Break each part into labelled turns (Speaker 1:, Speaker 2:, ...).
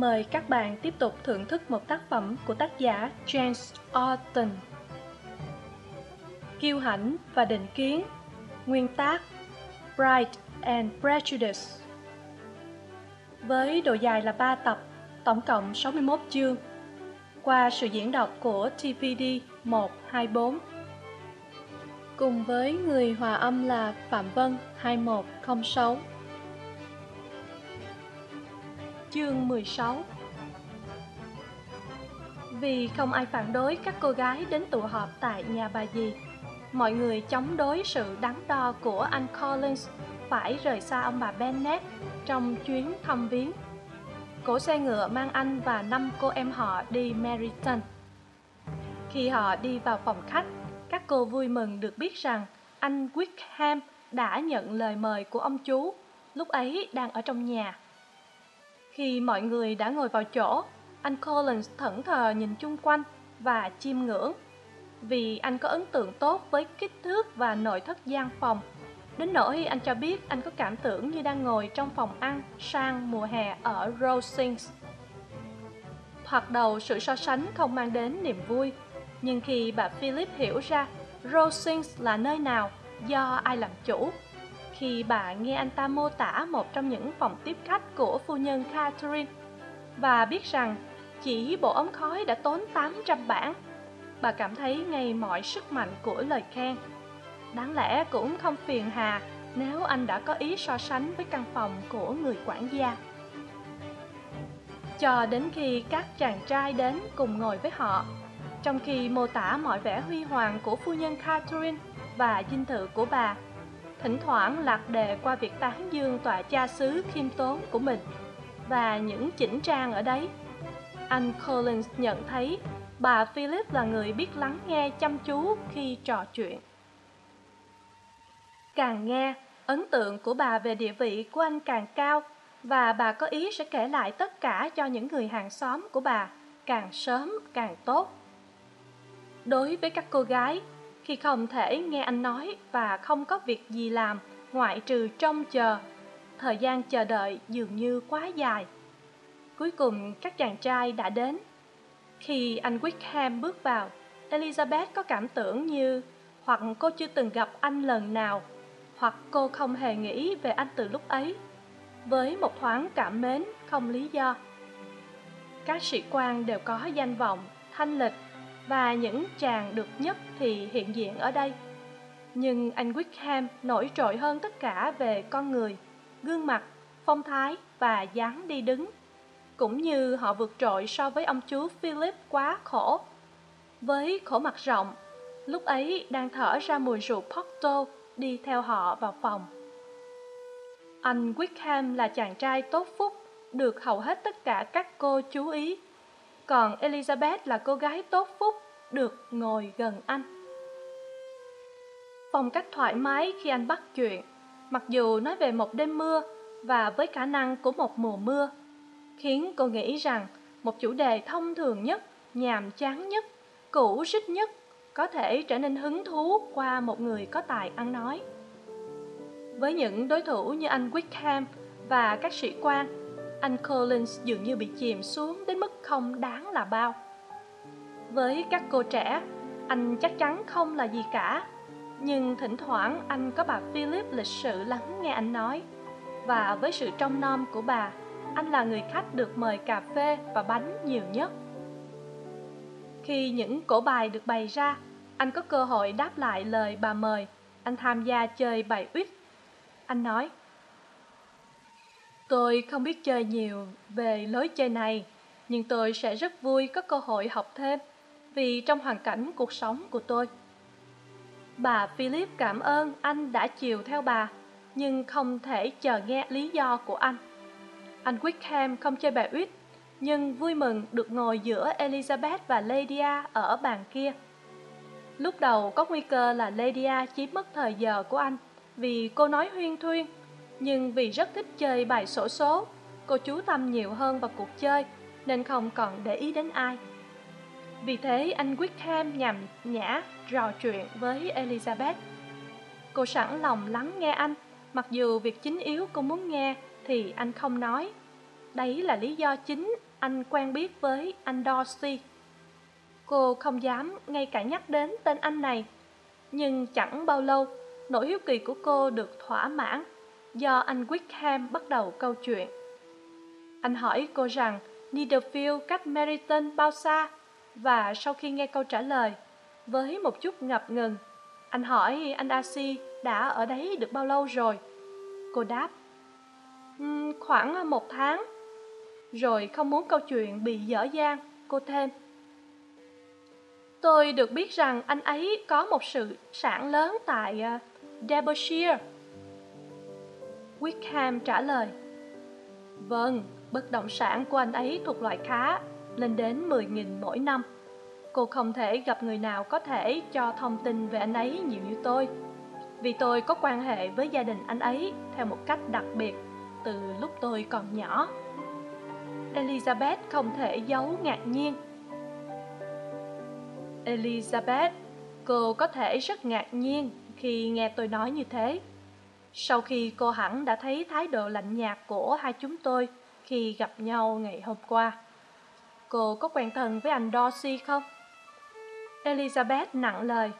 Speaker 1: Mời các bạn tiếp tục thưởng thức một tác phẩm của tác giả James Austen. Kiêu hãnh và định kiến. Nguyên tác Pride and Prejudice. Với độ dài là 3 tập, tổng cộng 61 chương. Qua sự diễn đọc của TPD 124 Cùng với người hòa âm là Phạm Vân 2106 Chương 16 Vì không ai phản đối các cô gái đến tụ họp tại nhà bà dì, Mọi người chống đối sự đắn đo của anh Collins phải rời xa ông bà Bennet trong chuyến thăm viếng. Cổ xe ngựa mang anh và năm cô em họ đi Meryton. Khi họ đi vào phòng khách, Các cô vui mừng được biết rằng anh Wickham đã nhận lời mời của ông chú, Lúc ấy đang ở trong nhà khi mọi người đã ngồi vào chỗ. Anh collins thẫn thờ nhìn chung quanh và chiêm ngưỡng. Vì anh có ấn tượng tốt với kích thước và nội thất gian phòng. Đến nỗi anh cho biết anh có cảm tưởng như đang ngồi trong phòng ăn sang mùa hè ở rosings. Thoạt đầu sự so sánh không mang đến niềm vui, nhưng khi bà philip hiểu ra rosings là nơi nào, do ai làm chủ khi bà nghe anh ta mô tả một trong những phòng tiếp khách của phu nhân catherine. Và biết rằng, chỉ bộ ống khói đã tốn tám trăm bảng. Bà cảm thấy ngay mọi sức mạnh của lời khen. Đáng lẽ cũng không phiền hà nếu anh đã có ý so sánh với căn phòng của người quản gia. Cho đến khi các chàng trai đến cùng ngồi với họ, trong khi mô tả mọi vẻ huy hoàng của phu nhân catherine và dinh thự của bà thỉnh thoảng lạc đề qua việc tán dương tòa cha xứ khiêm tốn của mình. Và những chỉnh trang ở đấy, anh collins nhận thấy bà philip là người biết lắng nghe chăm chú khi trò chuyện. Càng nghe, ấn tượng của bà về địa vị của anh càng cao và bà có ý sẽ kể lại tất cả cho những người hàng xóm của bà càng sớm càng tốt. Đối với các cô gái khi không thể nghe anh nói và không có việc gì làm, ngoại trừ trông chờ. Thời gian chờ đợi dường như quá dài. Cuối cùng, các chàng trai đã đến. Khi anh wickham bước vào, elizabeth có cảm tưởng như hoặc cô chưa từng gặp anh lần nào, hoặc cô không hề nghĩ về anh từ lúc ấy. Với một thoáng cảm mến không lý do. Các sĩ quan đều có danh vọng, thanh lịch và những chàng được nhất thì hiện diện ở đây. Nhưng anh wickham nổi trội hơn tất cả về con người, gương mặt, phong thái và dáng đi đứng. Cũng như họ vượt trội so với ông chú philip quá khổ. Với khổ mặt rộng, lúc ấy đang thở ra mùi rượu porto đi theo họ vào phòng. Anh wickham là chàng trai tốt phúc, được hầu hết tất cả các cô chú ý còn elizabeth là cô gái tốt phúc, được ngồi gần anh. Phong cách thoải mái khi anh bắt chuyện, mặc dù nói về một đêm mưa và với khả năng của một mùa mưa, khiến cô nghĩ rằng một chủ đề thông thường nhất, nhàm chán nhất, cũ rích nhất có thể trở nên hứng thú qua một người có tài ăn nói. Với những đối thủ như anh wickham và các sĩ quan anh collins dường như bị chìm xuống đến mức không đáng là bao. Với các cô trẻ, anh chắc chắn không là gì cả. Nhưng thỉnh thoảng anh có bà philip lịch sự lắng nghe anh nói. Và với sự trông nom của bà, anh là người khách được mời cà phê và bánh nhiều nhất. Khi những cổ bài được bày ra, anh có cơ hội đáp lại lời bà mời. Anh tham gia chơi bài uýt anh nói tôi không biết chơi nhiều về lối chơi này, nhưng tôi sẽ rất vui có cơ hội học thêm vì trong hoàn cảnh cuộc sống của tôi. Bà philip cảm ơn anh đã chiều theo bà, nhưng không thể chờ nghe lý do của anh. Anh wickham không chơi bài uýt, nhưng vui mừng được ngồi giữa elizabeth và lydia ở bàn kia. Lúc đầu có nguy cơ là lydia chiếm mất thời giờ của anh vì cô nói huyên thuyên nhưng vì rất thích chơi bài sổ số cô chú tâm nhiều hơn vào cuộc chơi nên không còn để ý đến ai. Vì thế anh wickham nhằm nhã trò chuyện với elizabeth. Cô sẵn lòng lắng nghe anh mặc dù việc chính yếu cô muốn nghe thì anh không nói. Đấy là lý do chính anh quen biết với anh Dorsey. Cô không dám ngay cả nhắc đến tên anh này, nhưng chẳng bao lâu, nỗi hiếu kỳ của cô được thỏa mãn do anh Wickham bắt đầu câu chuyện. Anh hỏi cô rằng Niederfield cách Meriton bao xa, và sau khi nghe câu trả lời, với một chút ngập ngừng, anh hỏi anh Darcy đã ở đấy được bao lâu rồi? Cô đáp, um, khoảng một tháng. Rồi không muốn câu chuyện bị dở dang, cô thêm. Tôi được biết rằng anh ấy có một sự sản lớn tại uh, Derbyshire. Wickham trả lời. Vâng, bất động sản của anh ấy thuộc loại khá, lên đến 10.000 mỗi năm. Cô không thể gặp người nào có thể cho thông tin về anh ấy nhiều như tôi. Vì tôi có quan hệ với gia đình anh ấy theo một cách đặc biệt từ lúc tôi còn nhỏ. Elizabeth không thể giấu ngạc nhiên. Elizabeth, cô có thể rất ngạc nhiên khi nghe tôi nói như thế. Sau khi cô hẳn đã thấy thái độ lạnh nhạt của hai chúng tôi khi gặp nhau ngày hôm qua. Cô có quen thân với anh Dorsey không? Elizabeth nặng lời.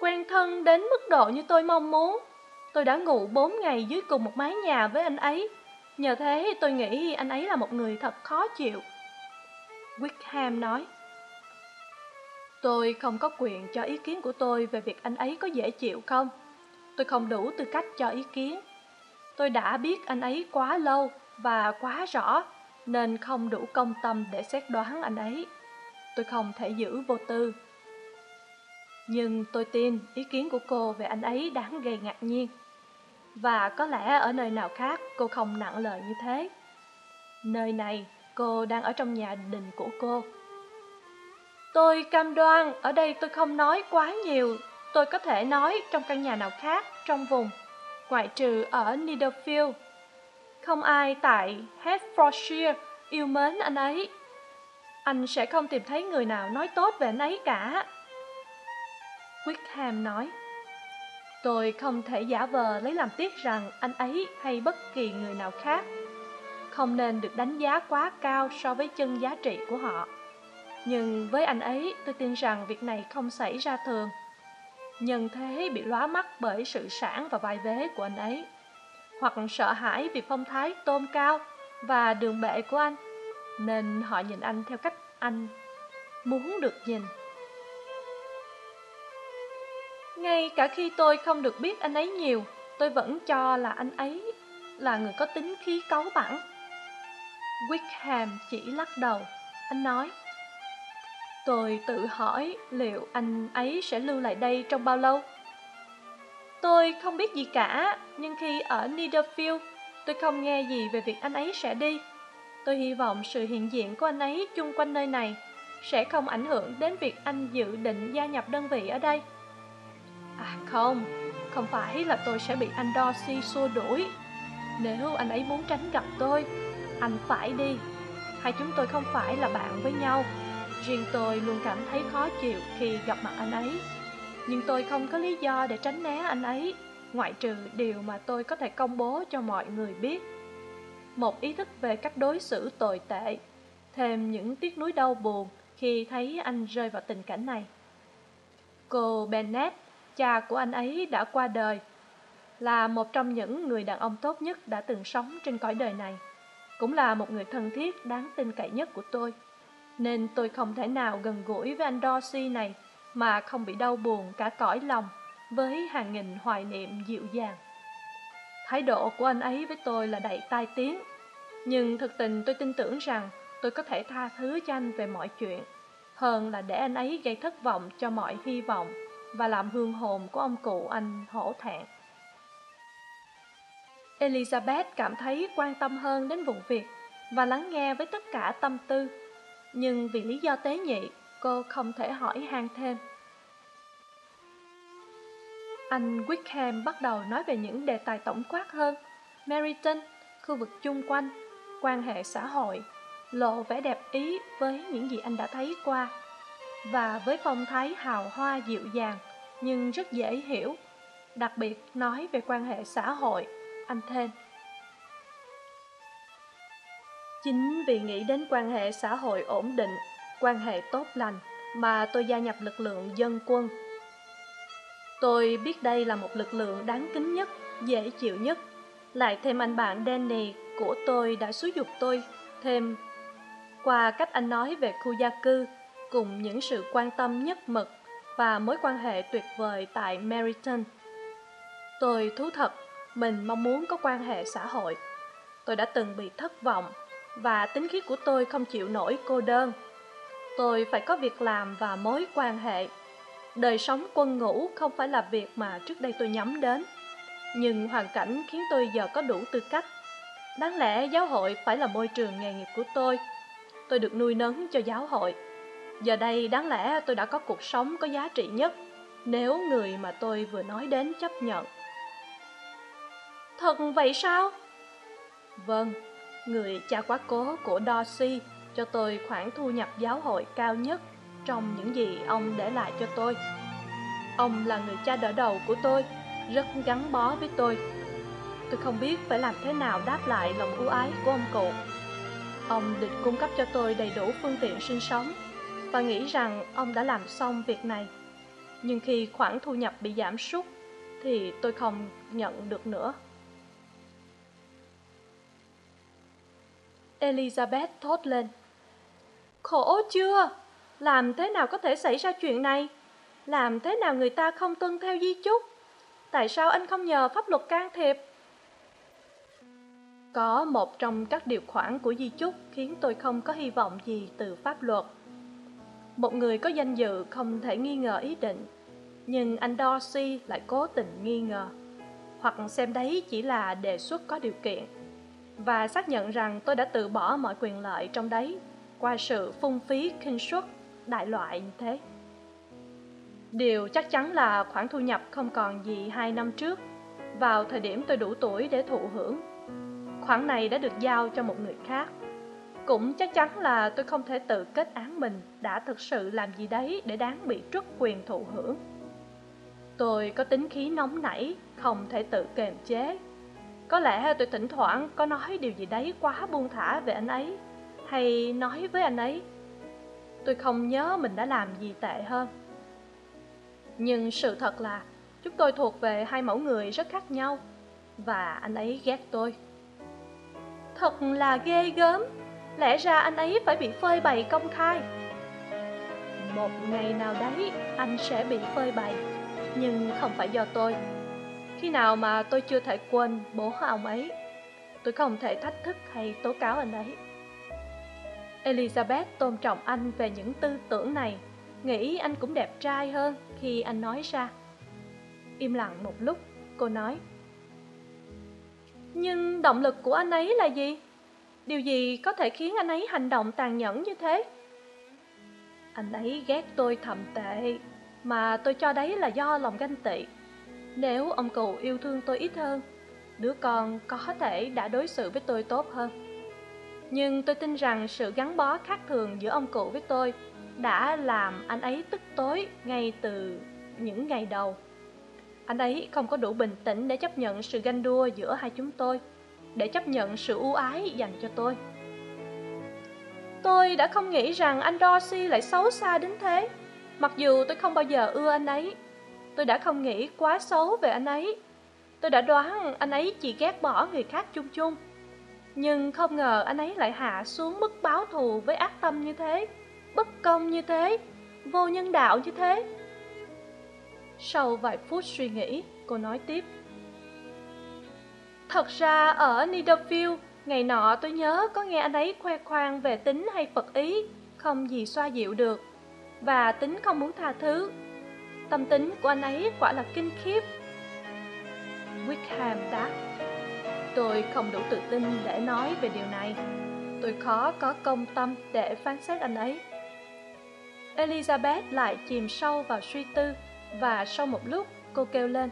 Speaker 1: Quen thân đến mức độ như tôi mong muốn. Tôi đã ngủ bốn ngày dưới cùng một mái nhà với anh ấy. Nhờ thế, tôi nghĩ anh ấy là một người thật khó chịu. Wickham nói. Tôi không có quyền cho ý kiến của tôi về việc anh ấy có dễ chịu không. Tôi không đủ tư cách cho ý kiến. Tôi đã biết anh ấy quá lâu và quá rõ, nên không đủ công tâm để xét đoán anh ấy. Tôi không thể giữ vô tư. Nhưng tôi tin ý kiến của cô về anh ấy đáng gây ngạc nhiên. Và có lẽ ở nơi nào khác cô không nặng lời như thế. Nơi này, cô đang ở trong nhà đình của cô. Tôi cam đoan, ở đây tôi không nói quá nhiều. Tôi có thể nói trong căn nhà nào khác trong vùng, ngoại trừ ở Niederfield. Không ai tại Hertfordshire yêu mến anh ấy. Anh sẽ không tìm thấy người nào nói tốt về anh ấy cả. Wickham nói. Tôi không thể giả vờ lấy làm tiếc rằng anh ấy hay bất kỳ người nào khác không nên được đánh giá quá cao so với chân giá trị của họ. Nhưng với anh ấy, tôi tin rằng việc này không xảy ra thường. Nhân thế bị lóa mắt bởi sự sản và vai vế của anh ấy, hoặc sợ hãi vì phong thái tôn cao và đường bệ của anh, nên họ nhìn anh theo cách anh muốn được nhìn. Ngay cả khi tôi không được biết anh ấy nhiều, tôi vẫn cho là anh ấy là người có tính khí cáu bẳn. Wickham chỉ lắc đầu, anh nói Tôi tự hỏi liệu anh ấy sẽ lưu lại đây trong bao lâu? Tôi không biết gì cả, nhưng khi ở Niederfield, tôi không nghe gì về việc anh ấy sẽ đi. Tôi hy vọng sự hiện diện của anh ấy chung quanh nơi này sẽ không ảnh hưởng đến việc anh dự định gia nhập đơn vị ở đây. À không, không phải là tôi sẽ bị anh Dorsey xua đuổi. Nếu anh ấy muốn tránh gặp tôi, anh phải đi. Hai chúng tôi không phải là bạn với nhau. Riêng tôi luôn cảm thấy khó chịu khi gặp mặt anh ấy. Nhưng tôi không có lý do để tránh né anh ấy, ngoại trừ điều mà tôi có thể công bố cho mọi người biết. Một ý thức về cách đối xử tồi tệ, thêm những tiếc nuối đau buồn khi thấy anh rơi vào tình cảnh này. Cô Bennett, cha của anh ấy đã qua đời, là một trong những người đàn ông tốt nhất đã từng sống trên cõi đời này. Cũng là một người thân thiết đáng tin cậy nhất của tôi nên tôi không thể nào gần gũi với anh Dorsey này mà không bị đau buồn cả cõi lòng với hàng nghìn hoài niệm dịu dàng. Thái độ của anh ấy với tôi là đầy tai tiếng, nhưng thực tình tôi tin tưởng rằng tôi có thể tha thứ cho anh về mọi chuyện, hơn là để anh ấy gây thất vọng cho mọi hy vọng và làm hương hồn của ông cụ anh hổ thẹn. Elizabeth cảm thấy quan tâm hơn đến vụ việc và lắng nghe với tất cả tâm tư nhưng vì lý do tế nhị, cô không thể hỏi han thêm. Anh Wickham bắt đầu nói về những đề tài tổng quát hơn. Meriton, khu vực chung quanh, quan hệ xã hội, lộ vẻ đẹp ý với những gì anh đã thấy qua. Và với phong thái hào hoa dịu dàng, nhưng rất dễ hiểu. Đặc biệt nói về quan hệ xã hội, anh thêm chính vì nghĩ đến quan hệ xã hội ổn định quan hệ tốt lành mà tôi gia nhập lực lượng dân quân tôi biết đây là một lực lượng đáng kính nhất dễ chịu nhất lại thêm anh bạn danny của tôi đã xúi dục tôi thêm qua cách anh nói về khu gia cư cùng những sự quan tâm nhất mực và mối quan hệ tuyệt vời tại Meriton. Tôi thú thật, mình mong muốn có quan hệ xã hội. Tôi đã từng bị thất vọng và tính khí của tôi không chịu nổi cô đơn. Tôi phải có việc làm và mối quan hệ. Đời sống quân ngũ không phải là việc mà trước đây tôi nhắm đến. Nhưng hoàn cảnh khiến tôi giờ có đủ tư cách. Đáng lẽ giáo hội phải là môi trường nghề nghiệp của tôi. Tôi được nuôi nấng cho giáo hội giờ đây đáng lẽ tôi đã có cuộc sống có giá trị nhất, nếu người mà tôi vừa nói đến chấp nhận thật vậy sao vâng người cha quá cố của dorsey cho tôi khoản thu nhập giáo hội cao nhất trong những gì ông để lại cho tôi. Ông là người cha đỡ đầu của tôi, rất gắn bó với tôi. Tôi không biết phải làm thế nào đáp lại lòng ưu ái của ông cụ. Ông định cung cấp cho tôi đầy đủ phương tiện sinh sống và nghĩ rằng ông đã làm xong việc này. Nhưng khi khoản thu nhập bị giảm sút thì tôi không nhận được nữa. Elizabeth thốt lên. Khổ chưa? Làm thế nào có thể xảy ra chuyện này? Làm thế nào người ta không tuân theo di chúc? Tại sao anh không nhờ pháp luật can thiệp? Có một trong các điều khoản của di chúc khiến tôi không có hy vọng gì từ pháp luật. Một người có danh dự không thể nghi ngờ ý định, nhưng anh dorsey lại cố tình nghi ngờ. Hoặc xem đấy chỉ là đề xuất có điều kiện và xác nhận rằng tôi đã từ bỏ mọi quyền lợi trong đấy, qua sự phung phí, kinh suất, đại loại như thế. Điều chắc chắn là khoản thu nhập không còn gì hai năm trước, vào thời điểm tôi đủ tuổi để thụ hưởng. Khoản này đã được giao cho một người khác. Cũng chắc chắn là tôi không thể tự kết án mình đã thực sự làm gì đấy để đáng bị truất quyền thụ hưởng. Tôi có tính khí nóng nảy, không thể tự kềm chế có lẽ tôi thỉnh thoảng có nói điều gì đấy quá buông thả về anh ấy, hay nói với anh ấy. Tôi không nhớ mình đã làm gì tệ hơn. Nhưng sự thật là, chúng tôi thuộc về hai mẫu người rất khác nhau, và anh ấy ghét tôi. Thật là ghê gớm, lẽ ra anh ấy phải bị phơi bày công khai. Một ngày nào đấy, anh sẽ bị phơi bày, nhưng không phải do tôi khi nào mà tôi chưa thể quên bố ông ấy, tôi không thể thách thức hay tố cáo anh ấy. Elizabeth tôn trọng anh về những tư tưởng này, nghĩ anh cũng đẹp trai hơn khi anh nói ra. Im lặng một lúc, cô nói, nhưng động lực của anh ấy là gì? Điều gì có thể khiến anh ấy hành động tàn nhẫn như thế? Anh ấy ghét tôi thậm tệ, mà tôi cho đấy là do lòng ganh tị nếu ông cụ yêu thương tôi ít hơn, đứa con có thể đã đối xử với tôi tốt hơn. Nhưng tôi tin rằng sự gắn bó khác thường giữa ông cụ với tôi đã làm anh ấy tức tối ngay từ những ngày đầu. Anh ấy không có đủ bình tĩnh để chấp nhận sự ganh đua giữa hai chúng tôi, để chấp nhận sự ưu ái dành cho tôi. Tôi đã không nghĩ rằng anh dorsey lại xấu xa đến thế, mặc dù tôi không bao giờ ưa anh ấy tôi đã không nghĩ quá xấu về anh ấy. Tôi đã đoán anh ấy chỉ ghét bỏ người khác chung chung. Nhưng không ngờ anh ấy lại hạ xuống mức báo thù với ác tâm như thế bất công như thế vô nhân đạo như thế. Sau vài phút suy nghĩ cô nói tiếp. Thật ra ở Niederfield, ngày nọ tôi nhớ có nghe anh ấy khoe khoang về tính hay Phật ý, không gì xoa dịu được, và tính không muốn tha thứ. Tâm tính của anh ấy quả là kinh khiếp. Wickham đáp, tôi không đủ tự tin để nói về điều này. Tôi khó có công tâm để phán xét anh ấy. Elizabeth lại chìm sâu vào suy tư, và sau một lúc cô kêu lên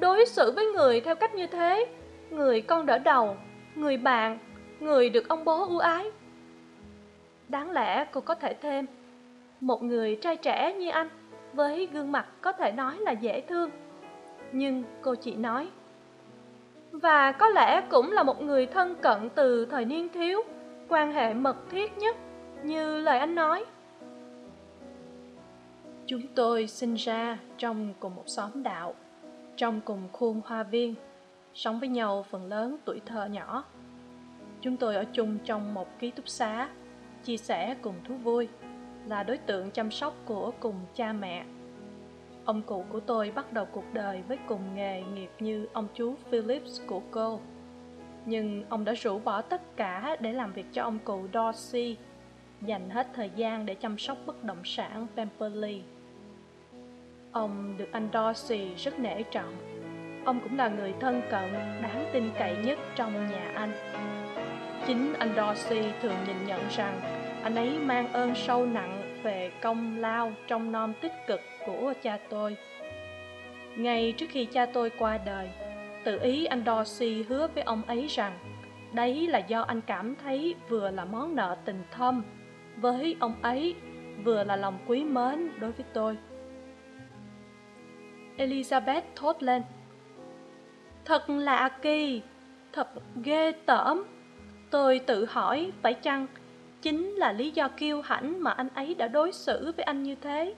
Speaker 1: đối xử với người theo cách như thế người con đỡ đầu người bạn người được ông bố ưu ái đáng lẽ cô có thể thêm một người trai trẻ như anh với gương mặt có thể nói là dễ thương. Nhưng cô chỉ nói, và có lẽ cũng là một người thân cận từ thời niên thiếu, quan hệ mật thiết nhất như lời anh nói. Chúng tôi sinh ra trong cùng một xóm đạo, trong cùng khuôn hoa viên, sống với nhau phần lớn tuổi thơ nhỏ. Chúng tôi ở chung trong một ký túc xá, chia sẻ cùng thú vui là đối tượng chăm sóc của cùng cha mẹ. Ông cụ của tôi bắt đầu cuộc đời với cùng nghề nghiệp như ông chú phillips của cô. Nhưng ông đã rũ bỏ tất cả để làm việc cho ông cụ dorsey, dành hết thời gian để chăm sóc bất động sản pemberley. Ông được anh dorsey rất nể trọng. Ông cũng là người thân cận, đáng tin cậy nhất trong nhà anh. Chính anh dorsey thường nhìn nhận rằng anh ấy mang ơn sâu nặng về công lao trong non tích cực của cha tôi. Ngay trước khi cha tôi qua đời, tự ý anh dorsey hứa với ông ấy rằng đấy là do anh cảm thấy vừa là món nợ tình thâm với ông ấy, vừa là lòng quý mến đối với tôi. Elizabeth thốt lên, thật lạ kỳ, thật ghê tởm. Tôi tự hỏi phải chăng chính là lý do kiêu hãnh mà anh ấy đã đối xử với anh như thế.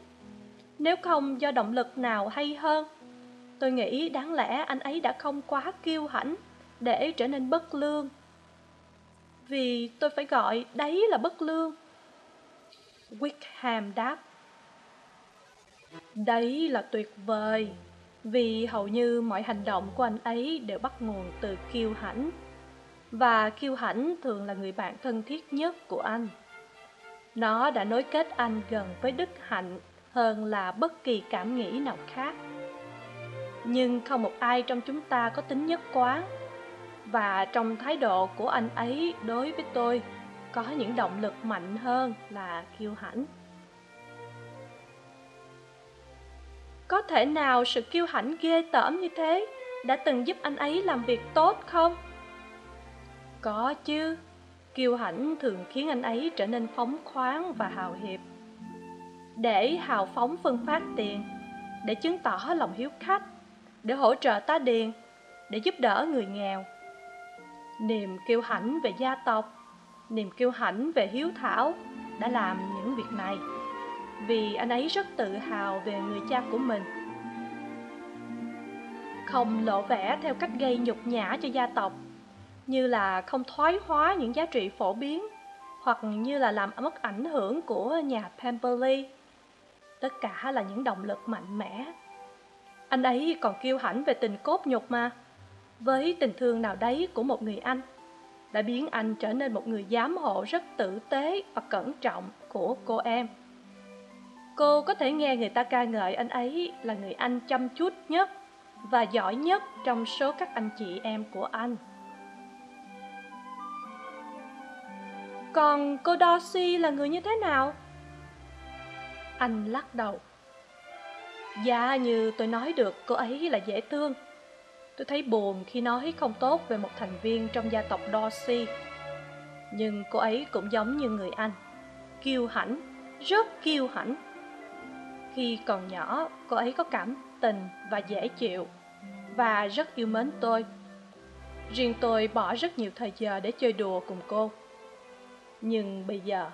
Speaker 1: Nếu không do động lực nào hay hơn, tôi nghĩ đáng lẽ anh ấy đã không quá kiêu hãnh để trở nên bất lương. Vì tôi phải gọi đấy là bất lương. Wickham đáp, đấy là tuyệt vời, vì hầu như mọi hành động của anh ấy đều bắt nguồn từ kiêu hãnh và kiêu hãnh thường là người bạn thân thiết nhất của anh. Nó đã nối kết anh gần với đức hạnh hơn là bất kỳ cảm nghĩ nào khác. Nhưng không một ai trong chúng ta có tính nhất quán. Và trong thái độ của anh ấy đối với tôi, có những động lực mạnh hơn là kiêu hãnh. Có thể nào sự kiêu hãnh ghê tởm như thế đã từng giúp anh ấy làm việc tốt không? Có chứ. Kiêu hãnh thường khiến anh ấy trở nên phóng khoáng và hào hiệp. Để hào phóng phân phát tiền, để chứng tỏ lòng hiếu khách, để hỗ trợ tá điền, để giúp đỡ người nghèo. Niềm kiêu hãnh về gia tộc, niềm kiêu hãnh về hiếu thảo đã làm những việc này, vì anh ấy rất tự hào về người cha của mình. Không lộ vẻ theo cách gây nhục nhã cho gia tộc như là không thoái hóa những giá trị phổ biến hoặc như là làm mất ảnh hưởng của nhà Pemberley. Tất cả là những động lực mạnh mẽ. Anh ấy còn kiêu hãnh về tình cốt nhục mà, với tình thương nào đấy của một người anh, đã biến anh trở nên một người giám hộ rất tử tế và cẩn trọng của cô em. Cô có thể nghe người ta ca ngợi anh ấy là người anh chăm chút nhất và giỏi nhất trong số các anh chị em của anh. Còn cô Dorsey là người như thế nào? Anh lắc đầu. Dạ như tôi nói được cô ấy là dễ thương. Tôi thấy buồn khi nói không tốt về một thành viên trong gia tộc Dorsey. Nhưng cô ấy cũng giống như người anh. Kiêu hãnh, rất kiêu hãnh. Khi còn nhỏ, cô ấy có cảm tình và dễ chịu và rất yêu mến tôi. Riêng tôi bỏ rất nhiều thời giờ để chơi đùa cùng cô nhưng bây giờ,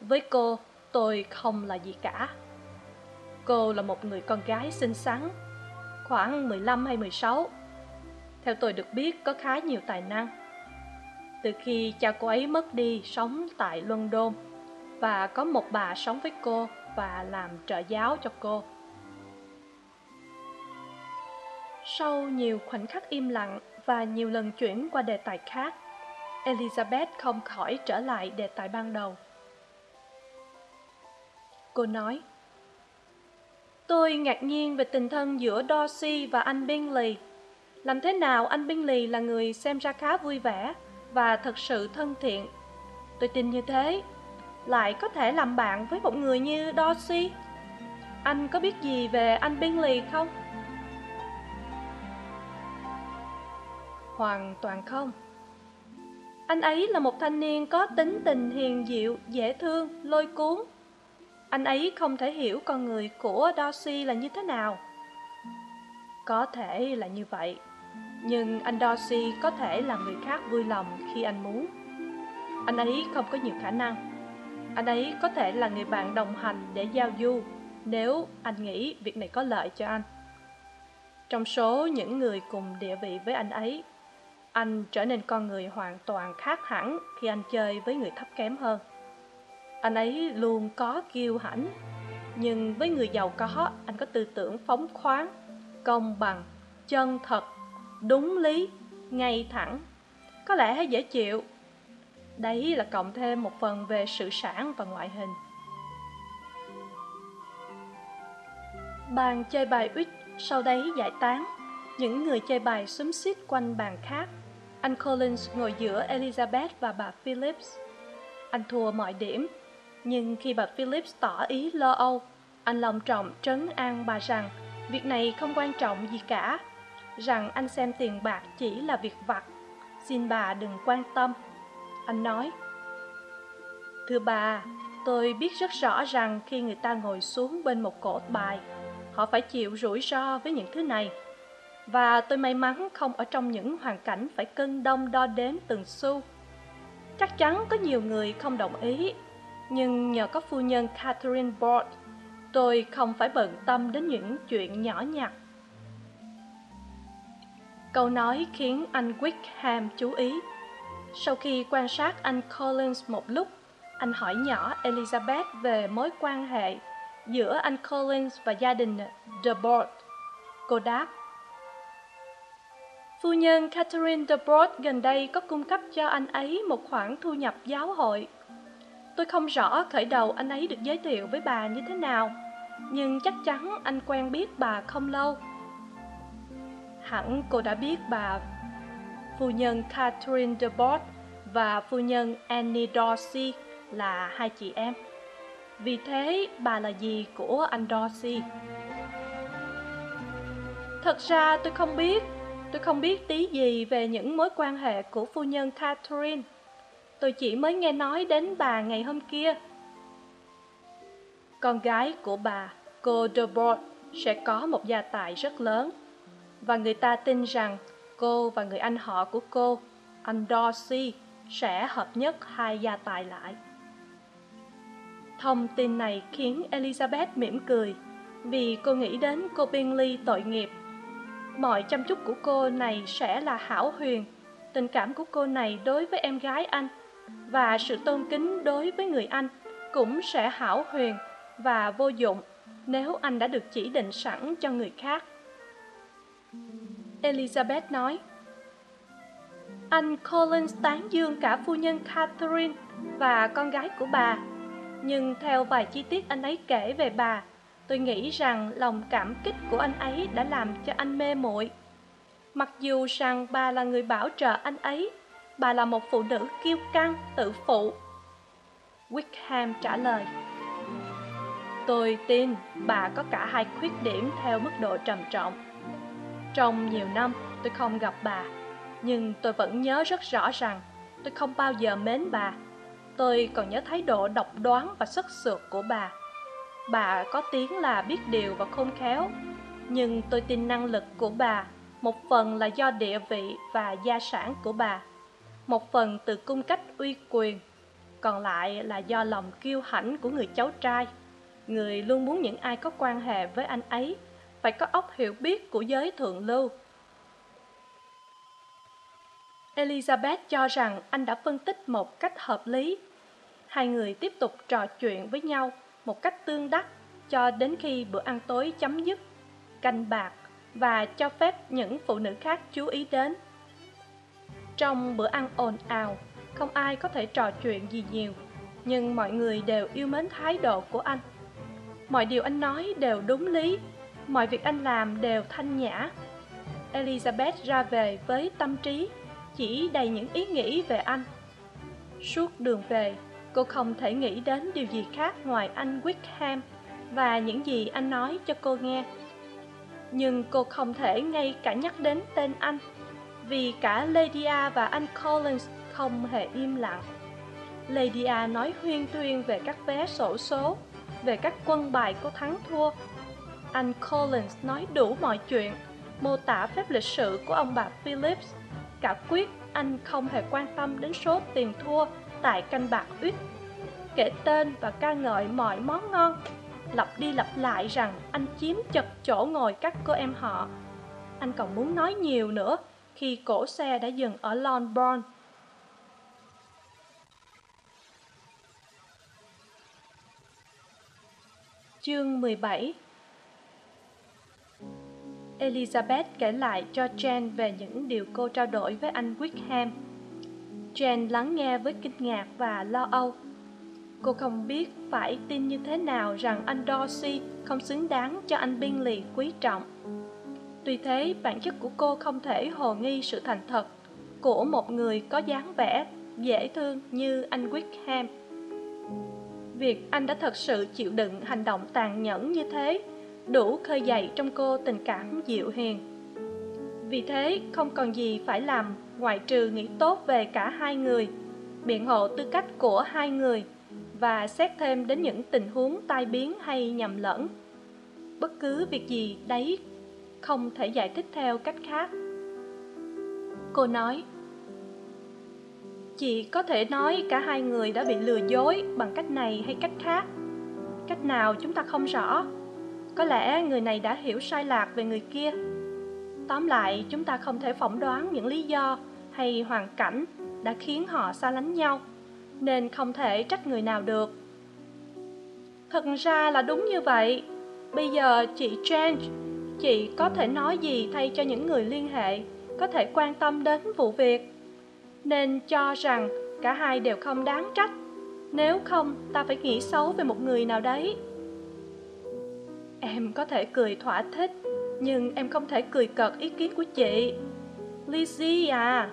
Speaker 1: với cô, tôi không là gì cả. Cô là một người con gái xinh xắn, khoảng mười lăm hay mười sáu. Theo tôi được biết, có khá nhiều tài năng. Từ khi cha cô ấy mất đi sống tại london, và có một bà sống với cô và làm trợ giáo cho cô. Sau nhiều khoảnh khắc im lặng và nhiều lần chuyển qua đề tài khác elizabeth không khỏi trở lại đề tài ban đầu. Cô nói, tôi ngạc nhiên về tình thân giữa dorsey và anh bingley. Làm thế nào anh bingley là người xem ra khá vui vẻ và thật sự thân thiện? Tôi tin như thế. Lại có thể làm bạn với một người như dorsey anh có biết gì về anh bingley không? Hoàn toàn không anh ấy là một thanh niên có tính tình hiền dịu dễ thương lôi cuốn anh ấy không thể hiểu con người của Darcy là như thế nào có thể là như vậy nhưng anh Dorsey có thể làm người khác vui lòng khi anh muốn. Anh ấy không có nhiều khả năng. Anh ấy có thể là người bạn đồng hành để giao du nếu anh nghĩ việc này có lợi cho anh. Trong số những người cùng địa vị với anh ấy, anh trở nên con người hoàn toàn khác hẳn khi anh chơi với người thấp kém hơn. Anh ấy luôn có kiêu hãnh, nhưng với người giàu có, anh có tư tưởng phóng khoáng, công bằng, chân thật, đúng lý, ngay thẳng, có lẽ dễ chịu. Đấy là cộng thêm một phần về sự sản và ngoại hình. Bàn chơi bài uýt sau đấy giải tán. Những người chơi bài xúm xít quanh bàn khác. Anh Collins ngồi giữa Elizabeth và bà Phillips. Anh thua mọi điểm, nhưng khi bà Phillips tỏ ý lo âu, anh lòng trọng trấn an bà rằng việc này không quan trọng gì cả, rằng anh xem tiền bạc chỉ là việc vặt, xin bà đừng quan tâm. Anh nói, Thưa bà, tôi biết rất rõ rằng khi người ta ngồi xuống bên một cổ bài, họ phải chịu rủi ro với những thứ này. Và tôi may mắn không ở trong những hoàn cảnh phải cân đông đo đếm từng xu. Chắc chắn có nhiều người không đồng ý, nhưng nhờ có phu nhân Catherine Bord, tôi không phải bận tâm đến những chuyện nhỏ nhặt. Câu nói khiến anh Wickham chú ý. Sau khi quan sát anh Collins một lúc, anh hỏi nhỏ Elizabeth về mối quan hệ giữa anh Collins và gia đình De Board. Cô đáp, Phu nhân Catherine De Board gần đây có cung cấp cho anh ấy một khoản thu nhập giáo hội. Tôi không rõ khởi đầu anh ấy được giới thiệu với bà như thế nào, nhưng chắc chắn anh quen biết bà không lâu. Hẳn cô đã biết bà phu nhân Catherine De Board và phu nhân Annie Dorsey là hai chị em. Vì thế, bà là gì của anh Dorsey? Thật ra tôi không biết, tôi không biết tí gì về những mối quan hệ của phu nhân Catherine. Tôi chỉ mới nghe nói đến bà ngày hôm kia. Con gái của bà, cô Debord, sẽ có một gia tài rất lớn. Và người ta tin rằng cô và người anh họ của cô, anh Dorsey, sẽ hợp nhất hai gia tài lại. Thông tin này khiến Elizabeth mỉm cười, vì cô nghĩ đến cô Bingley tội nghiệp. Mọi chăm chút của cô này sẽ là hảo huyền, tình cảm của cô này đối với em gái anh, và sự tôn kính đối với người anh cũng sẽ hảo huyền và vô dụng nếu anh đã được chỉ định sẵn cho người khác. Elizabeth nói, Anh Collins tán dương cả phu nhân Catherine và con gái của bà nhưng theo vài chi tiết anh ấy kể về bà tôi nghĩ rằng lòng cảm kích của anh ấy đã làm cho anh mê muội. Mặc dù rằng bà là người bảo trợ anh ấy, bà là một phụ nữ kiêu căng, tự phụ. Wickham trả lời, tôi tin bà có cả hai khuyết điểm theo mức độ trầm trọng. Trong nhiều năm, tôi không gặp bà, nhưng tôi vẫn nhớ rất rõ rằng tôi không bao giờ mến bà. Tôi còn nhớ thái độ độc đoán và sức sượt của bà bà có tiếng là biết điều và khôn khéo. Nhưng tôi tin năng lực của bà, một phần là do địa vị và gia sản của bà, một phần từ cung cách uy quyền, còn lại là do lòng kiêu hãnh của người cháu trai. Người luôn muốn những ai có quan hệ với anh ấy phải có óc hiểu biết của giới thượng lưu. Elizabeth cho rằng anh đã phân tích một cách hợp lý. Hai người tiếp tục trò chuyện với nhau một cách tương đắc cho đến khi bữa ăn tối chấm dứt, canh bạc và cho phép những phụ nữ khác chú ý đến. Trong bữa ăn ồn ào, không ai có thể trò chuyện gì nhiều, nhưng mọi người đều yêu mến thái độ của anh. Mọi điều anh nói đều đúng lý, mọi việc anh làm đều thanh nhã. Elizabeth ra về với tâm trí, chỉ đầy những ý nghĩ về anh. Suốt đường về cô không thể nghĩ đến điều gì khác ngoài anh wickham và những gì anh nói cho cô nghe. Nhưng cô không thể ngay cả nhắc đến tên anh, vì cả lady a và anh collins không hề im lặng. Lady a nói huyên thuyên về các vé sổ số, về các quân bài có thắng thua. Anh collins nói đủ mọi chuyện, mô tả phép lịch sự của ông bà phillips. Cả quyết, anh không hề quan tâm đến số tiền thua tại canh bạc uyết kể tên và ca ngợi mọi món ngon, lặp đi lặp lại rằng anh chiếm chật chỗ ngồi các cô em họ anh còn muốn nói nhiều nữa khi cổ xe đã dừng ở Longbourn. Chương 17 Elizabeth kể lại cho jane về những điều cô trao đổi với anh Wickham. Jane lắng nghe với kinh ngạc và lo âu. Cô không biết phải tin như thế nào rằng anh Dorsey không xứng đáng cho anh Bingley quý trọng. Tuy thế, bản chất của cô không thể hồ nghi sự thành thật của một người có dáng vẻ dễ thương như anh Wickham. Việc anh đã thật sự chịu đựng hành động tàn nhẫn như thế đủ khơi dậy trong cô tình cảm dịu hiền. Vì thế, không còn gì phải làm ngoại trừ nghĩ tốt về cả hai người, biện hộ tư cách của hai người và xét thêm đến những tình huống tai biến hay nhầm lẫn. Bất cứ việc gì đấy không thể giải thích theo cách khác. Cô nói chị có thể nói cả hai người đã bị lừa dối bằng cách này hay cách khác. Cách nào chúng ta không rõ. Có lẽ người này đã hiểu sai lạc về người kia tóm lại, chúng ta không thể phỏng đoán những lý do hay hoàn cảnh đã khiến họ xa lánh nhau, nên không thể trách người nào được. Thật ra là đúng như vậy. Bây giờ chị change chị có thể nói gì thay cho những người liên hệ có thể quan tâm đến vụ việc? Nên cho rằng cả hai đều không đáng trách. Nếu không, ta phải nghĩ xấu về một người nào đấy. Em có thể cười thỏa thích nhưng em không thể cười cợt ý kiến của chị. Lizzie à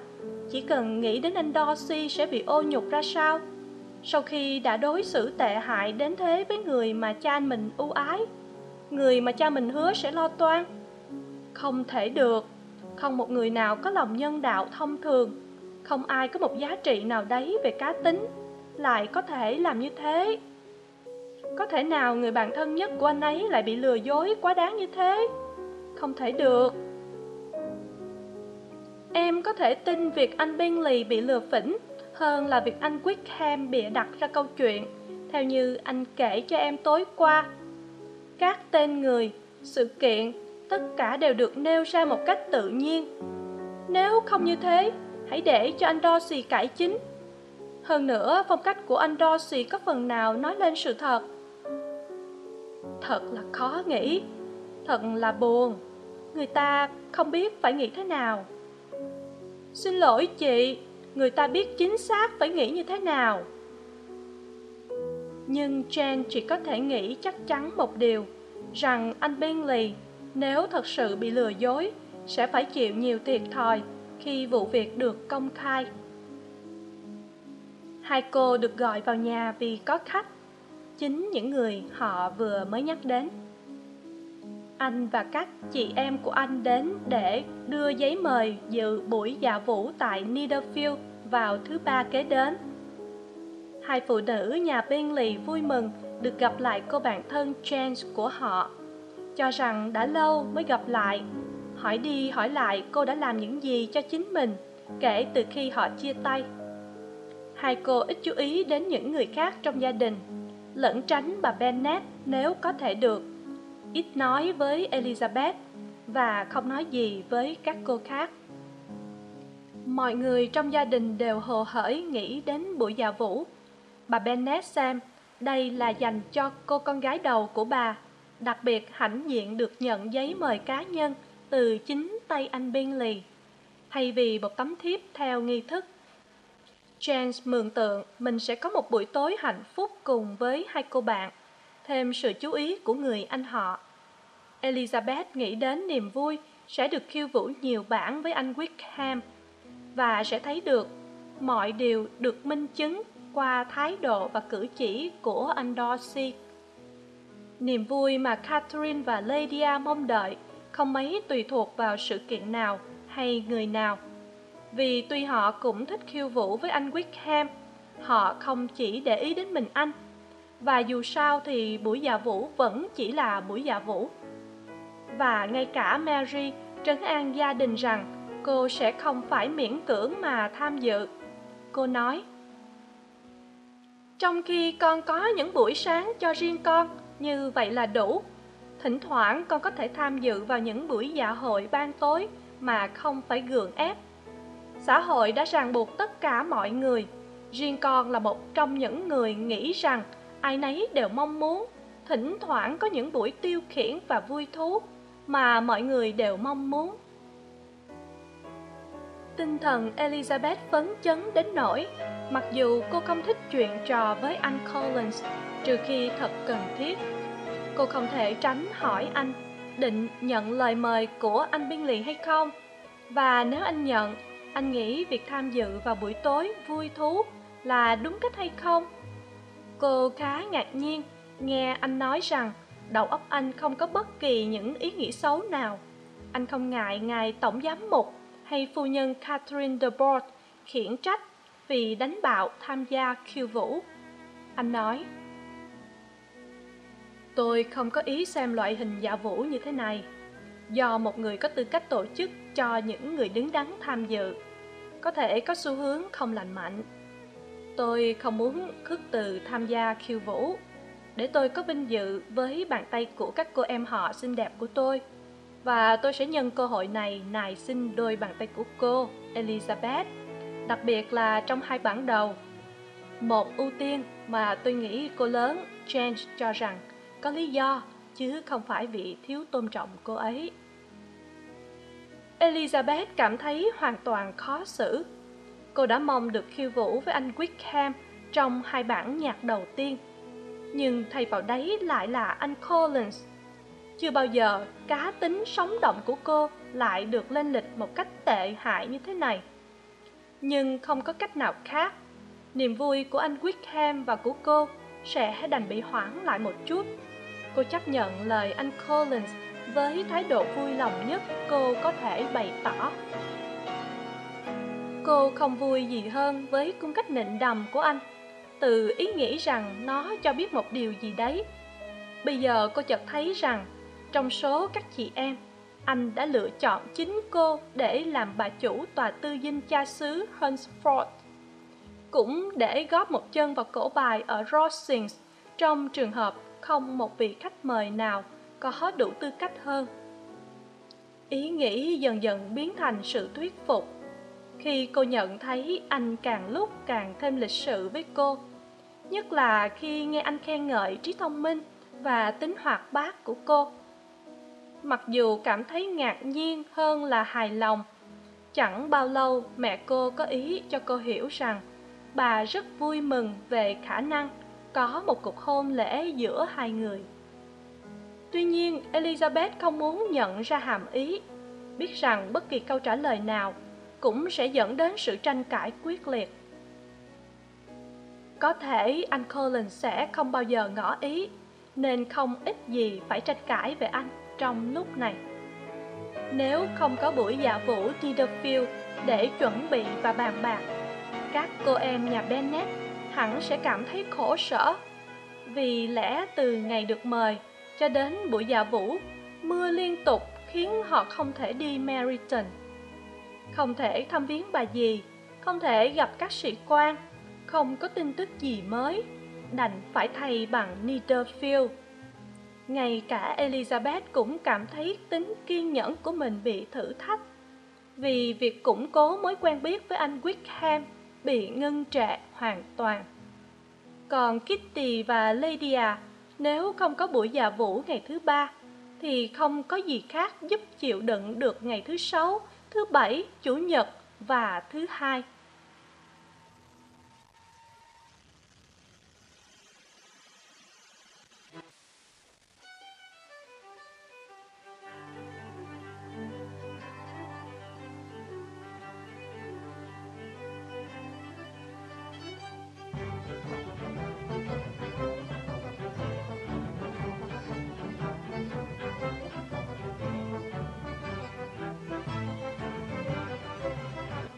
Speaker 1: chỉ cần nghĩ đến anh dorsey sẽ bị ô nhục ra sao? Sau khi đã đối xử tệ hại đến thế với người mà cha mình ưu ái, người mà cha mình hứa sẽ lo toan. Không thể được. Không một người nào có lòng nhân đạo thông thường. Không ai có một giá trị nào đấy về cá tính. Lại có thể làm như thế. Có thể nào người bạn thân nhất của anh ấy lại bị lừa dối quá đáng như thế? Không thể được. Em có thể tin việc anh bentley bị lừa phỉnh hơn là việc anh wickham bịa đặt ra câu chuyện. Theo như anh kể cho em tối qua, các tên người, sự kiện, tất cả đều được nêu ra một cách tự nhiên. Nếu không như thế, hãy để cho anh dorsey cải chính. Hơn nữa, phong cách của anh dorsey có phần nào nói lên sự thật? Thật là khó nghĩ, thật là buồn người ta không biết phải nghĩ thế nào. Xin lỗi chị, người ta biết chính xác phải nghĩ như thế nào. Nhưng jen chỉ có thể nghĩ chắc chắn một điều, rằng anh bentley nếu thật sự bị lừa dối sẽ phải chịu nhiều thiệt thòi khi vụ việc được công khai. Hai cô được gọi vào nhà vì có khách, chính những người họ vừa mới nhắc đến anh và các chị em của anh đến để đưa giấy mời dự buổi dạ vũ tại Niederfield vào thứ ba kế đến. Hai phụ nữ nhà Bingley vui mừng được gặp lại cô bạn thân James của họ, cho rằng đã lâu mới gặp lại. Hỏi đi hỏi lại cô đã làm những gì cho chính mình, kể từ khi họ chia tay. Hai cô ít chú ý đến những người khác trong gia đình, lẩn tránh bà Bennett nếu có thể được ít nói với elizabeth và không nói gì với các cô khác mọi người trong gia đình đều hồ hởi nghĩ đến buổi dạ vũ bà bennet xem đây là dành cho cô con gái đầu của bà đặc biệt hãnh diện được nhận giấy mời cá nhân từ chính tay anh Bingley thay vì một tấm thiếp theo nghi thức. James mường tượng mình sẽ có một buổi tối hạnh phúc cùng với hai cô bạn, thêm sự chú ý của người anh họ. Elizabeth nghĩ đến niềm vui sẽ được khiêu vũ nhiều bản với anh Wickham và sẽ thấy được mọi điều được minh chứng qua thái độ và cử chỉ của anh Dorsey niềm vui mà catherine và lydia mong đợi không mấy tùy thuộc vào sự kiện nào hay người nào. Vì tuy họ cũng thích khiêu vũ với anh wickham, họ không chỉ để ý đến mình anh, và dù sao thì buổi dạ vũ vẫn chỉ là buổi dạ vũ và ngay cả mary trấn an gia đình rằng cô sẽ không phải miễn cưỡng mà tham dự. Cô nói, trong khi con có những buổi sáng cho riêng con, như vậy là đủ. Thỉnh thoảng con có thể tham dự vào những buổi dạ hội ban tối mà không phải gượng ép. Xã hội đã ràng buộc tất cả mọi người. Riêng con là một trong những người nghĩ rằng ai nấy đều mong muốn thỉnh thoảng có những buổi tiêu khiển và vui thú mà mọi người đều mong muốn. Tinh thần elizabeth phấn chấn đến nỗi, mặc dù cô không thích chuyện trò với anh collins, trừ khi thật cần thiết, cô không thể tránh hỏi anh định nhận lời mời của anh biên lì hay không. Và nếu anh nhận, anh nghĩ việc tham dự vào buổi tối vui thú là đúng cách hay không? Cô khá ngạc nhiên, nghe anh nói rằng đầu óc anh không có bất kỳ những ý nghĩ xấu nào. Anh không ngại ngài tổng giám mục hay phu nhân catherine de bourgh khiển trách vì đánh bạo tham gia khiêu vũ. Anh nói, tôi không có ý xem loại hình dạ vũ như thế này. Do một người có tư cách tổ chức cho những người đứng đắn tham dự, có thể có xu hướng không lành mạnh. Tôi không muốn khước từ tham gia khiêu vũ để tôi có vinh dự với bàn tay của các cô em họ xinh đẹp của tôi. Và tôi sẽ nhân cơ hội này nài xin đôi bàn tay của cô, elizabeth. Đặc biệt là trong hai bản đầu. Một ưu tiên mà tôi nghĩ cô lớn change cho rằng có lý do, chứ không phải vì thiếu tôn trọng cô ấy. Elizabeth cảm thấy hoàn toàn khó xử. Cô đã mong được khiêu vũ với anh wickham trong hai bản nhạc đầu tiên nhưng thay vào đấy lại là anh collins. Chưa bao giờ cá tính sống động của cô lại được lên lịch một cách tệ hại như thế này. Nhưng không có cách nào khác. Niềm vui của anh wickham và của cô sẽ đành bị hoãn lại một chút. Cô chấp nhận lời anh collins với thái độ vui lòng nhất cô có thể bày tỏ. Cô không vui gì hơn với cung cách nịnh đầm của anh từ ý nghĩ rằng nó cho biết một điều gì đấy. Bây giờ cô chợt thấy rằng trong số các chị em, anh đã lựa chọn chính cô để làm bà chủ tòa tư dinh cha xứ hunsford cũng để góp một chân vào cổ bài ở Rossings trong trường hợp không một vị khách mời nào có đủ tư cách hơn. Ý nghĩ dần dần biến thành sự thuyết phục. Khi cô nhận thấy anh càng lúc càng thêm lịch sự với cô nhất là khi nghe anh khen ngợi trí thông minh và tính hoạt bát của cô. Mặc dù cảm thấy ngạc nhiên hơn là hài lòng, chẳng bao lâu mẹ cô có ý cho cô hiểu rằng bà rất vui mừng về khả năng có một cuộc hôn lễ giữa hai người. Tuy nhiên, elizabeth không muốn nhận ra hàm ý, biết rằng bất kỳ câu trả lời nào cũng sẽ dẫn đến sự tranh cãi quyết liệt có thể anh collins sẽ không bao giờ ngỏ ý, nên không ít gì phải tranh cãi về anh trong lúc này. Nếu không có buổi dạ vũ Diderfield để chuẩn bị và bàn bạc, các cô em nhà Bennet hẳn sẽ cảm thấy khổ sở, vì lẽ từ ngày được mời cho đến buổi dạ vũ, mưa liên tục khiến họ không thể đi Meryton. Không thể thăm viếng bà dì, không thể gặp các sĩ quan không có tin tức gì mới, đành phải thay bằng Netherfield ngay cả elizabeth cũng cảm thấy tính kiên nhẫn của mình bị thử thách, vì việc củng cố mối quen biết với anh wickham bị ngưng trệ hoàn toàn. Còn kitty và lydia, nếu không có buổi dạ vũ ngày thứ ba, thì không có gì khác giúp chịu đựng được ngày thứ sáu, thứ bảy, chủ nhật và thứ hai.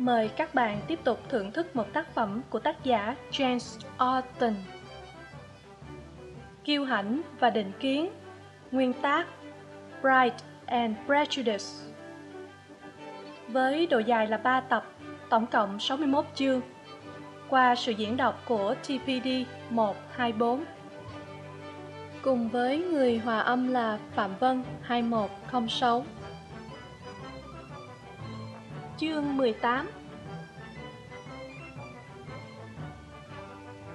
Speaker 1: Mời các bạn tiếp tục thưởng thức một tác phẩm của tác giả James Austen Kiêu hãnh và định kiến Nguyên tác Pride and Prejudice với độ dài là ba tập, tổng cộng 61 chương, qua sự diễn đọc của TPD 124. Cùng với người hòa âm là Phạm Vân 2106. Chương 18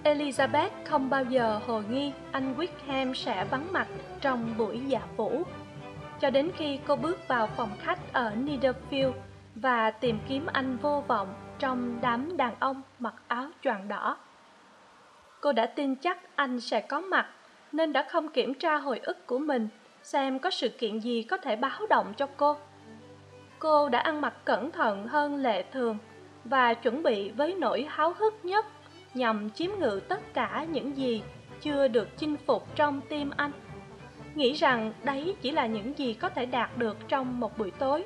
Speaker 1: Elizabeth không bao giờ hồ nghi anh Wickham sẽ vắng mặt trong buổi dạ vũ. Cho đến khi cô bước vào phòng khách ở Netherfield và tìm kiếm anh vô vọng trong đám đàn ông mặc áo choàng đỏ. Cô đã tin chắc anh sẽ có mặt, nên đã không kiểm tra hồi ức của mình, xem có sự kiện gì có thể báo động cho cô. Cô đã ăn mặc cẩn thận hơn lệ thường và chuẩn bị với nỗi háo hức nhất nhằm chiếm ngự tất cả những gì chưa được chinh phục trong tim anh. Nghĩ rằng đấy chỉ là những gì có thể đạt được trong một buổi tối.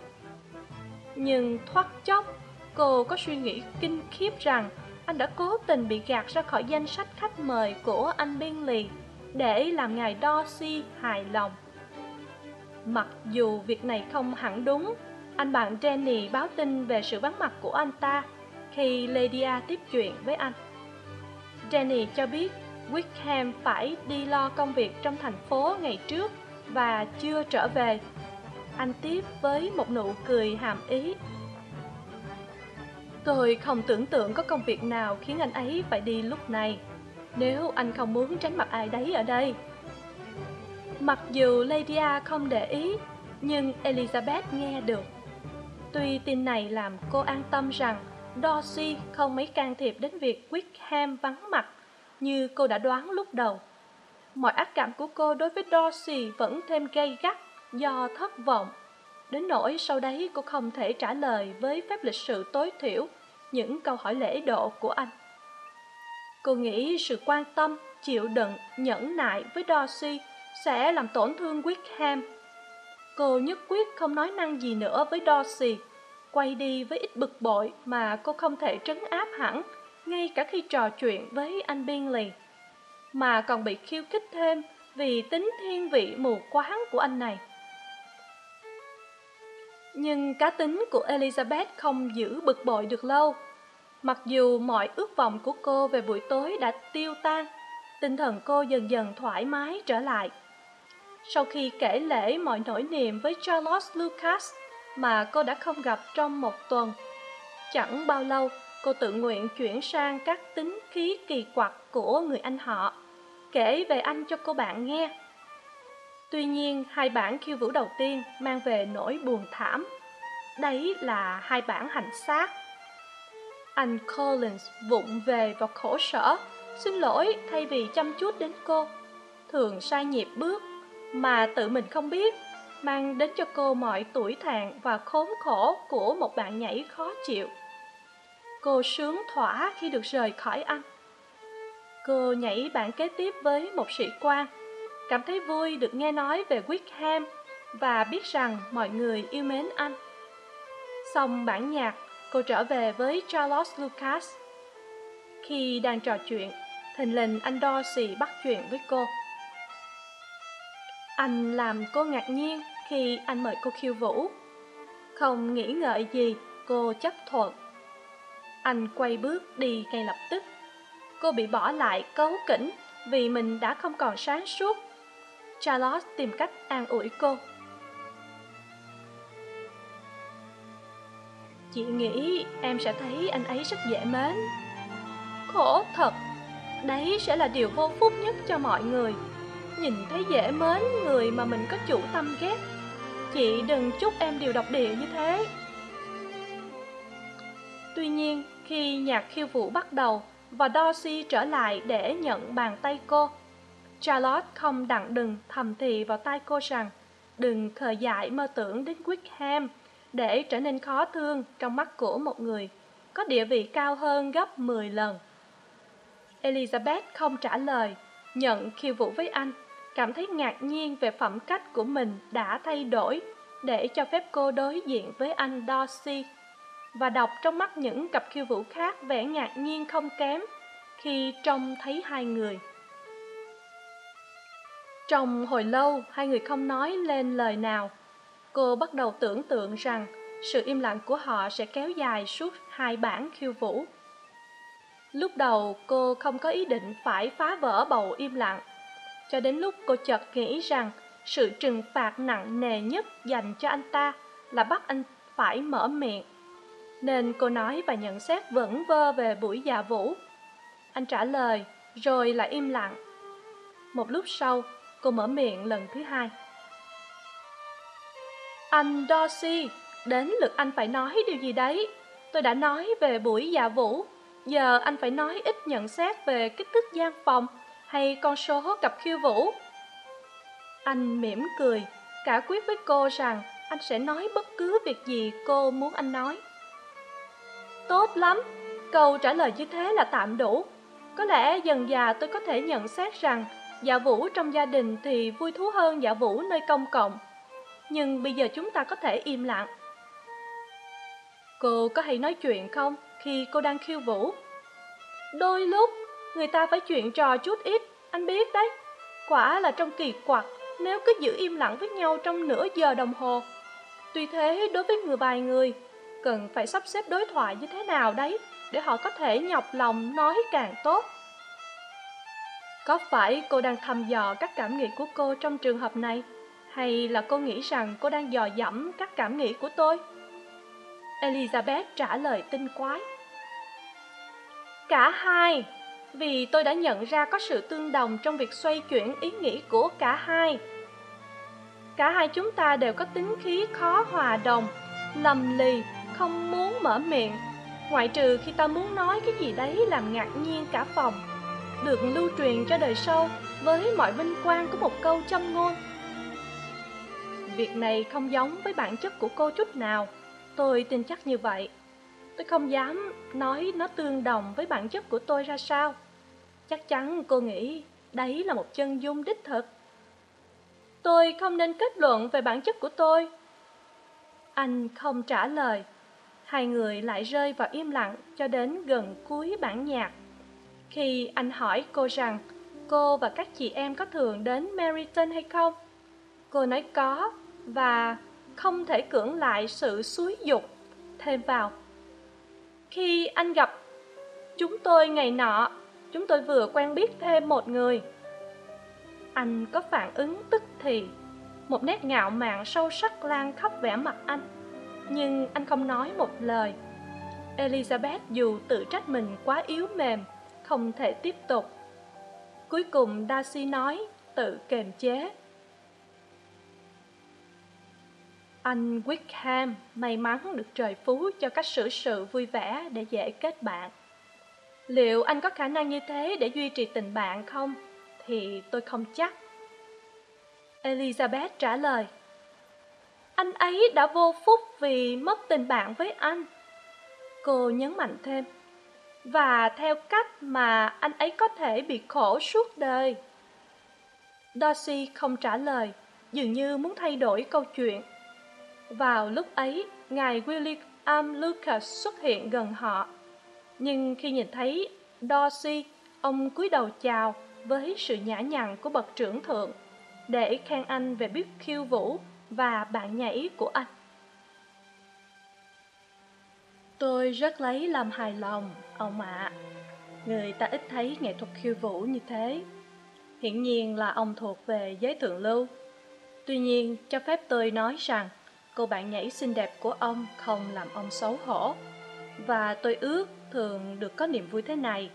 Speaker 1: Nhưng thoát chốc, cô có suy nghĩ kinh khiếp rằng anh đã cố tình bị gạt ra khỏi danh sách khách mời của anh biên lì để làm ngài Dorsey hài lòng. Mặc dù việc này không hẳn đúng, anh bạn Jenny báo tin về sự vắng mặt của anh ta khi Lydia tiếp chuyện với anh. Jenny cho biết Wickham phải đi lo công việc trong thành phố ngày trước và chưa trở về. Anh tiếp với một nụ cười hàm ý. Tôi không tưởng tượng có công việc nào khiến anh ấy phải đi lúc này, nếu anh không muốn tránh mặt ai đấy ở đây. Mặc dù Lydia không để ý, nhưng Elizabeth nghe được. Tuy tin này làm cô an tâm rằng Dorsey không mấy can thiệp đến việc Wickham vắng mặt như cô đã đoán lúc đầu. Mọi ác cảm của cô đối với Dorsey vẫn thêm gay gắt do thất vọng. Đến nỗi sau đấy cô không thể trả lời với phép lịch sự tối thiểu những câu hỏi lễ độ của anh. Cô nghĩ sự quan tâm, chịu đựng, nhẫn nại với Dorsey sẽ làm tổn thương Wickham. Cô nhất quyết không nói năng gì nữa với Dorsey quay đi với ít bực bội mà cô không thể trấn áp hẳn, ngay cả khi trò chuyện với anh biên lì mà còn bị khiêu khích thêm vì tính thiên vị mù quáng của anh này. Nhưng cá tính của elizabeth không giữ bực bội được lâu. Mặc dù mọi ước vọng của cô về buổi tối đã tiêu tan, tinh thần cô dần dần thoải mái trở lại. Sau khi kể lễ mọi nỗi niềm với charles lucas mà cô đã không gặp trong một tuần. Chẳng bao lâu, cô tự nguyện chuyển sang các tính khí kỳ quặc của người anh họ, kể về anh cho cô bạn nghe. Tuy nhiên, hai bản khiêu vũ đầu tiên mang về nỗi buồn thảm. Đấy là hai bản hành xác. Anh collins vụng về và khổ sở, xin lỗi thay vì chăm chút đến cô. Thường sai nhịp bước mà tự mình không biết mang đến cho cô mọi tuổi thàn và khốn khổ của một bạn nhảy khó chịu. Cô sướng thỏa khi được rời khỏi anh. Cô nhảy bạn kế tiếp với một sĩ quan, cảm thấy vui được nghe nói về wickham và biết rằng mọi người yêu mến anh. Xong bản nhạc, cô trở về với charles lucas. Khi đang trò chuyện, thình lình anh dorsey bắt chuyện với cô. Anh làm cô ngạc nhiên khi anh mời cô khiêu vũ. Không nghĩ ngợi gì, cô chấp thuận. Anh quay bước đi ngay lập tức. Cô bị bỏ lại cấu kỉnh vì mình đã không còn sáng suốt. Charlotte tìm cách an ủi cô. Chị nghĩ em sẽ thấy anh ấy rất dễ mến. Khổ thật, đấy sẽ là điều vô phúc nhất cho mọi người. Nhìn thấy dễ mến người mà mình có chủ tâm ghét chị đừng chúc em điều độc địa như thế tuy nhiên khi nhạc khiêu vũ bắt đầu và Dorsey trở lại để nhận bàn tay cô. Charlotte không đặng đừng thầm thì vào tay cô rằng đừng khờ dại mơ tưởng đến Wickham để trở nên khó thương trong mắt của một người có địa vị cao hơn gấp 10 lần. Elizabeth không trả lời, nhận khiêu vũ với anh, cảm thấy ngạc nhiên về phẩm cách của mình đã thay đổi để cho phép cô đối diện với anh Dorsey và đọc trong mắt những cặp khiêu vũ khác vẻ ngạc nhiên không kém khi trông thấy hai người. Trong hồi lâu, hai người không nói lên lời nào. Cô bắt đầu tưởng tượng rằng sự im lặng của họ sẽ kéo dài suốt hai bản khiêu vũ. Lúc đầu, cô không có ý định phải phá vỡ bầu im lặng cho đến lúc cô chợt nghĩ rằng sự trừng phạt nặng nề nhất dành cho anh ta là bắt anh phải mở miệng. Nên cô nói và nhận xét vẩn vơ về buổi dạ vũ. Anh trả lời, rồi lại im lặng. Một lúc sau, cô mở miệng lần thứ hai. Anh dorsey đến lượt anh phải nói điều gì đấy? Tôi đã nói về buổi dạ vũ. Giờ anh phải nói ít nhận xét về kích thước gian phòng hay con số cặp khiêu vũ? Anh mỉm cười, cả quyết với cô rằng anh sẽ nói bất cứ việc gì cô muốn anh nói. Tốt lắm, câu trả lời như thế là tạm đủ. Có lẽ dần già tôi có thể nhận xét rằng dạ vũ trong gia đình thì vui thú hơn dạ vũ nơi công cộng. Nhưng bây giờ chúng ta có thể im lặng. Cô có hay nói chuyện không khi cô đang khiêu vũ? Đôi lúc người ta phải chuyện trò chút ít, anh biết đấy. Quả là trong kỳ quặc, nếu cứ giữ im lặng với nhau trong nửa giờ đồng hồ. Tuy thế, đối với người bài người, cần phải sắp xếp đối thoại như thế nào đấy để họ có thể nhọc lòng nói càng tốt. Có phải cô đang thăm dò các cảm nghĩ của cô trong trường hợp này, hay là cô nghĩ rằng cô đang dò dẫm các cảm nghĩ của tôi? Elizabeth trả lời tinh quái. Cả hai! Vì tôi đã nhận ra có sự tương đồng trong việc xoay chuyển ý nghĩ của cả hai. Cả hai chúng ta đều có tính khí khó hòa đồng, lầm lì, không muốn mở miệng. Ngoại trừ khi ta muốn nói cái gì đấy làm ngạc nhiên cả phòng, được lưu truyền cho đời sau với mọi vinh quang của một câu châm ngôn. Việc này không giống với bản chất của cô chút nào. Tôi tin chắc như vậy. Tôi không dám nói nó tương đồng với bản chất của tôi ra sao chắc chắn cô nghĩ đấy là một chân dung đích thực. Tôi không nên kết luận về bản chất của tôi. Anh không trả lời. Hai người lại rơi vào im lặng cho đến gần cuối bản nhạc. Khi anh hỏi cô rằng cô và các chị em có thường đến Meriton hay không, cô nói có và không thể cưỡng lại sự xúi dục thêm vào. Khi anh gặp chúng tôi ngày nọ chúng tôi vừa quen biết thêm một người. Anh có phản ứng tức thì, một nét ngạo mạn sâu sắc lan khắp vẻ mặt anh. Nhưng anh không nói một lời. Elizabeth dù tự trách mình quá yếu mềm, không thể tiếp tục. Cuối cùng darcy nói tự kềm chế. Anh wickham, may mắn được trời phú cho cách xử sự vui vẻ để dễ kết bạn liệu anh có khả năng như thế để duy trì tình bạn không? Thì tôi không chắc. Elizabeth trả lời, anh ấy đã vô phúc vì mất tình bạn với anh. Cô nhấn mạnh thêm, và theo cách mà anh ấy có thể bị khổ suốt đời. Darcy không trả lời, dường như muốn thay đổi câu chuyện. Vào lúc ấy, ngài william lucas xuất hiện gần họ nhưng khi nhìn thấy darcy ông cúi đầu chào với sự nhã nhặn của bậc trưởng thượng, để khen anh về biết khiêu vũ và bạn nhảy của anh. Tôi rất lấy làm hài lòng, ông ạ. Người ta ít thấy nghệ thuật khiêu vũ như thế. Hiển nhiên là ông thuộc về giới thượng lưu. Tuy nhiên, cho phép tôi nói rằng, cô bạn nhảy xinh đẹp của ông không làm ông xấu hổ. Và tôi ước thường được có niềm vui thế này,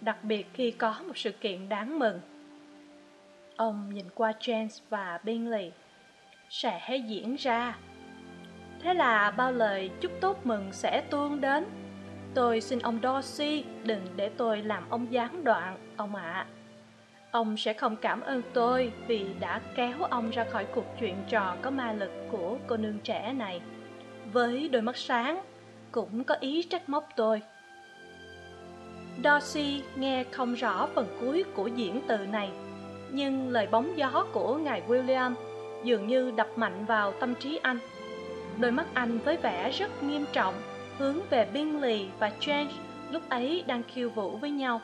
Speaker 1: đặc biệt khi có một sự kiện đáng mừng. Ông nhìn qua james và bingley, sẽ diễn ra. Thế là bao lời chúc tốt mừng sẽ tuôn đến. Tôi xin ông dorsey đừng để tôi làm ông gián đoạn, ông ạ. Ông sẽ không cảm ơn tôi vì đã kéo ông ra khỏi cuộc chuyện trò có ma lực của cô nương trẻ này. Với đôi mắt sáng, cũng có ý trách móc tôi dorsey nghe không rõ phần cuối của diễn từ này, nhưng lời bóng gió của ngài william dường như đập mạnh vào tâm trí anh. Đôi mắt anh với vẻ rất nghiêm trọng, hướng về bingley và james lúc ấy đang khiêu vũ với nhau.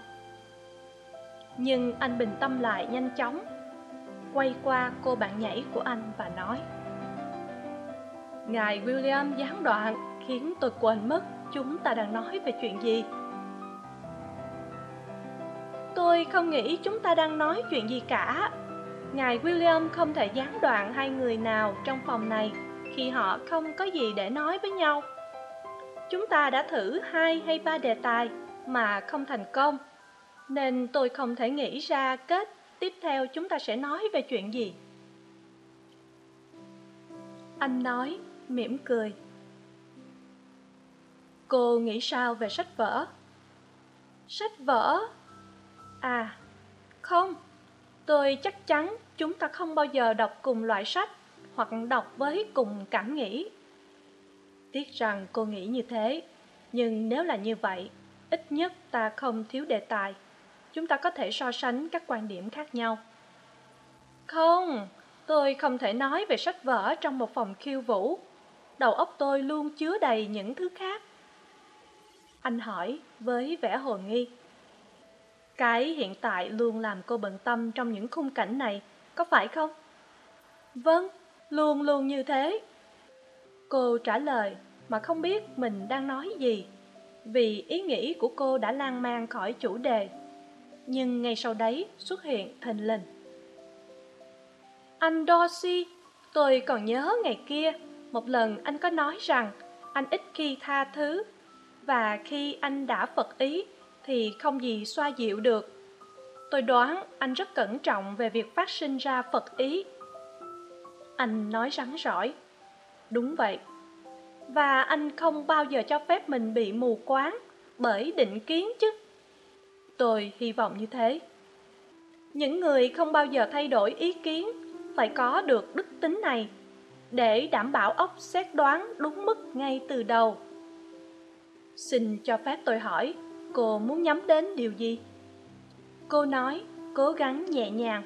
Speaker 1: Nhưng anh bình tâm lại nhanh chóng, quay qua cô bạn nhảy của anh và nói, ngài william gián đoạn khiến tôi quên mất chúng ta đang nói về chuyện gì tôi không nghĩ chúng ta đang nói chuyện gì cả. Ngài william không thể gián đoạn hai người nào trong phòng này khi họ không có gì để nói với nhau. Chúng ta đã thử hai hay ba đề tài mà không thành công, nên tôi không thể nghĩ ra kết tiếp theo chúng ta sẽ nói về chuyện gì. Anh nói, mỉm cười. Cô nghĩ sao về sách vở? Sách vở? À không. Tôi chắc chắn chúng ta không bao giờ đọc cùng loại sách hoặc đọc với cùng cảm nghĩ. Tiếc rằng cô nghĩ như thế, nhưng nếu là như vậy, ít nhất ta không thiếu đề tài. Chúng ta có thể so sánh các quan điểm khác nhau. Không, tôi không thể nói về sách vở trong một phòng khiêu vũ. Đầu óc tôi luôn chứa đầy những thứ khác. Anh hỏi với vẻ hồ nghi cái hiện tại luôn làm cô bận tâm trong những khung cảnh này, có phải không? Vâng luôn luôn như thế. Cô trả lời mà không biết mình đang nói gì, vì ý nghĩ của cô đã lan man khỏi chủ đề. Nhưng ngay sau đấy xuất hiện thình lình anh dorsey, tôi còn nhớ ngày kia, một lần anh có nói rằng anh ít khi tha thứ và khi anh đã phật ý thì không gì xoa dịu được. Tôi đoán anh rất cẩn trọng về việc phát sinh ra phật ý. Anh nói rắn rỏi, đúng vậy. Và anh không bao giờ cho phép mình bị mù quáng bởi định kiến chứ. Tôi hy vọng như thế. Những người không bao giờ thay đổi ý kiến phải có được đức tính này để đảm bảo óc xét đoán đúng mức ngay từ đầu. Xin cho phép tôi hỏi cô muốn nhắm đến điều gì? Cô nói, cố gắng nhẹ nhàng.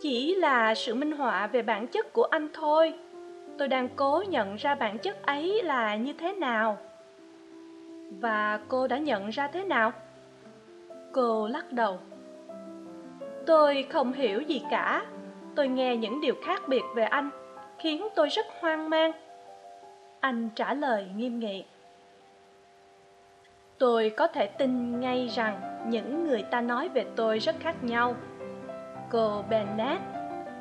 Speaker 1: Chỉ là sự minh họa về bản chất của anh thôi. Tôi đang cố nhận ra bản chất ấy là như thế nào. Và cô đã nhận ra thế nào? Cô lắc đầu. Tôi không hiểu gì cả. Tôi nghe những điều khác biệt về anh, khiến tôi rất hoang mang. Anh trả lời nghiêm nghị tôi có thể tin ngay rằng những người ta nói về tôi rất khác nhau. Cô bennett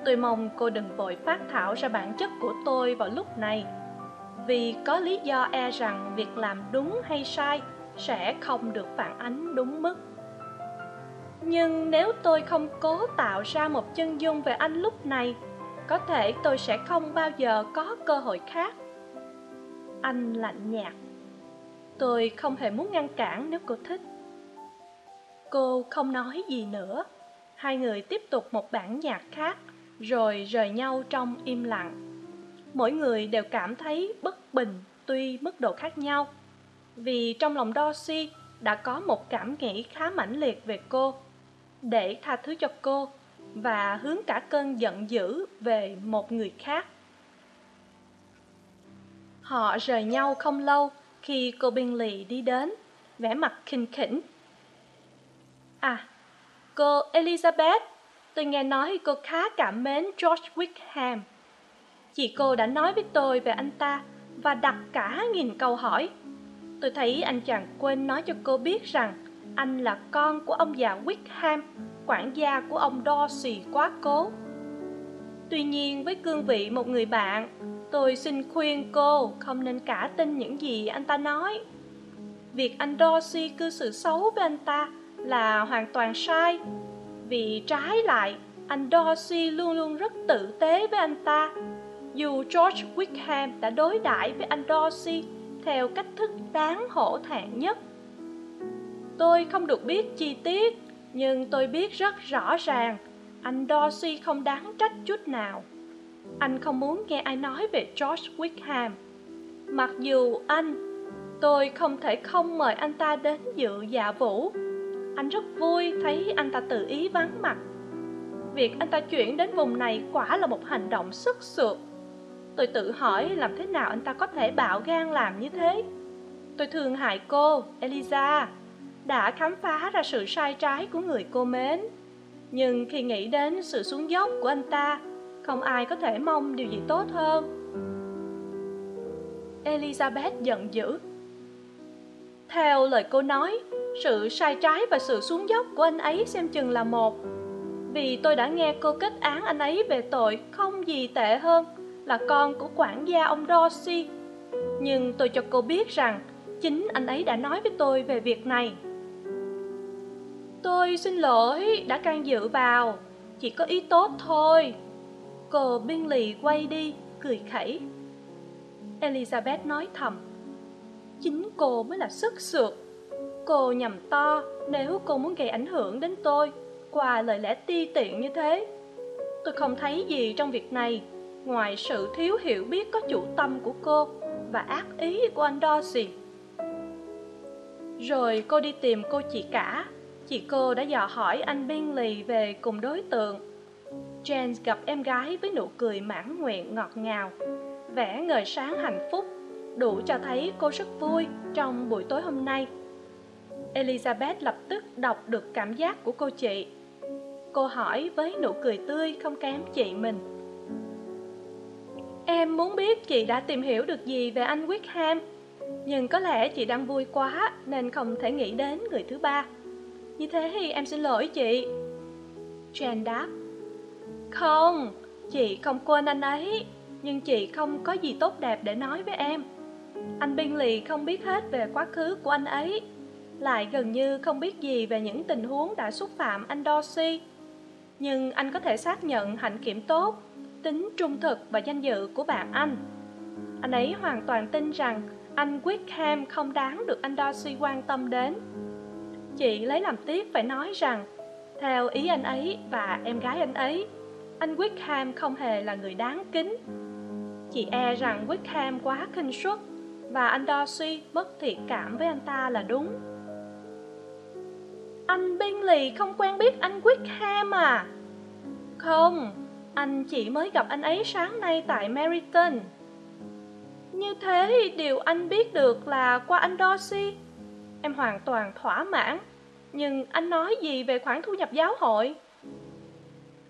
Speaker 1: tôi mong cô đừng vội phát thảo ra bản chất của tôi vào lúc này. Vì có lý do e rằng việc làm đúng hay sai sẽ không được phản ánh đúng mức. Nhưng nếu tôi không cố tạo ra một chân dung về anh lúc này, có thể tôi sẽ không bao giờ có cơ hội khác. Anh lạnh nhạt tôi không hề muốn ngăn cản nếu cô thích. Cô không nói gì nữa. Hai người tiếp tục một bản nhạc khác, rồi rời nhau trong im lặng. Mỗi người đều cảm thấy bất bình tuy mức độ khác nhau, vì trong lòng dorsey đã có một cảm nghĩ khá mãnh liệt về cô, để tha thứ cho cô và hướng cả cơn giận dữ về một người khác. Họ rời nhau không lâu khi cô bingley đi đến, vẻ mặt khinh khỉnh. À cô elizabeth, tôi nghe nói cô khá cảm mến george wickham. Chị cô đã nói với tôi về anh ta và đặt cả nghìn câu hỏi. Tôi thấy anh chàng quên nói cho cô biết rằng anh là con của ông già wickham, quản gia của ông dorsey quá cố tuy nhiên, với cương vị một người bạn, tôi xin khuyên cô không nên cả tin những gì anh ta nói. Việc anh dorsey cư xử xấu với anh ta là hoàn toàn sai. Vì trái lại, anh dorsey luôn luôn rất tử tế với anh ta. Dù george wickham đã đối đãi với anh dorsey theo cách thức đáng hổ thẹn nhất. Tôi không được biết chi tiết, nhưng tôi biết rất rõ ràng anh dorsey không đáng trách chút nào. Anh không muốn nghe ai nói về george wickham. Mặc dù anh, tôi không thể không mời anh ta đến dự dạ vũ. Anh rất vui thấy anh ta tự ý vắng mặt. Việc anh ta chuyển đến vùng này quả là một hành động sức sượt. Tôi tự hỏi làm thế nào anh ta có thể bạo gan làm như thế. Tôi thương hại cô, eliza, đã khám phá ra sự sai trái của người cô mến nhưng khi nghĩ đến sự xuống dốc của anh ta, không ai có thể mong điều gì tốt hơn elizabeth giận dữ theo lời cô nói, sự sai trái và sự xuống dốc của anh ấy xem chừng là một vì tôi đã nghe cô kết án anh ấy về tội không gì tệ hơn là con của quản gia ông Dorsey. Nhưng tôi cho cô biết rằng chính anh ấy đã nói với tôi về việc này. Tôi xin lỗi đã can dự vào, chỉ có ý tốt thôi. Cô Bingley quay đi, cười khẩy. Elizabeth nói thầm. Chính cô mới là sức sượt. Cô nhầm to nếu cô muốn gây ảnh hưởng đến tôi qua lời lẽ ti tiện như thế. Tôi không thấy gì trong việc này ngoài sự thiếu hiểu biết có chủ tâm của cô và ác ý của anh Dorsey. Rồi cô đi tìm cô chị cả. Chị cô đã dò hỏi anh Bingley về cùng đối tượng. James gặp em gái với nụ cười mãn nguyện ngọt ngào, vẻ ngời sáng hạnh phúc, đủ cho thấy cô rất vui trong buổi tối hôm nay. Elizabeth lập tức đọc được cảm giác của cô chị. Cô hỏi với nụ cười tươi không kém chị mình Em muốn biết chị đã tìm hiểu được gì về anh Wickham Nhưng có lẽ chị đang vui quá nên không thể nghĩ đến người thứ ba như thế thì em xin lỗi chị. Jen đáp Không, chị không quên anh ấy Nhưng chị không có gì tốt đẹp để nói với em. Anh Bingley không biết hết về quá khứ của anh ấy Lại gần như không biết gì về những tình huống đã xúc phạm anh Dorsey Nhưng anh có thể xác nhận hạnh kiểm tốt tính trung thực và danh dự của bạn anh. Anh ấy hoàn toàn tin rằng anh Wickham không đáng được anh Darcy quan tâm đến chị lấy làm tiếc phải nói rằng, theo ý anh ấy và em gái anh ấy, anh Wickham không hề là người đáng kính. Chị e rằng Wickham quá khinh suất và anh dorsey mất thiện cảm với anh ta là đúng. Anh Bingley không quen biết anh Wickham à? Không, anh chỉ mới gặp anh ấy sáng nay tại Meriton Như thế, điều anh biết được là qua anh Dorsey Em hoàn toàn thỏa mãn. Nhưng anh nói gì về khoản thu nhập giáo hội?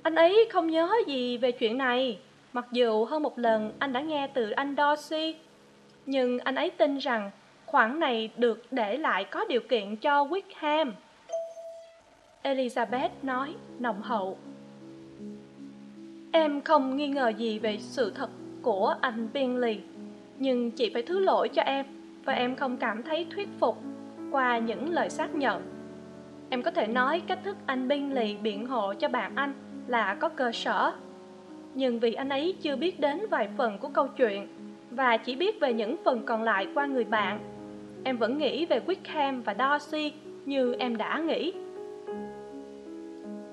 Speaker 1: Anh ấy không nhớ gì về chuyện này. Mặc dù hơn một lần anh đã nghe từ anh Dorsey Nhưng anh ấy tin rằng khoản này được để lại có điều kiện cho Wickham. Elizabeth nói nồng hậu. Em không nghi ngờ gì về sự thật của anh Bingley, Nhưng chị phải thứ lỗi cho em Và em không cảm thấy thuyết phục qua những lời xác nhận. Em có thể nói cách thức anh binh lì biện hộ cho bạn anh là có cơ sở. Nhưng vì anh ấy chưa biết đến vài phần của câu chuyện Và chỉ biết về những phần còn lại qua người bạn, Em vẫn nghĩ về Wickham và dorsey như em đã nghĩ.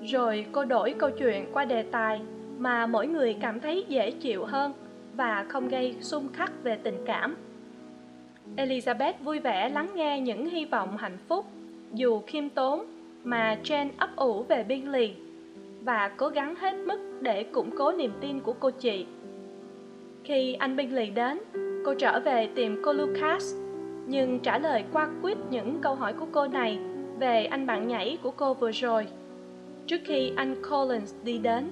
Speaker 1: Rồi cô đổi câu chuyện qua đề tài mà mỗi người cảm thấy dễ chịu hơn và không gây xung khắc về tình cảm elizabeth vui vẻ lắng nghe những hy vọng hạnh phúc dù khiêm tốn mà Jane ấp ủ về Bingley và cố gắng hết mức để củng cố niềm tin của cô chị. Khi anh Bingley đến, cô trở về tìm cô Lucas, nhưng trả lời qua quyết những câu hỏi của cô này về anh bạn nhảy của cô vừa rồi. Trước khi anh Collins đi đến,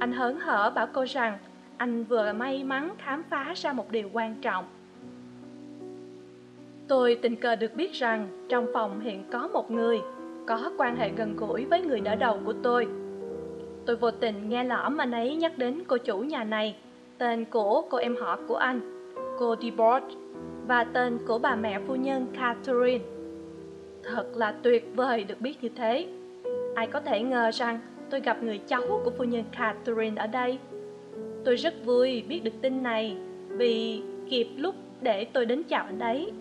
Speaker 1: anh hớn hở bảo cô rằng anh vừa may mắn khám phá ra một điều quan trọng tôi tình cờ được biết rằng trong phòng hiện có một người, có quan hệ gần gũi với người đỡ đầu của tôi. Tôi vô tình nghe lõm anh ấy nhắc đến cô chủ nhà này, tên của cô em họ của anh, cô debord, và tên của bà mẹ phu nhân catherine. Thật là tuyệt vời được biết như thế. Ai có thể ngờ rằng tôi gặp người cháu của phu nhân Catherine ở đây. Tôi rất vui biết được tin này, vì kịp lúc để tôi đến chào anh ấy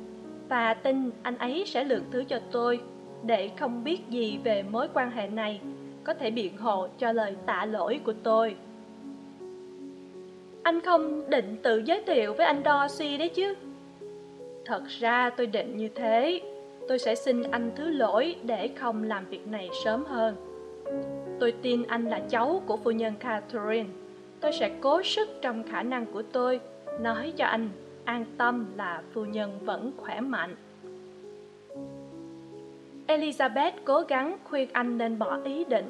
Speaker 1: và tin anh ấy sẽ lượng thứ cho tôi, để không biết gì về mối quan hệ này, có thể biện hộ cho lời tạ lỗi của tôi. Anh không định tự giới thiệu với anh Dorsey đấy chứ? Thật ra tôi định như thế. Tôi sẽ xin anh thứ lỗi để không làm việc này sớm hơn. Tôi tin anh là cháu của phu nhân Catherine. Tôi sẽ cố sức trong khả năng của tôi, nói cho anh an tâm là phu nhân vẫn khỏe mạnh. Elizabeth cố gắng khuyên anh nên bỏ ý định.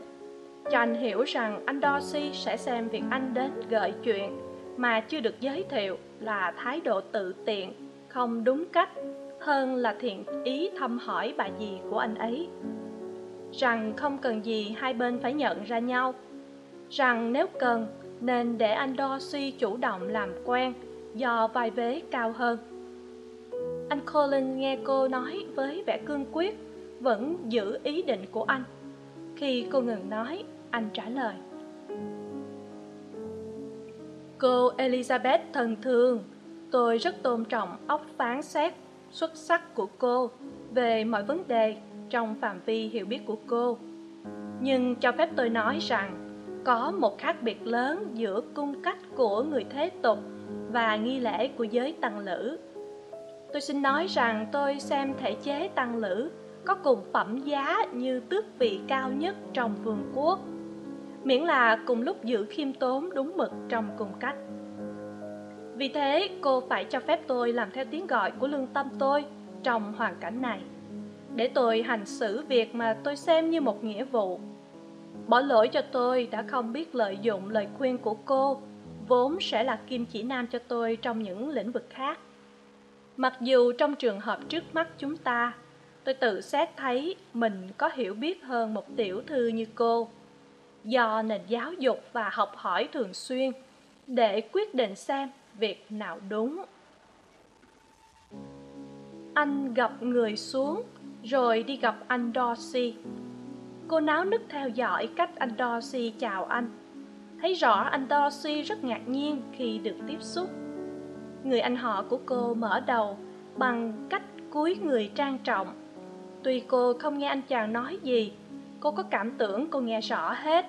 Speaker 1: Cho anh hiểu rằng anh Dorsey sẽ xem việc anh đến gợi chuyện mà chưa được giới thiệu là thái độ tự tiện, không đúng cách, hơn là thiện ý thăm hỏi bà dì của anh ấy. Rằng không cần gì hai bên phải nhận ra nhau. Rằng nếu cần, nên để anh Dorsey chủ động làm quen do vai vế cao hơn. Anh colin nghe cô nói với vẻ cương quyết, vẫn giữ ý định của anh. Khi cô ngừng nói, anh trả lời. Cô elizabeth thân thương, tôi rất tôn trọng óc phán xét, xuất sắc của cô về mọi vấn đề trong phạm vi hiểu biết của cô. Nhưng cho phép tôi nói rằng, có một khác biệt lớn giữa cung cách của người thế tục và nghi lễ của giới tăng lữ. Tôi xin nói rằng tôi xem thể chế tăng lữ có cùng phẩm giá như tước vị cao nhất trong vương quốc. Miễn là cùng lúc giữ khiêm tốn đúng mực trong cùng cách. Vì thế, cô phải cho phép tôi làm theo tiếng gọi của lương tâm tôi trong hoàn cảnh này, để tôi hành xử việc mà tôi xem như một nghĩa vụ. Bỏ lỗi cho tôi đã không biết lợi dụng lời khuyên của cô vốn sẽ là kim chỉ nam cho tôi trong những lĩnh vực khác. Mặc dù trong trường hợp trước mắt chúng ta, tôi tự xét thấy mình có hiểu biết hơn một tiểu thư như cô. Do nền giáo dục và học hỏi thường xuyên, để quyết định xem việc nào đúng. Anh gặp người xuống, rồi đi gặp anh dorsey. Cô náo nức theo dõi cách anh dorsey chào anh thấy rõ anh dorsey rất ngạc nhiên khi được tiếp xúc người anh họ của cô mở đầu bằng cách cúi người trang trọng tuy cô không nghe anh chàng nói gì cô có cảm tưởng cô nghe rõ hết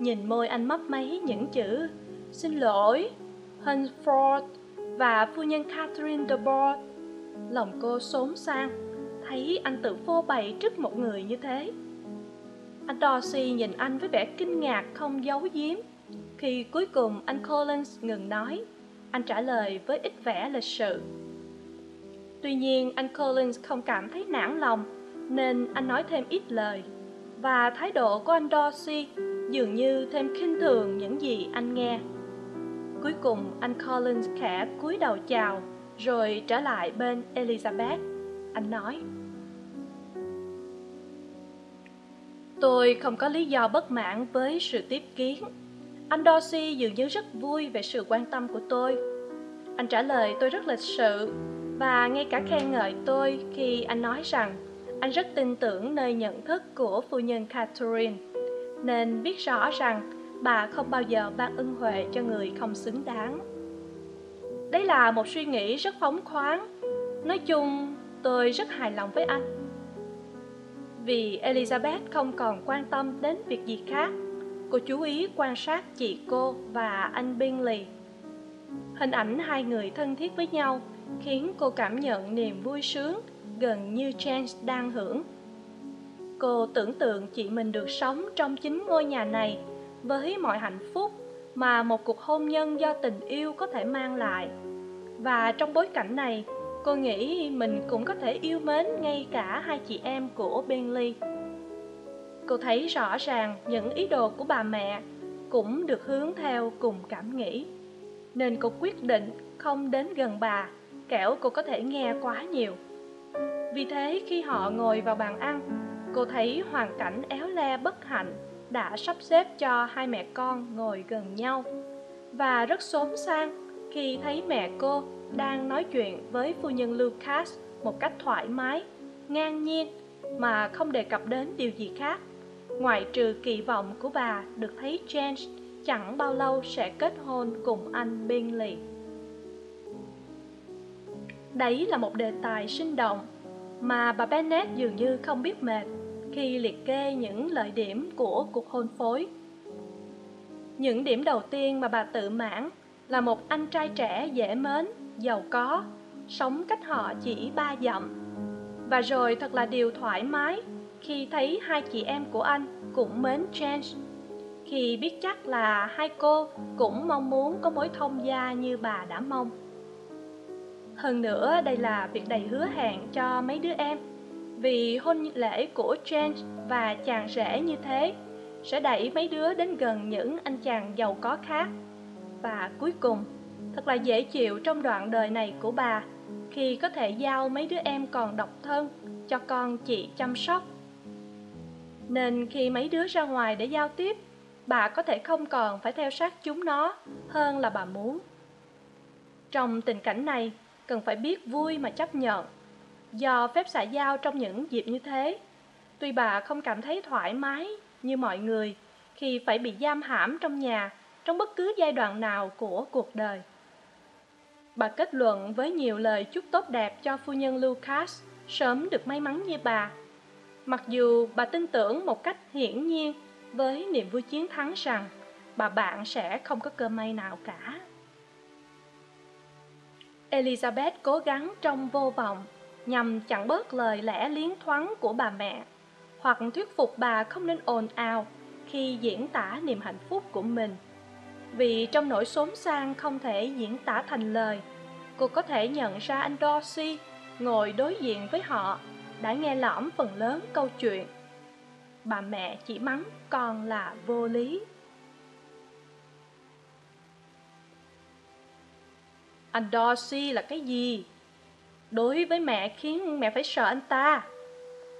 Speaker 1: nhìn môi anh mấp máy những chữ xin lỗi Hunsford và phu nhân Catherine de Bourgh. Lòng cô xốn sang, thấy anh tự phô bày trước một người như thế. Anh Dorsey nhìn anh với vẻ kinh ngạc không giấu giếm. Khi cuối cùng anh Collins ngừng nói, anh trả lời với ít vẻ lịch sự. Tuy nhiên anh Collins không cảm thấy nản lòng, nên anh nói thêm ít lời. Và thái độ của anh Dorsey dường như thêm khinh thường những gì anh nghe cuối cùng anh collins khẽ cúi đầu chào rồi trở lại bên elizabeth anh nói tôi không có lý do bất mãn với sự tiếp kiến anh dorsey dường như rất vui về sự quan tâm của tôi. Anh trả lời, tôi rất lịch sự và ngay cả khen ngợi tôi khi anh nói rằng anh rất tin tưởng nơi nhận thức của phu nhân catherine, nên biết rõ rằng bà không bao giờ ban ân huệ cho người không xứng đáng. Đấy là một suy nghĩ rất phóng khoáng. Nói chung, tôi rất hài lòng với anh. Vì elizabeth không còn quan tâm đến việc gì khác cô chú ý quan sát chị cô và anh bingley. Hình ảnh hai người thân thiết với nhau khiến cô cảm nhận niềm vui sướng gần như james đang hưởng. Cô tưởng tượng chị mình được sống trong chính ngôi nhà này với mọi hạnh phúc mà một cuộc hôn nhân do tình yêu có thể mang lại. Và trong bối cảnh này, cô nghĩ mình cũng có thể yêu mến ngay cả hai chị em của bentley cô thấy rõ ràng những ý đồ của bà mẹ, cũng được hướng theo cùng cảm nghĩ. Nên cô quyết định không đến gần bà, kẻo cô có thể nghe quá nhiều. Vì thế khi họ ngồi vào bàn ăn, cô thấy hoàn cảnh éo le bất hạnh đã sắp xếp cho hai mẹ con ngồi gần nhau. Và rất xốn sang khi thấy mẹ cô đang nói chuyện với phu nhân lucas một cách thoải mái, ngang nhiên mà không đề cập đến điều gì khác ngoại trừ kỳ vọng của bà, được thấy james chẳng bao lâu sẽ kết hôn cùng anh bingley. Đấy là một đề tài sinh động, mà bà bennet dường như không biết mệt khi liệt kê những lợi điểm của cuộc hôn phối. Những điểm đầu tiên mà bà tự mãn là một anh trai trẻ dễ mến, giàu có, sống cách họ chỉ ba dặm. Và rồi thật là điều thoải mái khi thấy hai chị em của anh cũng mến James khi biết chắc là hai cô cũng mong muốn có mối thông gia như bà đã mong. Hơn nữa, đây là việc đầy hứa hẹn cho mấy đứa em, vì hôn lễ của James và chàng rể như thế sẽ đẩy mấy đứa đến gần những anh chàng giàu có khác. Và cuối cùng, thật là dễ chịu trong đoạn đời này của bà khi có thể giao mấy đứa em còn độc thân cho con chị chăm sóc nên khi mấy đứa ra ngoài để giao tiếp, bà có thể không còn phải theo sát chúng nó hơn là bà muốn. Trong tình cảnh này, cần phải biết vui mà chấp nhận. Do phép xã giao trong những dịp như thế, tuy bà không cảm thấy thoải mái như mọi người khi phải bị giam hãm trong nhà trong bất cứ giai đoạn nào của cuộc đời. Bà kết luận với nhiều lời chúc tốt đẹp cho phu nhân lucas, sớm được may mắn như bà mặc dù bà tin tưởng một cách hiển nhiên với niềm vui chiến thắng rằng bà bạn sẽ không có cơ may nào cả. Elizabeth cố gắng trong vô vọng, nhằm chặn bớt lời lẽ liến thoáng của bà mẹ, hoặc thuyết phục bà không nên ồn ào khi diễn tả niềm hạnh phúc của mình. Vì trong nỗi xốn sang không thể diễn tả thành lời, cô có thể nhận ra anh dorsey ngồi đối diện với họ đã nghe lõm phần lớn câu chuyện. Bà mẹ chỉ mắng con là vô lý. Anh dorsey là cái gì? Đối với mẹ khiến mẹ phải sợ anh ta.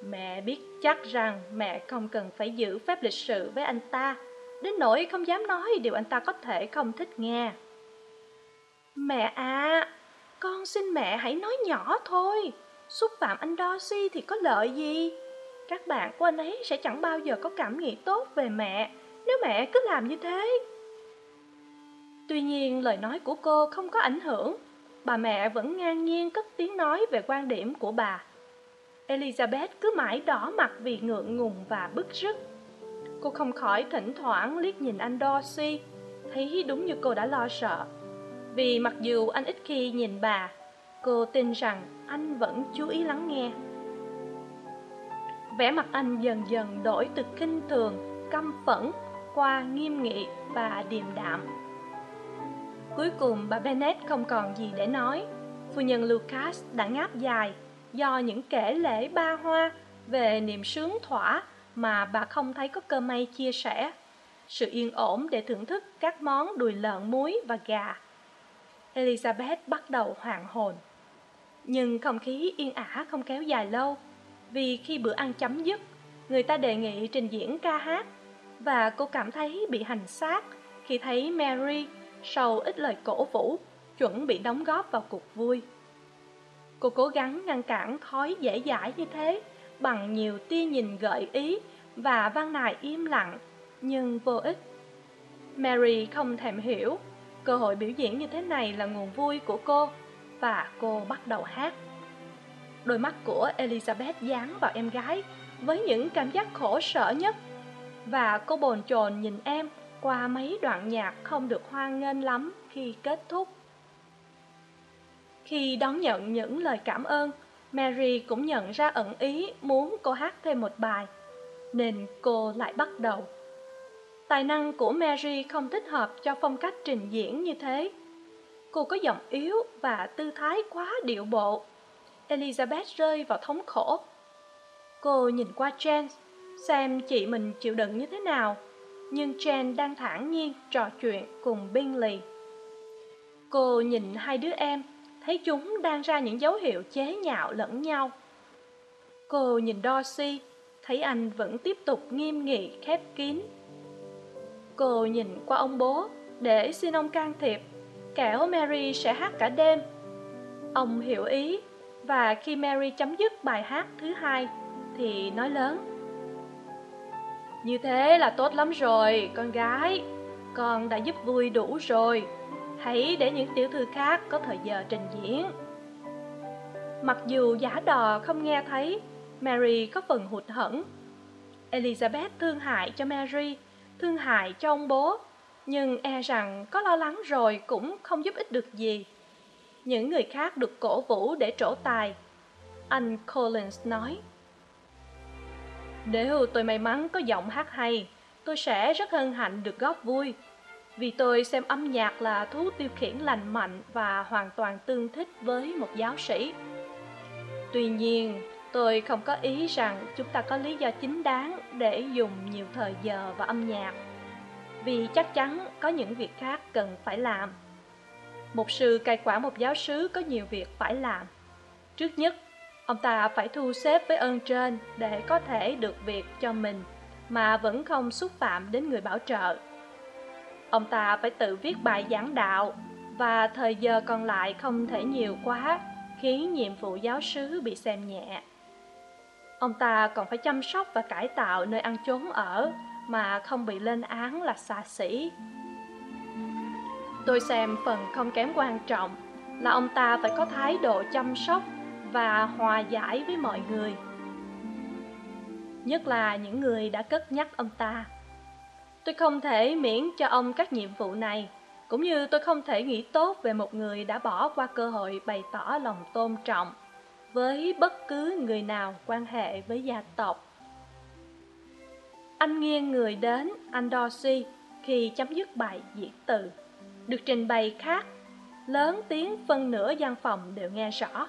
Speaker 1: Mẹ biết chắc rằng mẹ không cần phải giữ phép lịch sự với anh ta. Đến nỗi không dám nói điều anh ta có thể không thích nghe. Mẹ à con xin mẹ hãy nói nhỏ thôi xúc phạm anh dorsey thì có lợi gì? Các bạn của anh ấy sẽ chẳng bao giờ có cảm nghĩ tốt về mẹ, nếu mẹ cứ làm như thế. Tuy nhiên, lời nói của cô không có ảnh hưởng. Bà mẹ vẫn ngang nhiên cất tiếng nói về quan điểm của bà. Elizabeth cứ mãi đỏ mặt vì ngượng ngùng và bức rứt. Cô không khỏi thỉnh thoảng liếc nhìn anh dorsey thấy đúng như cô đã lo sợ. Vì mặc dù anh ít khi nhìn bà, cô tin rằng anh vẫn chú ý lắng nghe. Vẻ mặt anh dần dần đổi từ kinh thường, căm phẫn qua nghiêm nghị và điềm đạm. Cuối cùng, bà bennet không còn gì để nói. Phu nhân lucas đã ngáp dài do những kể lễ ba hoa về niềm sướng thỏa mà bà không thấy có cơ may chia sẻ. Sự yên ổn để thưởng thức các món đùi lợn muối và gà. Elizabeth bắt đầu hoàng hồn nhưng không khí yên ả không kéo dài lâu, vì khi bữa ăn chấm dứt, người ta đề nghị trình diễn ca hát và cô cảm thấy bị hành xác khi thấy mary sau ít lời cổ vũ, chuẩn bị đóng góp vào cuộc vui. Cô cố gắng ngăn cản thói dễ dãi như thế bằng nhiều tia nhìn gợi ý và văn nài im lặng, nhưng vô ích. Mary không thèm hiểu cơ hội biểu diễn như thế này là nguồn vui của cô và cô bắt đầu hát. Đôi mắt của elizabeth dán vào em gái với những cảm giác khổ sở nhất. Và cô bồn chồn nhìn em qua mấy đoạn nhạc không được hoan nghênh lắm khi kết thúc. Khi đón nhận những lời cảm ơn, mary cũng nhận ra ẩn ý muốn cô hát thêm một bài, nên cô lại bắt đầu. Tài năng của mary không thích hợp cho phong cách trình diễn như thế cô có giọng yếu và tư thái quá điệu bộ. Elizabeth rơi vào thống khổ. Cô nhìn qua jen xem chị mình chịu đựng như thế nào. Nhưng jen đang thản nhiên trò chuyện cùng bingley. Cô nhìn hai đứa em, thấy chúng đang ra những dấu hiệu chế nhạo lẫn nhau. Cô nhìn dorsey thấy anh vẫn tiếp tục nghiêm nghị, khép kín. Cô nhìn qua ông bố, để xin ông can thiệp kẻo mary sẽ hát cả đêm. Ông hiểu ý, và khi mary chấm dứt bài hát thứ hai, thì nói lớn, như thế là tốt lắm rồi, con gái. Con đã giúp vui đủ rồi. Hãy để những tiểu thư khác có thời giờ trình diễn. Mặc dù giả đò không nghe thấy, mary có phần hụt hẫng. Elizabeth thương hại cho mary, thương hại cho ông bố nhưng e rằng có lo lắng rồi cũng không giúp ích được gì. Những người khác được cổ vũ để trổ tài. Anh collins nói nếu tôi may mắn có giọng hát hay, tôi sẽ rất hân hạnh được góp vui. Vì tôi xem âm nhạc là thú tiêu khiển lành mạnh và hoàn toàn tương thích với một giáo sĩ. Tuy nhiên, tôi không có ý rằng chúng ta có lý do chính đáng để dùng nhiều thời giờ vào âm nhạc vì chắc chắn có những việc khác cần phải làm. Một sư cai quản một giáo sứ có nhiều việc phải làm. Trước nhất, ông ta phải thu xếp với ơn trên để có thể được việc cho mình mà vẫn không xúc phạm đến người bảo trợ. Ông ta phải tự viết bài giảng đạo và thời giờ còn lại không thể nhiều quá khiến nhiệm vụ giáo sứ bị xem nhẹ. Ông ta còn phải chăm sóc và cải tạo nơi ăn chốn ở mà không bị lên án là xa xỉ. Tôi xem phần không kém quan trọng là ông ta phải có thái độ chăm sóc và hòa giải với mọi người, nhất là những người đã cất nhắc ông ta. Tôi không thể miễn cho ông các nhiệm vụ này, cũng như tôi không thể nghĩ tốt về một người đã bỏ qua cơ hội bày tỏ lòng tôn trọng với bất cứ người nào quan hệ với gia tộc anh nghiêng người đến anh dorsey khi chấm dứt bài diễn từ. Được trình bày khác, lớn tiếng phân nửa gian phòng đều nghe rõ.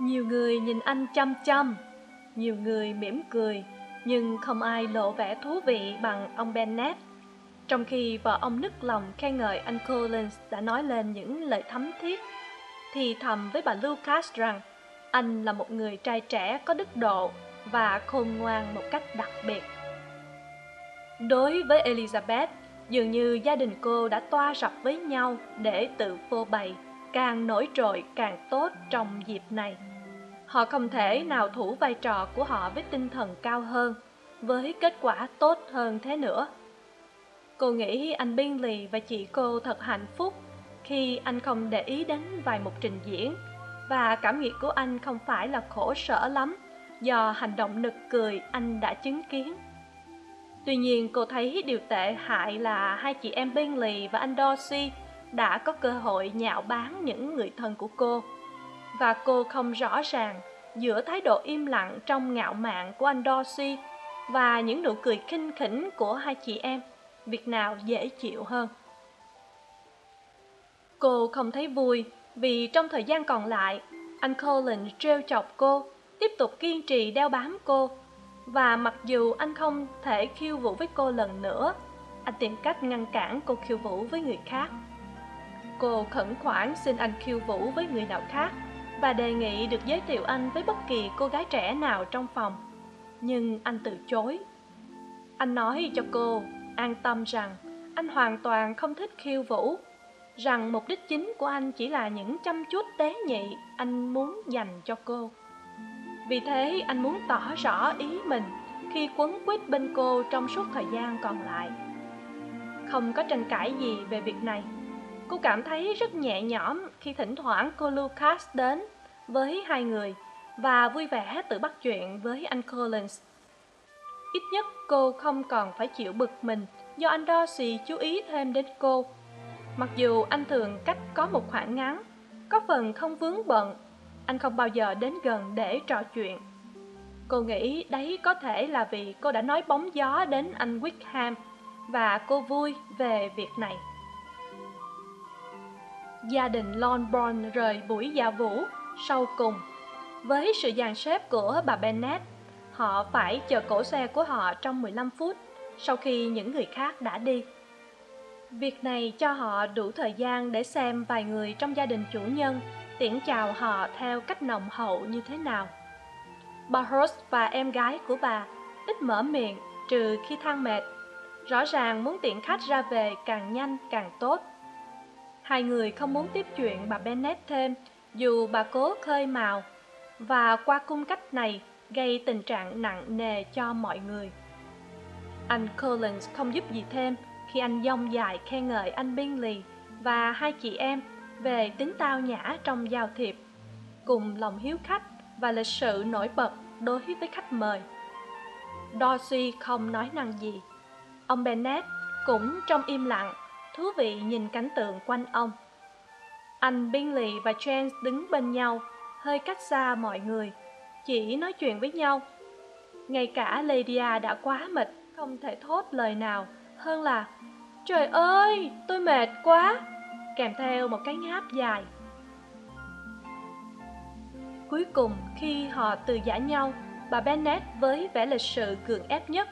Speaker 1: Nhiều người nhìn anh chăm chăm, nhiều người mỉm cười, nhưng không ai lộ vẻ thú vị bằng ông bennett. Trong khi vợ ông nức lòng khen ngợi anh collins đã nói lên những lời thấm thiết, thì thầm với bà lucas rằng anh là một người trai trẻ có đức độ và khôn ngoan một cách đặc biệt. Đối với elizabeth, dường như gia đình cô đã toa rập với nhau để tự phô bày, càng nổi trội càng tốt trong dịp này. Họ không thể nào thủ vai trò của họ với tinh thần cao hơn, với kết quả tốt hơn thế nữa. Cô nghĩ anh bingley và chị cô thật hạnh phúc khi anh không để ý đến vài mục trình diễn, và cảm nghĩ của anh không phải là khổ sở lắm do hành động nực cười, anh đã chứng kiến. Tuy nhiên, cô thấy điều tệ hại là hai chị em bentley và anh dorsey đã có cơ hội nhạo báng những người thân của cô. Và cô không rõ ràng giữa thái độ im lặng trong ngạo mạn của anh dorsey và những nụ cười khinh khỉnh của hai chị em, việc nào dễ chịu hơn. Cô không thấy vui vì trong thời gian còn lại, anh colin trêu chọc cô tiếp tục kiên trì đeo bám cô. Và mặc dù anh không thể khiêu vũ với cô lần nữa, anh tìm cách ngăn cản cô khiêu vũ với người khác. Cô khẩn khoản xin anh khiêu vũ với người nào khác và đề nghị được giới thiệu anh với bất kỳ cô gái trẻ nào trong phòng. Nhưng anh từ chối. Anh nói cho cô, an tâm rằng anh hoàn toàn không thích khiêu vũ, rằng mục đích chính của anh chỉ là những chăm chút tế nhị anh muốn dành cho cô vì thế, anh muốn tỏ rõ ý mình khi quấn quýt bên cô trong suốt thời gian còn lại. Không có tranh cãi gì về việc này. Cô cảm thấy rất nhẹ nhõm khi thỉnh thoảng cô lucas đến với hai người và vui vẻ tự bắt chuyện với anh collins. Ít nhất cô không còn phải chịu bực mình do anh dorsey chú ý thêm đến cô. Mặc dù anh thường cách có một khoảng ngắn, có phần không vướng bận anh không bao giờ đến gần để trò chuyện. Cô nghĩ đấy có thể là vì cô đã nói bóng gió đến anh wickham và cô vui về việc này. Gia đình longbourn rời buổi dạ vũ sau cùng. Với sự dàn xếp của bà bennet họ phải chờ cổ xe của họ trong mười lăm phút sau khi những người khác đã đi. Việc này cho họ đủ thời gian để xem vài người trong gia đình chủ nhân tiễn chào họ theo cách nồng hậu như thế nào. Bà Horst và em gái của bà ít mở miệng trừ khi than mệt. Rõ ràng muốn tiện khách ra về càng nhanh càng tốt. Hai người không muốn tiếp chuyện bà bennet thêm, dù bà cố khơi mào và qua cung cách này gây tình trạng nặng nề cho mọi người. Anh collins không giúp gì thêm khi anh dông dài khen ngợi anh bingley và hai chị em về tính tao nhã trong giao thiệp, cùng lòng hiếu khách và lịch sự nổi bật đối với khách mời. Dorsey không nói năng gì. Ông bennet cũng trong im lặng, thú vị nhìn cảnh tượng quanh ông. Anh bingley và james đứng bên nhau, hơi cách xa mọi người, chỉ nói chuyện với nhau. Ngay cả lydia đã quá mệt, không thể thốt lời nào, hơn là, trời ơi, tôi mệt quá kèm theo một cái ngáp dài. Cuối cùng, khi họ từ giã nhau, bà bennet với vẻ lịch sự cường ép nhất,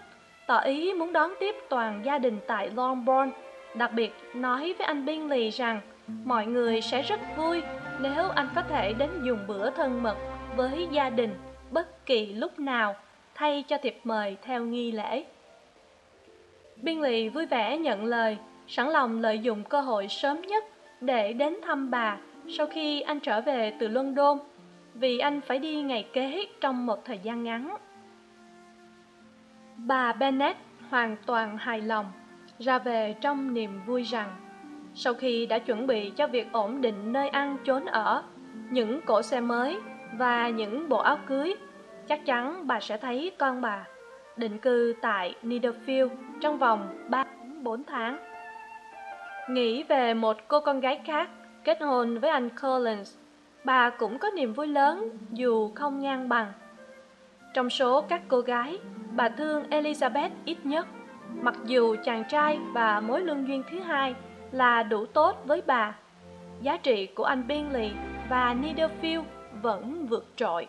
Speaker 1: tỏ ý muốn đón tiếp toàn gia đình tại longbourn. Đặc biệt, nói với anh bingley rằng mọi người sẽ rất vui nếu anh có thể đến dùng bữa thân mật với gia đình bất kỳ lúc nào, thay cho thiệp mời theo nghi lễ. Bingley vui vẻ nhận lời sẵn lòng lợi dụng cơ hội sớm nhất để đến thăm bà sau khi anh trở về từ london, vì anh phải đi ngày kế trong một thời gian ngắn. Bà bennet hoàn toàn hài lòng, ra về trong niềm vui rằng sau khi đã chuẩn bị cho việc ổn định nơi ăn chốn ở, những cỗ xe mới và những bộ áo cưới, chắc chắn bà sẽ thấy con bà định cư tại Netherfield trong vòng ba bốn tháng nghĩ về một cô con gái khác, kết hôn với anh collins, bà cũng có niềm vui lớn dù không ngang bằng. Trong số các cô gái, bà thương elizabeth ít nhất, mặc dù chàng trai và mối lương duyên thứ hai là đủ tốt với bà, giá trị của anh bingley và Netherfield vẫn vượt trội.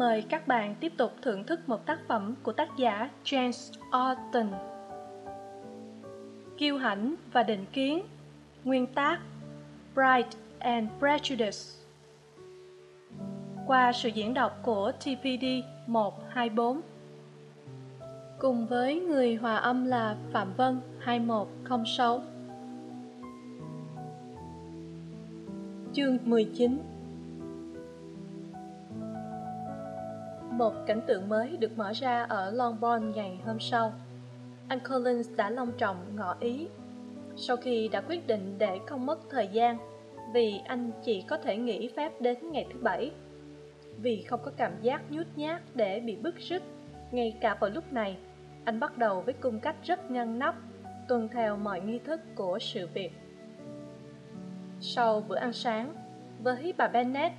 Speaker 1: Mời các bạn tiếp tục thưởng thức một tác phẩm của tác giả James Austen. Kiêu hãnh và định kiến. Nguyên tác, Pride and Prejudice. Qua sự diễn đọc của TPD 124 Cùng với người hòa âm là Phạm Vân 2106 Chương 19 một cảnh tượng mới được mở ra ở longbourn ngày hôm sau. Anh collins đã long trọng ngỏ ý. Sau khi đã quyết định để không mất thời gian, vì anh chỉ có thể nghỉ phép đến ngày thứ bảy. Vì không có cảm giác nhút nhát để bị bức rứt, ngay cả vào lúc này, anh bắt đầu với cung cách rất ngăn nắp, tuân theo mọi nghi thức của sự việc. Sau bữa ăn sáng, với bà bennet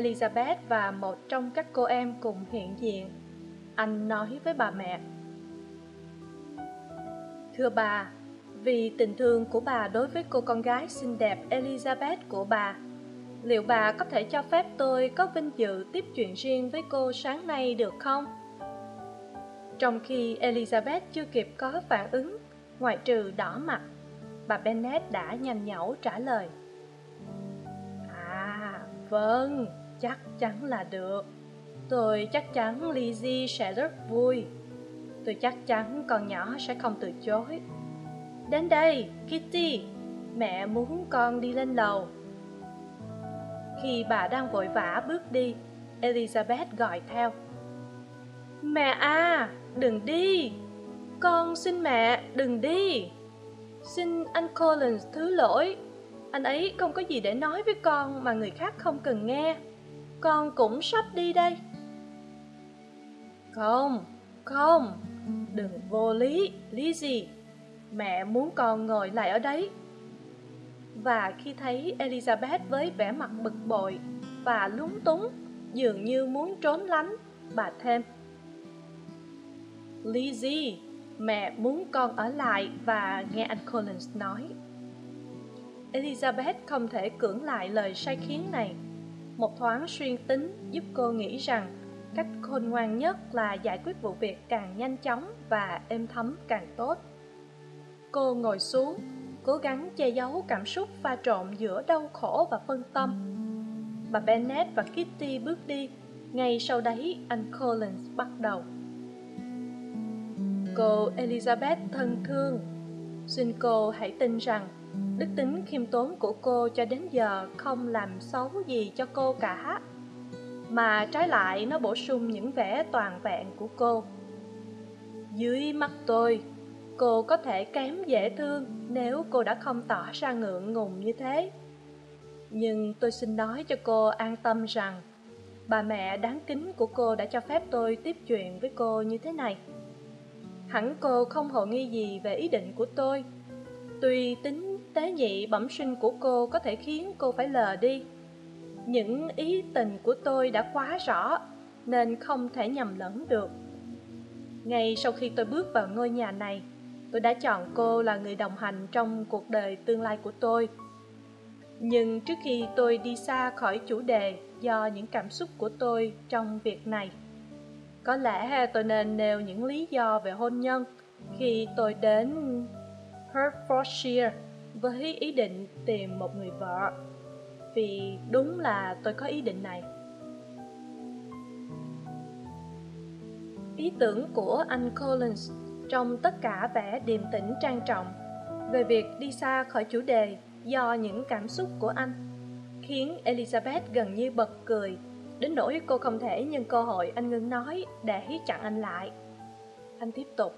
Speaker 1: elizabeth và một trong các cô em cùng hiện diện. Anh nói với bà mẹ. Thưa bà, vì tình thương của bà đối với cô con gái xinh đẹp elizabeth của bà, liệu bà có thể cho phép tôi có vinh dự tiếp chuyện riêng với cô sáng nay được không? Trong khi elizabeth chưa kịp có phản ứng, ngoại trừ đỏ mặt, bà bennet đã nhanh nhảu trả lời. À vâng chắc chắn là được. Tôi chắc chắn lizzie sẽ rất vui. Tôi chắc chắn con nhỏ sẽ không từ chối. Đến đây, kitty, mẹ muốn con đi lên lầu. Khi bà đang vội vã bước đi, elizabeth gọi theo. Mẹ à đừng đi. Con xin mẹ, đừng đi. Xin anh collins thứ lỗi. Anh ấy không có gì để nói với con mà người khác không cần nghe con cũng sắp đi đây. Không không, đừng vô lý lý gì? Mẹ muốn con ngồi lại ở đấy. Và khi thấy elizabeth với vẻ mặt bực bội và lúng túng, dường như muốn trốn lánh, bà thêm. Lizzie mẹ muốn con ở lại và nghe anh collins nói. Elizabeth không thể cưỡng lại lời sai khiến này một thoáng xuyên tính giúp cô nghĩ rằng cách khôn ngoan nhất là giải quyết vụ việc càng nhanh chóng và êm thấm càng tốt. Cô ngồi xuống, cố gắng che giấu cảm xúc pha trộn giữa đau khổ và phân tâm. Bà bennett và kitty bước đi, ngay sau đấy anh collins bắt đầu. Cô elizabeth thân thương xin cô hãy tin rằng, đức tính khiêm tốn của cô cho đến giờ không làm xấu gì cho cô cả. Mà trái lại, nó bổ sung những vẻ toàn vẹn của cô. Dưới mắt tôi, cô có thể kém dễ thương nếu cô đã không tỏ ra ngượng ngùng như thế. Nhưng tôi xin nói cho cô an tâm rằng, bà mẹ đáng kính của cô đã cho phép tôi tiếp chuyện với cô như thế này hẳn cô không hồ nghi gì về ý định của tôi. Tuy tính tế nhị bẩm sinh của cô có thể khiến cô phải lờ đi, những ý tình của tôi đã quá rõ nên không thể nhầm lẫn được. Ngay sau khi tôi bước vào ngôi nhà này, tôi đã chọn cô là người đồng hành trong cuộc đời tương lai của tôi. Nhưng trước khi tôi đi xa khỏi chủ đề do những cảm xúc của tôi trong việc này có lẽ tôi nên nêu những lý do về hôn nhân khi tôi đến hertfordshire với ý định tìm một người vợ. Vì đúng là tôi có ý định này. Ý tưởng của anh collins trong tất cả vẻ điềm tĩnh trang trọng về việc đi xa khỏi chủ đề do những cảm xúc của anh khiến elizabeth gần như bật cười đến nỗi cô không thể nhân cơ hội anh ngưng nói để chặn anh lại. Anh tiếp tục.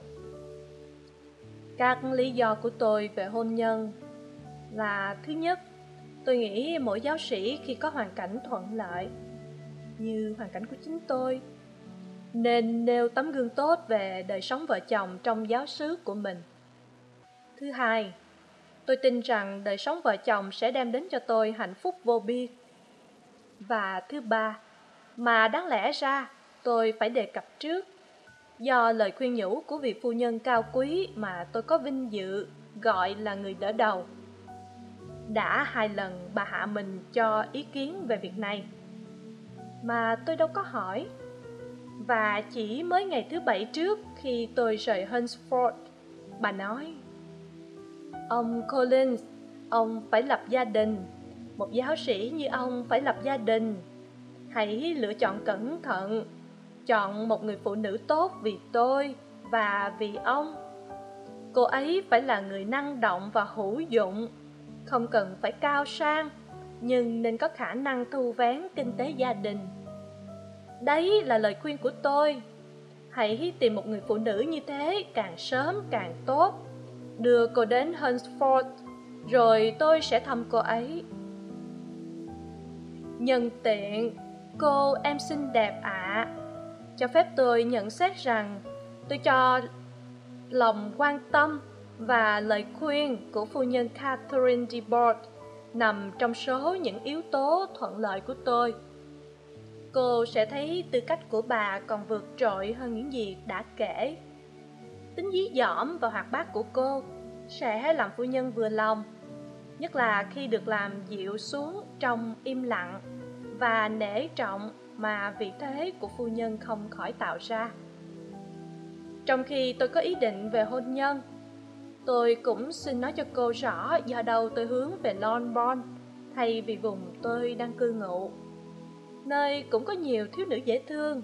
Speaker 1: Các lý do của tôi về hôn nhân là, thứ nhất, tôi nghĩ mỗi giáo sĩ khi có hoàn cảnh thuận lợi như hoàn cảnh của chính tôi nên nêu tấm gương tốt về đời sống vợ chồng trong giáo xứ của mình. Thứ hai, tôi tin rằng đời sống vợ chồng sẽ đem đến cho tôi hạnh phúc vô biên. Và thứ ba mà đáng lẽ ra, tôi phải đề cập trước. Do lời khuyên nhủ của vị phu nhân cao quý mà tôi có vinh dự gọi là người đỡ đầu. Đã hai lần bà hạ mình cho ý kiến về việc này. Mà tôi đâu có hỏi. Và chỉ mới ngày thứ bảy trước khi tôi rời hunsford, bà nói, ông collins, ông phải lập gia đình. Một giáo sĩ như ông phải lập gia đình hãy lựa chọn cẩn thận. Chọn một người phụ nữ tốt vì tôi và vì ông. Cô ấy phải là người năng động và hữu dụng. Không cần phải cao sang, nhưng nên có khả năng thu vén kinh tế gia đình. Đấy là lời khuyên của tôi. Hãy tìm một người phụ nữ như thế càng sớm càng tốt. Đưa cô đến hunsford, rồi tôi sẽ thăm cô ấy. Nhân tiện cô, em xinh đẹp ạ. À. cho phép tôi nhận xét rằng tôi cho lòng quan tâm và lời khuyên của phu nhân catherine de Bourgh nằm trong số những yếu tố thuận lợi của tôi. Cô sẽ thấy tư cách của bà còn vượt trội hơn những gì đã kể. Tính dí dỏm và hoạt bát của cô sẽ làm phu nhân vừa lòng, nhất là khi được làm dịu xuống trong im lặng và nể trọng mà vị thế của phu nhân không khỏi tạo ra. Trong khi tôi có ý định về hôn nhân, tôi cũng xin nói cho cô rõ do đâu tôi hướng về longbourn thay vì vùng tôi đang cư ngụ, nơi cũng có nhiều thiếu nữ dễ thương.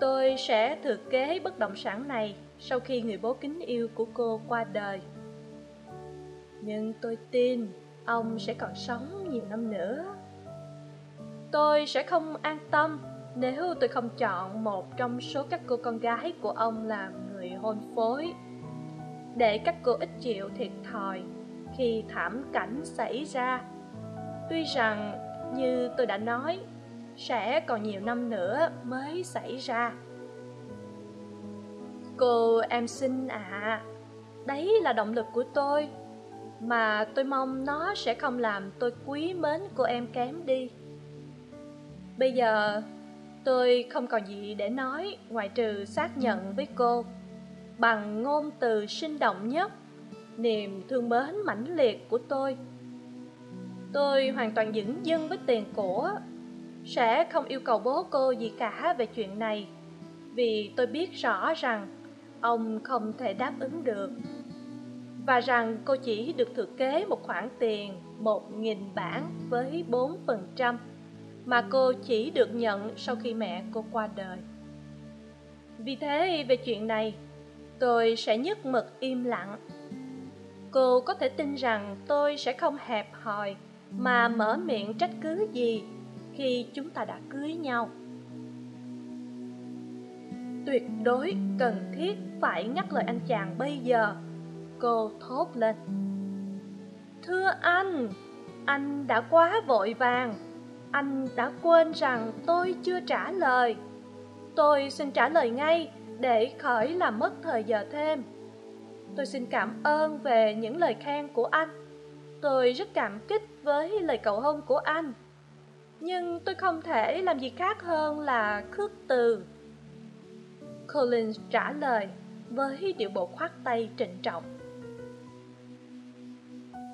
Speaker 1: Tôi sẽ thừa kế bất động sản này sau khi người bố kính yêu của cô qua đời. Nhưng tôi tin ông sẽ còn sống nhiều năm nữa tôi sẽ không an tâm nếu tôi không chọn một trong số các cô con gái của ông làm người hôn phối. Để các cô ít chịu thiệt thòi khi thảm cảnh xảy ra. Tuy rằng như tôi đã nói sẽ còn nhiều năm nữa mới xảy ra. Cô em xin ạ. À, đấy là động lực của tôi mà tôi mong nó sẽ không làm tôi quý mến cô em kém đi bây giờ, tôi không còn gì để nói ngoại trừ xác nhận với cô. Bằng ngôn từ sinh động nhất, niềm thương mến mãnh liệt của tôi. Tôi hoàn toàn dửng dưng với tiền của. Sẽ không yêu cầu bố cô gì cả về chuyện này, vì tôi biết rõ rằng ông không thể đáp ứng được. Và rằng cô chỉ được thừa kế một khoản tiền một nghìn bảng với bốn phần trăm mà cô chỉ được nhận sau khi mẹ cô qua đời. Vì thế, về chuyện này, tôi sẽ nhất mực im lặng. Cô có thể tin rằng tôi sẽ không hẹp hòi mà mở miệng trách cứ gì khi chúng ta đã cưới nhau. Tuyệt đối cần thiết phải ngắt lời anh chàng bây giờ, cô thốt lên. Thưa anh anh đã quá vội vàng anh đã quên rằng tôi chưa trả lời. Tôi xin trả lời ngay để khỏi làm mất thời giờ thêm. Tôi xin cảm ơn về những lời khen của anh. Tôi rất cảm kích với lời cầu hôn của anh. Nhưng tôi không thể làm gì khác hơn là khước từ. Collins trả lời với điệu bộ khoát tay trịnh trọng.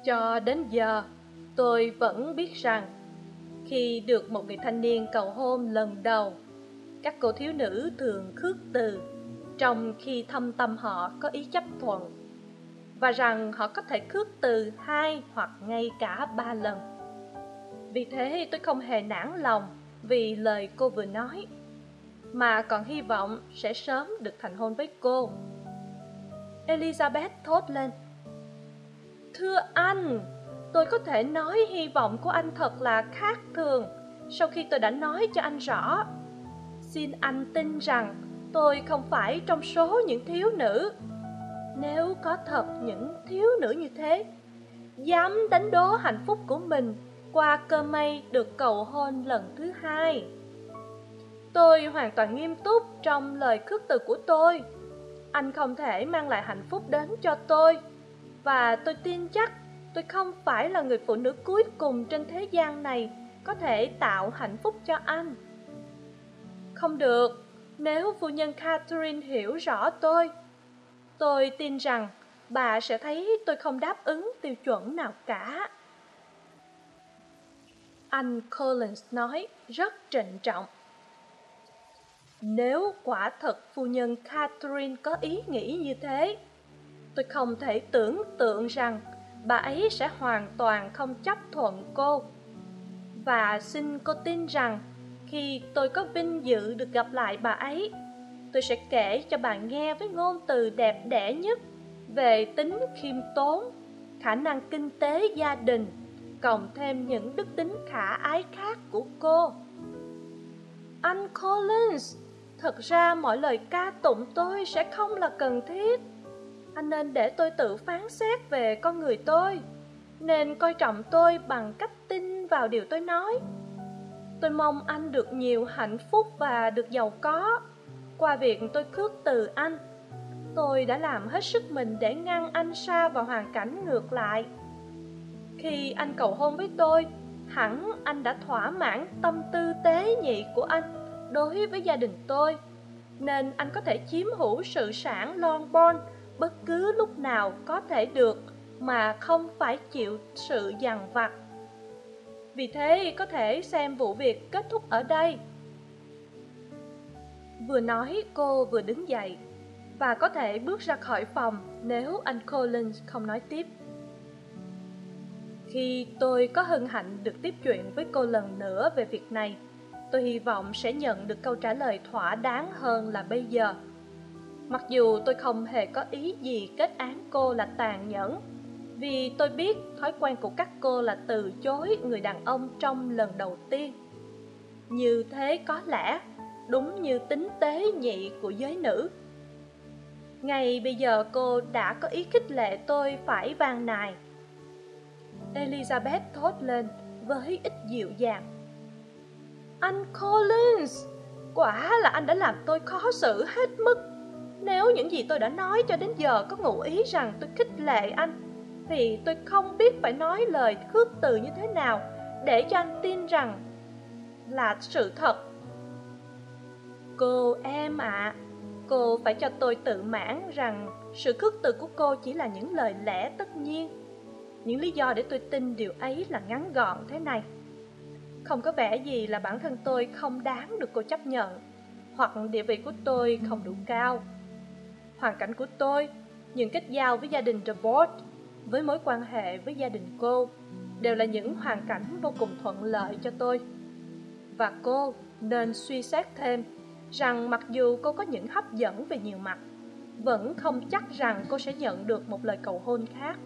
Speaker 1: Cho đến giờ, tôi vẫn biết rằng khi được một người thanh niên cầu hôn lần đầu. Các cô thiếu nữ thường khước từ, trong khi thâm tâm họ có ý chấp thuận, và rằng họ có thể khước từ hai hoặc ngay cả ba lần. Vì thế tôi không hề nản lòng vì lời cô vừa nói, mà còn hy vọng sẽ sớm được thành hôn với cô. Elizabeth thốt lên, thưa anh tôi có thể nói hy vọng của anh thật là khác thường. Sau khi tôi đã nói cho anh rõ, xin anh tin rằng tôi không phải trong số những thiếu nữ. Nếu có thật những thiếu nữ như thế, dám đánh đố hạnh phúc của mình qua cơ may được cầu hôn lần thứ hai. Tôi hoàn toàn nghiêm túc trong lời khước từ của tôi. Anh không thể mang lại hạnh phúc đến cho tôi. Và tôi tin chắc tôi không phải là người phụ nữ cuối cùng trên thế gian này có thể tạo hạnh phúc cho anh. Không được, nếu phu nhân catherine hiểu rõ tôi tôi tin rằng bà sẽ thấy tôi không đáp ứng tiêu chuẩn nào cả. Anh collins nói rất trịnh trọng. Nếu quả thật phu nhân catherine có ý nghĩ như thế, tôi không thể tưởng tượng rằng bà ấy sẽ hoàn toàn không chấp thuận cô. Và xin cô tin rằng, khi tôi có vinh dự được gặp lại bà ấy, tôi sẽ kể cho bà nghe với ngôn từ đẹp đẽ nhất về tính khiêm tốn, khả năng kinh tế gia đình, cộng thêm những đức tính khả ái khác của cô. Anh collins, thật ra mọi lời ca tụng tôi sẽ không là cần thiết anh nên để tôi tự phán xét về con người tôi. Nên coi trọng tôi bằng cách tin vào điều tôi nói. Tôi mong anh được nhiều hạnh phúc và được giàu có. Qua việc tôi khước từ anh, tôi đã làm hết sức mình để ngăn anh xa vào hoàn cảnh ngược lại. Khi anh cầu hôn với tôi, hẳn anh đã thỏa mãn tâm tư tế nhị của anh đối với gia đình tôi. Nên anh có thể chiếm hữu sự sản lon bon bất cứ lúc nào có thể được mà không phải chịu sự dằn vặt. Vì thế, có thể xem vụ việc kết thúc ở đây. Vừa nói, cô vừa đứng dậy và có thể bước ra khỏi phòng nếu anh collins không nói tiếp. Khi tôi có hân hạnh được tiếp chuyện với cô lần nữa về việc này, tôi hy vọng sẽ nhận được câu trả lời thỏa đáng hơn là bây giờ mặc dù tôi không hề có ý gì kết án cô là tàn nhẫn, vì tôi biết thói quen của các cô là từ chối người đàn ông trong lần đầu tiên. Như thế có lẽ đúng như tính tế nhị của giới nữ. Ngày bây giờ cô đã có ý khích lệ tôi phải van nài. Elizabeth thốt lên với ít dịu dàng. Anh collins, quả là anh đã làm tôi khó xử hết mức nếu những gì tôi đã nói cho đến giờ có ngụ ý rằng tôi khích lệ anh thì tôi không biết phải nói lời khước từ như thế nào để cho anh tin rằng là sự thật. Cô em ạ à, cô phải cho tôi tự mãn rằng sự khước từ của cô chỉ là những lời lẽ tất nhiên. Những lý do để tôi tin điều ấy là ngắn gọn thế này. Không có vẻ gì là bản thân tôi không đáng được cô chấp nhận hoặc địa vị của tôi không đủ cao hoàn cảnh của tôi, những kết giao với gia đình DeBord với mối quan hệ với gia đình cô, đều là những hoàn cảnh vô cùng thuận lợi cho tôi. Và cô nên suy xét thêm rằng mặc dù cô có những hấp dẫn về nhiều mặt, vẫn không chắc rằng cô sẽ nhận được một lời cầu hôn khác.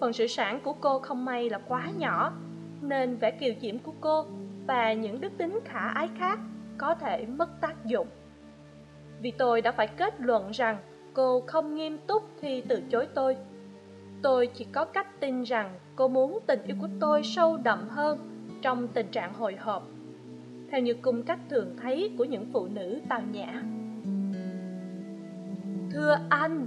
Speaker 1: Phần sự sản của cô không may là quá nhỏ, nên vẻ kiều diễm của cô và những đức tính khả ái khác có thể mất tác dụng vì tôi đã phải kết luận rằng cô không nghiêm túc khi từ chối tôi. Tôi chỉ có cách tin rằng cô muốn tình yêu của tôi sâu đậm hơn trong tình trạng hồi hộp, theo như cung cách thường thấy của những phụ nữ tào nhã. Thưa anh,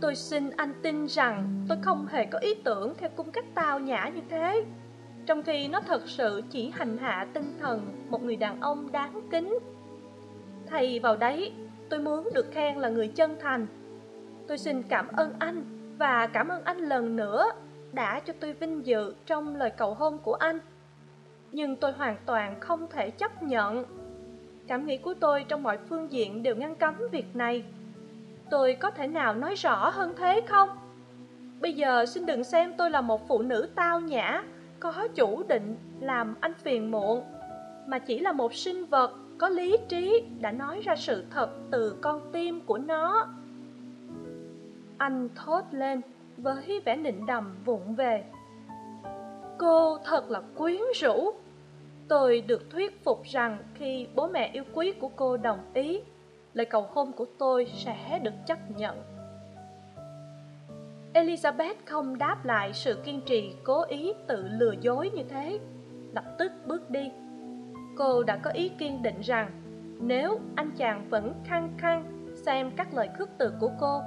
Speaker 1: tôi xin anh tin rằng tôi không hề có ý tưởng theo cung cách tào nhã như thế, trong khi nó thật sự chỉ hành hạ tinh thần một người đàn ông đáng kính. Thay vào đấy tôi muốn được khen là người chân thành. Tôi xin cảm ơn anh và cảm ơn anh lần nữa đã cho tôi vinh dự trong lời cầu hôn của anh. Nhưng tôi hoàn toàn không thể chấp nhận. Cảm nghĩ của tôi trong mọi phương diện đều ngăn cấm việc này. Tôi có thể nào nói rõ hơn thế không? Bây giờ xin đừng xem tôi là một phụ nữ tao nhã, có chủ định làm anh phiền muộn, mà chỉ là một sinh vật có lý trí đã nói ra sự thật từ con tim của nó. Anh thốt lên với vẻ nịnh đầm vụng về. Cô thật là quyến rũ. Tôi được thuyết phục rằng khi bố mẹ yêu quý của cô đồng ý, lời cầu hôn của tôi sẽ được chấp nhận. Elizabeth không đáp lại sự kiên trì cố ý tự lừa dối như thế, lập tức bước đi cô đã có ý kiên định rằng, nếu anh chàng vẫn khăng khăng xem các lời khước từ của cô,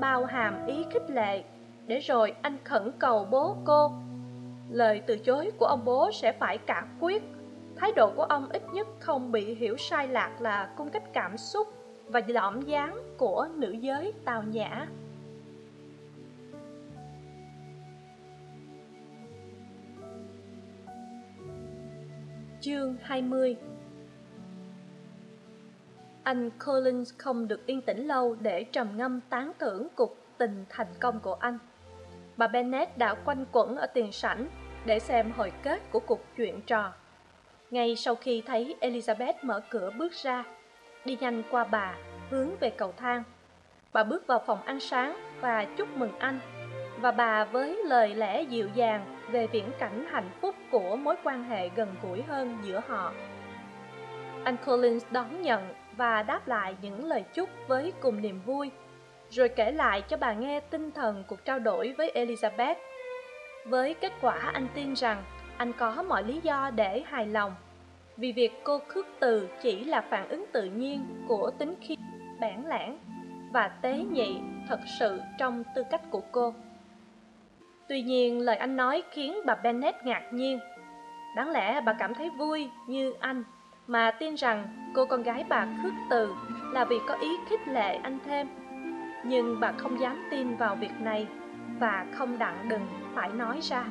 Speaker 1: bao hàm ý khích lệ, để rồi anh khẩn cầu bố cô, lời từ chối của ông bố sẽ phải cả quyết. Thái độ của ông ít nhất không bị hiểu sai lạc là cung cách cảm xúc và lõm dáng của nữ giới tào nhã. Chương 20 Anh Collins không được yên tĩnh lâu để trầm ngâm tán thưởng cuộc tình thành công của anh. Bà Bennet đã quanh quẩn ở tiền sảnh để xem hồi kết của cuộc chuyện trò. Ngay sau khi thấy Elizabeth mở cửa bước ra, đi nhanh qua bà, hướng về cầu thang. Bà bước vào phòng ăn sáng và chúc mừng anh, và bà với lời lẽ dịu dàng về viễn cảnh hạnh phúc của mối quan hệ gần gũi hơn giữa họ. Anh Collins đón nhận và đáp lại những lời chúc với cùng niềm vui, rồi kể lại cho bà nghe tinh thần cuộc trao đổi với Elizabeth. Với kết quả anh tin rằng anh có mọi lý do để hài lòng, vì việc cô khước từ chỉ là phản ứng tự nhiên của tính khí bản lãng và tế nhị thật sự trong tư cách của cô. Tuy nhiên lời anh nói khiến bà bennett ngạc nhiên. Đáng lẽ bà cảm thấy vui như anh mà tin rằng cô con gái bà khước từ là vì có ý khích lệ anh thêm. Nhưng bà không dám tin vào việc này và không đặng đừng phải nói ra.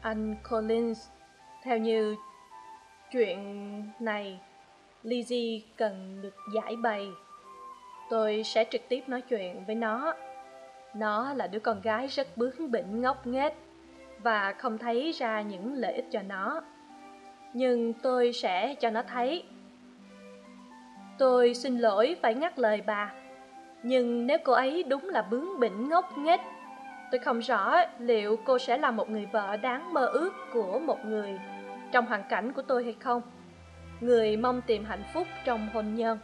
Speaker 1: Anh Collins, theo như chuyện này, Lizzie cần được giải bày. Tôi sẽ trực tiếp nói chuyện với nó nó là đứa con gái rất bướng bỉnh ngốc nghếch và không thấy ra những lợi ích cho nó. Nhưng tôi sẽ cho nó thấy. Tôi xin lỗi phải ngắt lời bà, nhưng nếu cô ấy đúng là bướng bỉnh ngốc nghếch, tôi không rõ liệu cô sẽ là một người vợ đáng mơ ước của một người trong hoàn cảnh của tôi hay không. Người mong tìm hạnh phúc trong hôn nhân.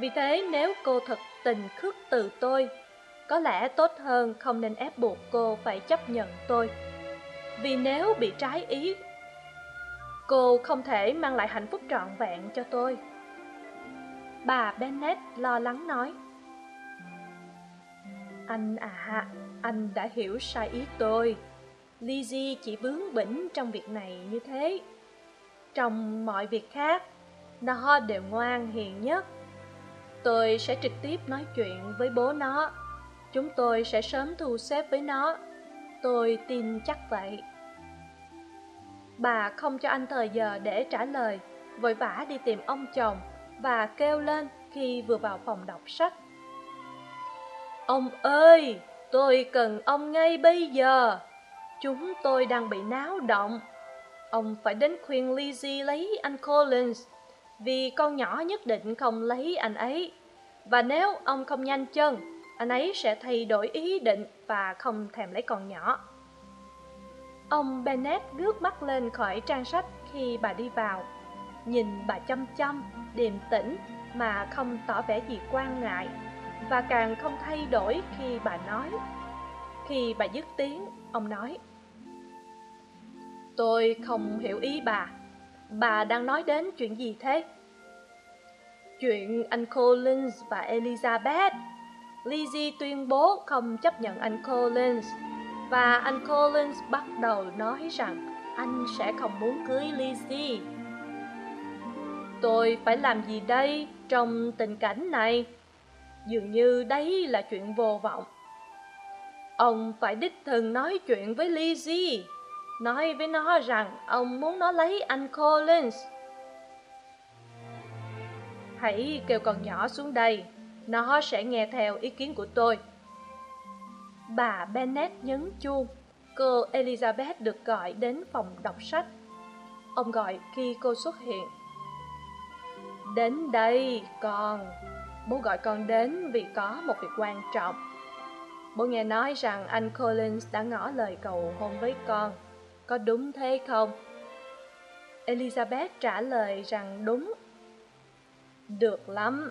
Speaker 1: Vì thế nếu cô thật tình khước từ tôi có lẽ tốt hơn không nên ép buộc cô phải chấp nhận tôi. Vì nếu bị trái ý, cô không thể mang lại hạnh phúc trọn vẹn cho tôi. Bà bennett lo lắng nói. Anh à anh đã hiểu sai ý tôi. Lizzie chỉ bướng bỉnh trong việc này như thế. Trong mọi việc khác, nó đều ngoan hiền nhất. Tôi sẽ trực tiếp nói chuyện với bố nó chúng tôi sẽ sớm thu xếp với nó. Tôi tin chắc vậy. Bà không cho anh thời giờ để trả lời, vội vã đi tìm ông chồng và kêu lên khi vừa vào phòng đọc sách. Ông ơi, tôi cần ông ngay bây giờ. Chúng tôi đang bị náo động. Ông phải đến khuyên lizzie lấy anh collins, vì con nhỏ nhất định không lấy anh ấy. Và nếu ông không nhanh chân anh ấy sẽ thay đổi ý định và không thèm lấy con nhỏ. Ông bennet ngước mắt lên khỏi trang sách khi bà đi vào. Nhìn bà chăm chăm, điềm tĩnh mà không tỏ vẻ gì quan ngại và càng không thay đổi khi bà nói. Khi bà dứt tiếng, ông nói, tôi không hiểu ý bà. Bà đang nói đến chuyện gì thế? Chuyện anh collins và elizabeth lizzie tuyên bố không chấp nhận anh collins. Và anh collins bắt đầu nói rằng anh sẽ không muốn cưới lizzie. Tôi phải làm gì đây trong tình cảnh này? Dường như đấy là chuyện vô vọng. Ông phải đích thân nói chuyện với lizzie, nói với nó rằng ông muốn nó lấy anh collins. Hãy kêu con nhỏ xuống đây nó sẽ nghe theo ý kiến của tôi. Bà bennet nhấn chuông. Cô elizabeth được gọi đến phòng đọc sách. Ông gọi khi cô xuất hiện. Đến đây, con. Bố gọi con đến vì có một việc quan trọng. Bố nghe nói rằng anh collins đã ngỏ lời cầu hôn với con. Có đúng thế không? Elizabeth trả lời rằng đúng. Được lắm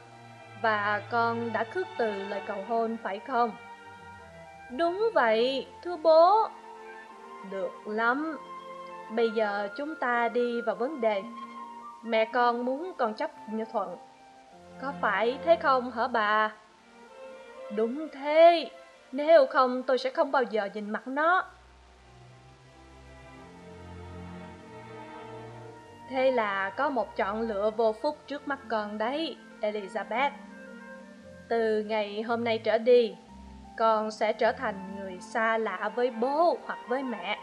Speaker 1: và con đã khước từ lời cầu hôn, phải không? Đúng vậy, thưa bố. Được lắm. Bây giờ chúng ta đi vào vấn đề. Mẹ con muốn con chấp thuận. Có phải thế không hả bà? Đúng thế. Nếu không, tôi sẽ không bao giờ nhìn mặt nó. Thế là có một chọn lựa vô phúc trước mắt con đấy, elizabeth từ ngày hôm nay trở đi, con sẽ trở thành người xa lạ với bố hoặc với mẹ.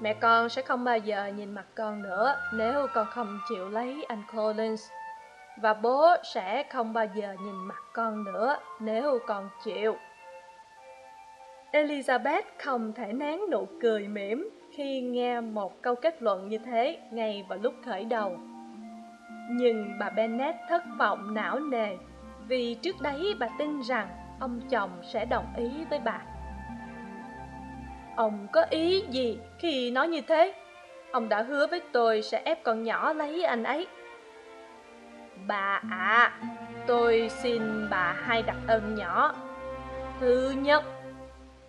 Speaker 1: Mẹ con sẽ không bao giờ nhìn mặt con nữa nếu con không chịu lấy anh collins. Và bố sẽ không bao giờ nhìn mặt con nữa nếu con chịu. Elizabeth không thể nén nụ cười mỉm khi nghe một câu kết luận như thế ngay vào lúc khởi đầu. Nhưng bà bennet thất vọng não nề vì trước đấy bà tin rằng ông chồng sẽ đồng ý với bà. Ông có ý gì khi nói như thế? Ông đã hứa với tôi sẽ ép con nhỏ lấy anh ấy. Bà ạ à, tôi xin bà hai đặc ân nhỏ. Thứ nhất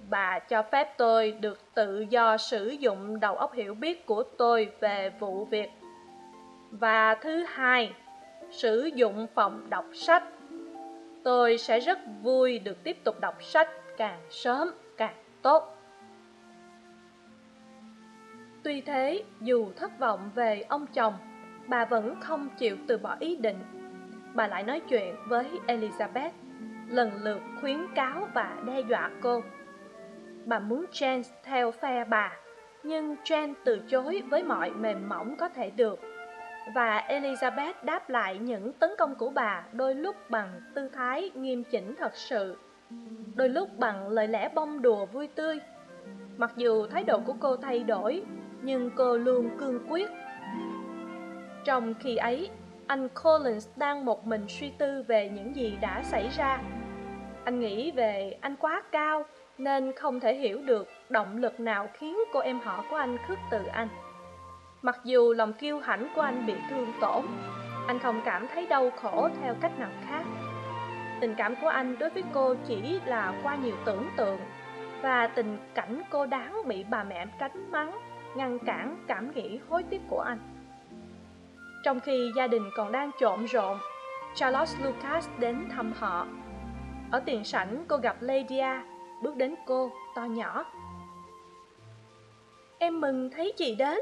Speaker 1: bà cho phép tôi được tự do sử dụng đầu óc hiểu biết của tôi về vụ việc. Và thứ hai sử dụng phòng đọc sách tôi sẽ rất vui được tiếp tục đọc sách càng sớm càng tốt. Tuy thế dù thất vọng về ông chồng bà vẫn không chịu từ bỏ ý định. Bà lại nói chuyện với elizabeth lần lượt khuyến cáo và đe dọa cô. Bà muốn Jane theo phe bà, nhưng Jane từ chối với mọi mềm mỏng có thể được. Và Elizabeth đáp lại những tấn công của bà đôi lúc bằng tư thái nghiêm chỉnh thật sự, đôi lúc bằng lời lẽ bông đùa vui tươi. Mặc dù thái độ của cô thay đổi, nhưng cô luôn cương quyết. Trong khi ấy, anh Collins đang một mình suy tư về những gì đã xảy ra. Anh nghĩ về anh quá cao, nên không thể hiểu được động lực nào khiến cô em họ của anh khước từ anh mặc dù lòng kiêu hãnh của anh bị thương tổn, anh không cảm thấy đau khổ theo cách nào khác. Tình cảm của anh đối với cô chỉ là qua nhiều tưởng tượng, và tình cảnh cô đáng bị bà mẹ tránh mắng, ngăn cản cảm nghĩ hối tiếc của anh. Trong khi gia đình còn đang trộn rộn, Charles lucas đến thăm họ. Ở tiền sảnh, cô gặp lydia, bước đến cô, to nhỏ. Em mừng thấy chị đến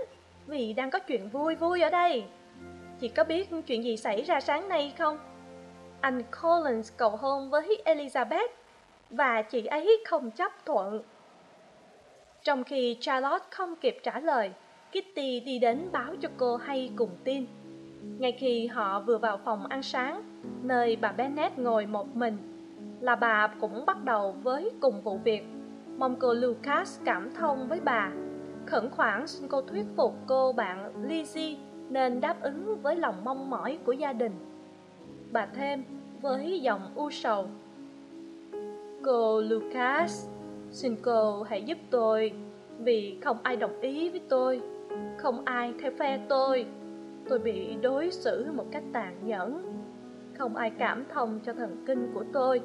Speaker 1: vì đang có chuyện vui vui ở đây. Chị có biết chuyện gì xảy ra sáng nay không? Anh collins cầu hôn với elizabeth và chị ấy không chấp thuận. Trong khi charlotte không kịp trả lời, kitty đi đến báo cho cô hay cùng tin. Ngay khi họ vừa vào phòng ăn sáng, nơi bà bennet ngồi một mình, là bà cũng bắt đầu với cùng vụ việc. Mong cô lucas cảm thông với bà khẩn khoản, xin cô thuyết phục cô bạn lizzie nên đáp ứng với lòng mong mỏi của gia đình. Bà thêm, với giọng u sầu. Cô lucas, xin cô hãy giúp tôi, vì không ai đồng ý với tôi, không ai theo phe tôi. Tôi bị đối xử một cách tàn nhẫn, không ai cảm thông cho thần kinh của tôi.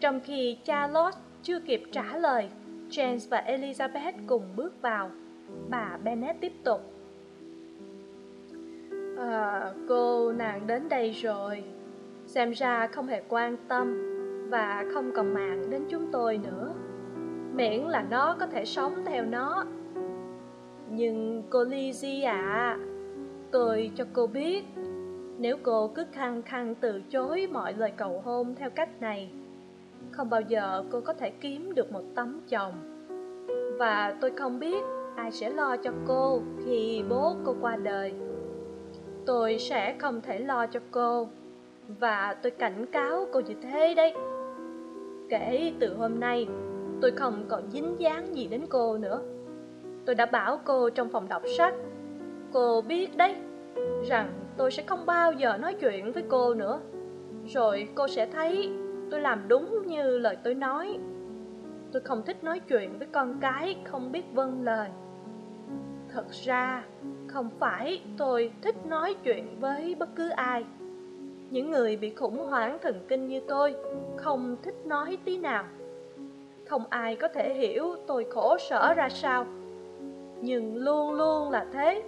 Speaker 1: Trong khi charlotte chưa kịp trả lời james và elizabeth cùng bước vào. Bà bennet tiếp tục. À, cô nàng đến đây rồi. Xem ra không hề quan tâm và không còn màng đến chúng tôi nữa. Miễn là nó có thể sống theo nó. Nhưng cô lizzie ạ à, tôi cho cô biết nếu cô cứ khăng khăng từ chối mọi lời cầu hôn theo cách này không bao giờ cô có thể kiếm được một tấm chồng. Và tôi không biết ai sẽ lo cho cô khi bố cô qua đời. Tôi sẽ không thể lo cho cô. Và tôi cảnh cáo cô như thế đấy. Kể từ hôm nay, tôi không còn dính dáng gì đến cô nữa. Tôi đã bảo cô trong phòng đọc sách. Cô biết đấy, rằng tôi sẽ không bao giờ nói chuyện với cô nữa. Rồi cô sẽ thấy tôi làm đúng như lời tôi nói. Tôi không thích nói chuyện với con cái không biết vâng lời. Thật ra, không phải tôi thích nói chuyện với bất cứ ai. Những người bị khủng hoảng thần kinh như tôi không thích nói tí nào. Không ai có thể hiểu tôi khổ sở ra sao. Nhưng luôn luôn là thế.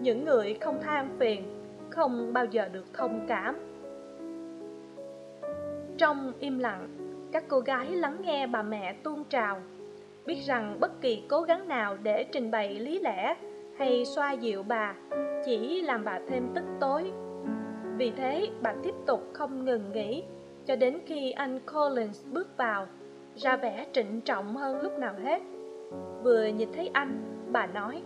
Speaker 1: Những người không than phiền không bao giờ được thông cảm trong im lặng. Các cô gái lắng nghe bà mẹ tuôn trào, biết rằng bất kỳ cố gắng nào để trình bày lý lẽ hay xoa dịu bà chỉ làm bà thêm tức tối. Vì thế, bà tiếp tục không ngừng nghỉ, cho đến khi anh collins bước vào, ra vẻ trịnh trọng hơn lúc nào hết. Vừa nhìn thấy anh, bà nói,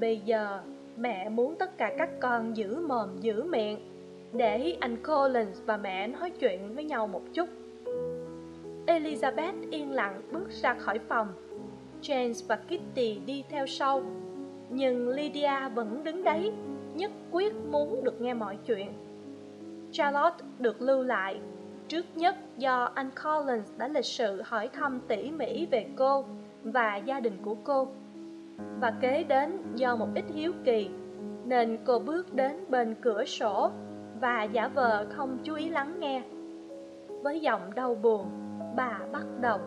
Speaker 1: bây giờ mẹ muốn tất cả các con giữ mồm, giữ miệng để anh collins và mẹ nói chuyện với nhau một chút. Elizabeth yên lặng bước ra khỏi phòng. James và kitty đi theo sau. Nhưng lydia vẫn đứng đấy, nhất quyết muốn được nghe mọi chuyện. Charlotte được lưu lại. Trước nhất do anh collins đã lịch sự hỏi thăm tỉ mỉ về cô và gia đình của cô. Và kế đến do một ít hiếu kỳ, nên cô bước đến bên cửa sổ và giả vờ không chú ý lắng nghe. Với giọng đau buồn, bà bắt đầu.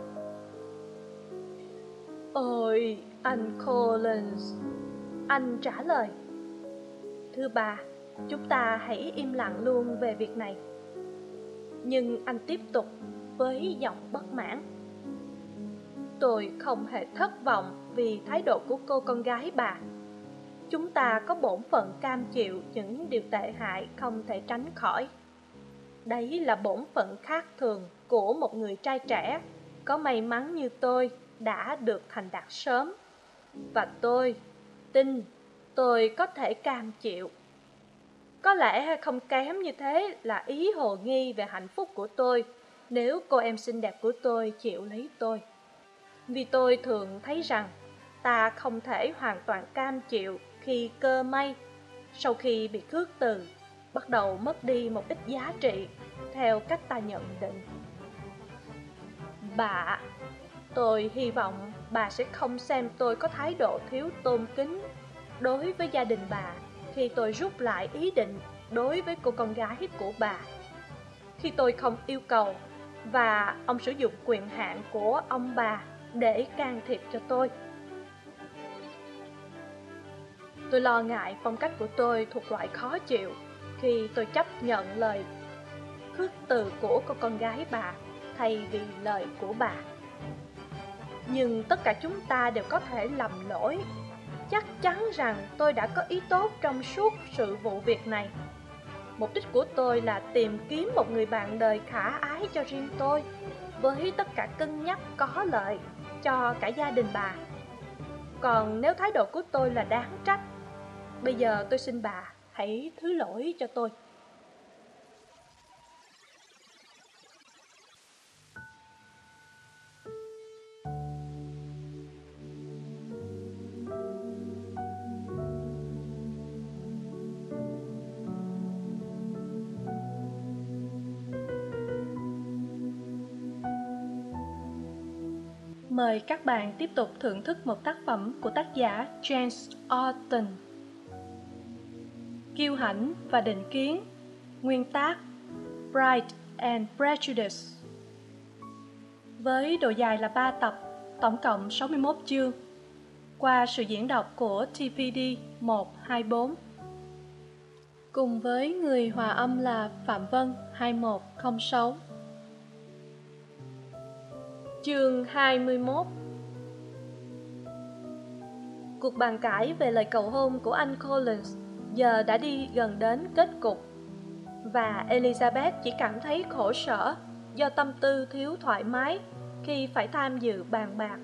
Speaker 1: Ôi, anh collins, anh trả lời. Thưa bà, chúng ta hãy im lặng luôn về việc này. Nhưng anh tiếp tục với giọng bất mãn. Tôi không hề thất vọng vì thái độ của cô con gái bà chúng ta có bổn phận cam chịu những điều tệ hại không thể tránh khỏi. Đấy là bổn phận khác thường của một người trai trẻ. Có may mắn như tôi đã được thành đạt sớm. Và tôi tin tôi có thể cam chịu. Có lẽ không kém như thế là ý hồ nghi về hạnh phúc của tôi nếu cô em xinh đẹp của tôi chịu lấy tôi. Vì tôi thường thấy rằng ta không thể hoàn toàn cam chịu khi cơ may, sau khi bị khước từ, bắt đầu mất đi một ít giá trị theo cách ta nhận định. Bà, tôi hy vọng bà sẽ không xem tôi có thái độ thiếu tôn kính đối với gia đình bà khi tôi rút lại ý định đối với cô con gái của bà. Khi tôi không yêu cầu và ông sử dụng quyền hạn của ông bà để can thiệp cho tôi tôi lo ngại phong cách của tôi thuộc loại khó chịu khi tôi chấp nhận lời khước từ của cô con gái bà thay vì lời của bà. Nhưng tất cả chúng ta đều có thể lầm lỗi. Chắc chắn rằng tôi đã có ý tốt trong suốt sự vụ việc này. Mục đích của tôi là tìm kiếm một người bạn đời khả ái cho riêng tôi, với tất cả cân nhắc có lợi cho cả gia đình bà. Còn nếu thái độ của tôi là đáng trách bây giờ tôi xin bà hãy thứ lỗi cho tôi Mời các bạn tiếp tục thưởng thức một tác phẩm của tác giả James Orton. Kiêu hãnh và định kiến. Nguyên tác Pride and Prejudice. Với độ dài là 3 tập, tổng cộng 61 chương. Qua sự diễn đọc của TPD 124 Cùng với người hòa âm là Phạm Vân 2106 Chương 21 Cuộc bàn cãi về lời cầu hôn của anh Collins giờ đã đi gần đến kết cục. Và Elizabeth chỉ cảm thấy khổ sở do tâm tư thiếu thoải mái khi phải tham dự bàn bạc,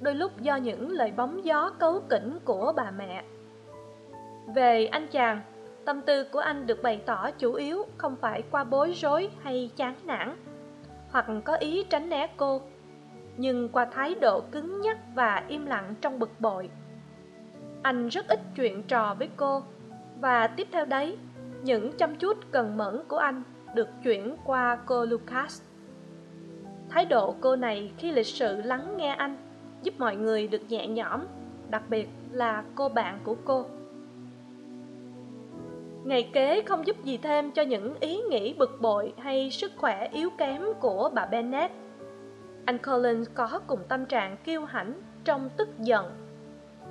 Speaker 1: đôi lúc do những lời bóng gió cấu kỉnh của bà mẹ. Về anh chàng, tâm tư của anh được bày tỏ chủ yếu không phải qua bối rối hay chán nản, hoặc có ý tránh né cô, nhưng qua thái độ cứng nhắc và im lặng trong bực bội. Anh rất ít chuyện trò với cô và tiếp theo đấy, những chăm chút cần mẫn của anh được chuyển qua cô lucas. Thái độ cô này khi lịch sự lắng nghe anh giúp mọi người được nhẹ nhõm, đặc biệt là cô bạn của cô. Ngày kế không giúp gì thêm cho những ý nghĩ bực bội hay sức khỏe yếu kém của bà bennett. Anh collins có cùng tâm trạng kiêu hãnh trong tức giận.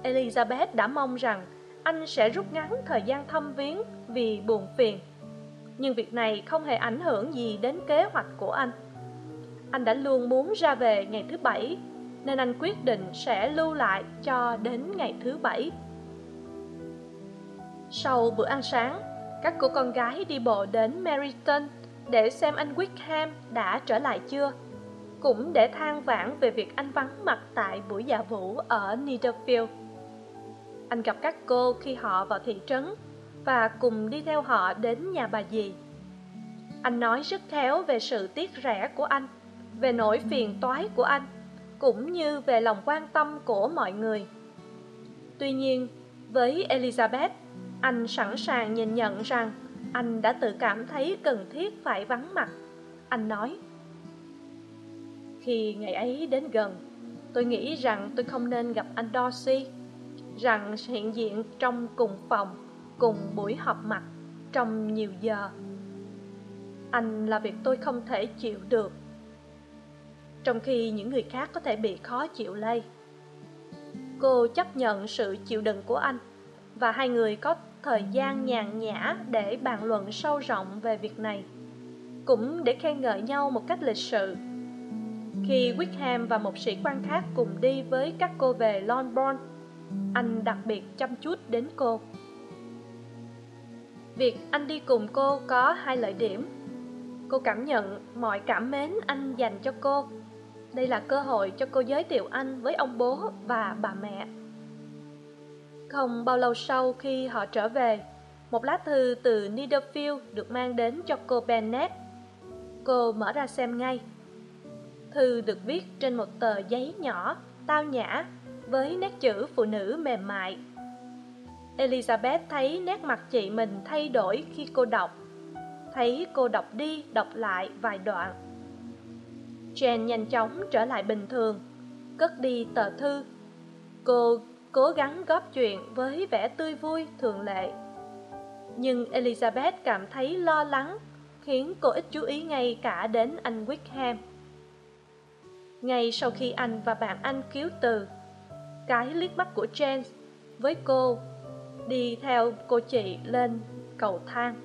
Speaker 1: Elizabeth đã mong rằng anh sẽ rút ngắn thời gian thăm viếng vì buồn phiền. Nhưng việc này không hề ảnh hưởng gì đến kế hoạch của anh. Anh đã luôn muốn ra về ngày thứ bảy, nên anh quyết định sẽ lưu lại cho đến ngày thứ bảy. Sau bữa ăn sáng, các cô con gái đi bộ đến meryton để xem anh wickham đã trở lại chưa, cũng để than vãn về việc anh vắng mặt tại buổi dạ vũ ở Niederfield. Anh gặp các cô khi họ vào thị trấn và cùng đi theo họ đến nhà bà dì. Anh nói rất khéo về sự tiếc rẻ của anh, về nỗi phiền toái của anh, cũng như về lòng quan tâm của mọi người. Tuy nhiên, với Elizabeth, anh sẵn sàng nhìn nhận rằng anh đã tự cảm thấy cần thiết phải vắng mặt. Anh nói, khi ngày ấy đến gần tôi nghĩ rằng tôi không nên gặp anh dorsey rằng hiện diện trong cùng phòng, cùng buổi họp mặt trong nhiều giờ. Anh là việc tôi không thể chịu được, trong khi những người khác có thể bị khó chịu lây. Cô chấp nhận sự chịu đựng của anh, và hai người có thời gian nhàn nhã để bàn luận sâu rộng về việc này, cũng để khen ngợi nhau một cách lịch sự. Khi wickham và một sĩ quan khác cùng đi với các cô về longbourn anh đặc biệt chăm chút đến cô. Việc anh đi cùng cô có hai lợi điểm. Cô cảm nhận mọi cảm mến anh dành cho cô. Đây là cơ hội cho cô giới thiệu anh với ông bố và bà mẹ. Không bao lâu sau khi họ trở về, một lá thư từ Netherfield được mang đến cho cô Bennett. Cô mở ra xem ngay. Thư được viết trên một tờ giấy nhỏ, tao nhã với nét chữ phụ nữ mềm mại. Elizabeth thấy nét mặt chị mình thay đổi khi cô đọc. Thấy cô đọc đi, đọc lại vài đoạn. Jen nhanh chóng trở lại bình thường, cất đi tờ thư. Cô cố gắng góp chuyện với vẻ tươi vui thường lệ. Nhưng elizabeth cảm thấy lo lắng, khiến cô ít chú ý ngay cả đến anh wickham. Ngay sau khi anh và bạn anh cứu từ cái liếc mắt của james với cô đi theo cô chị lên cầu thang.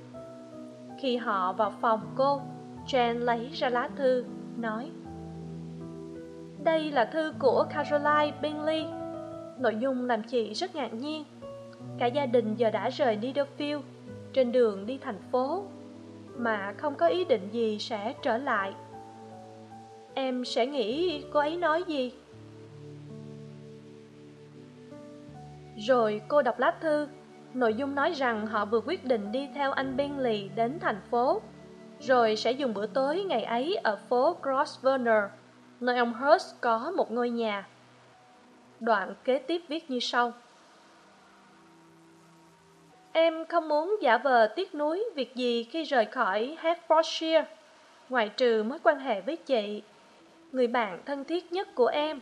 Speaker 1: Khi họ vào phòng, cô jen lấy ra lá thư, nói, đây là thư của caroline bingley. Nội dung làm chị rất ngạc nhiên. Cả gia đình giờ đã rời Netherfield trên đường đi thành phố, mà không có ý định gì sẽ trở lại. Em sẽ nghĩ cô ấy nói gì? Rồi cô đọc lá thư. Nội dung nói rằng họ vừa quyết định đi theo anh Bingley đến thành phố. Rồi sẽ dùng bữa tối ngày ấy ở phố Grosvenor nơi ông Hurst có một ngôi nhà. Đoạn kế tiếp viết như sau. Em không muốn giả vờ tiếc nuối việc gì khi rời khỏi hertfordshire, ngoại trừ mối quan hệ với chị, người bạn thân thiết nhất của em.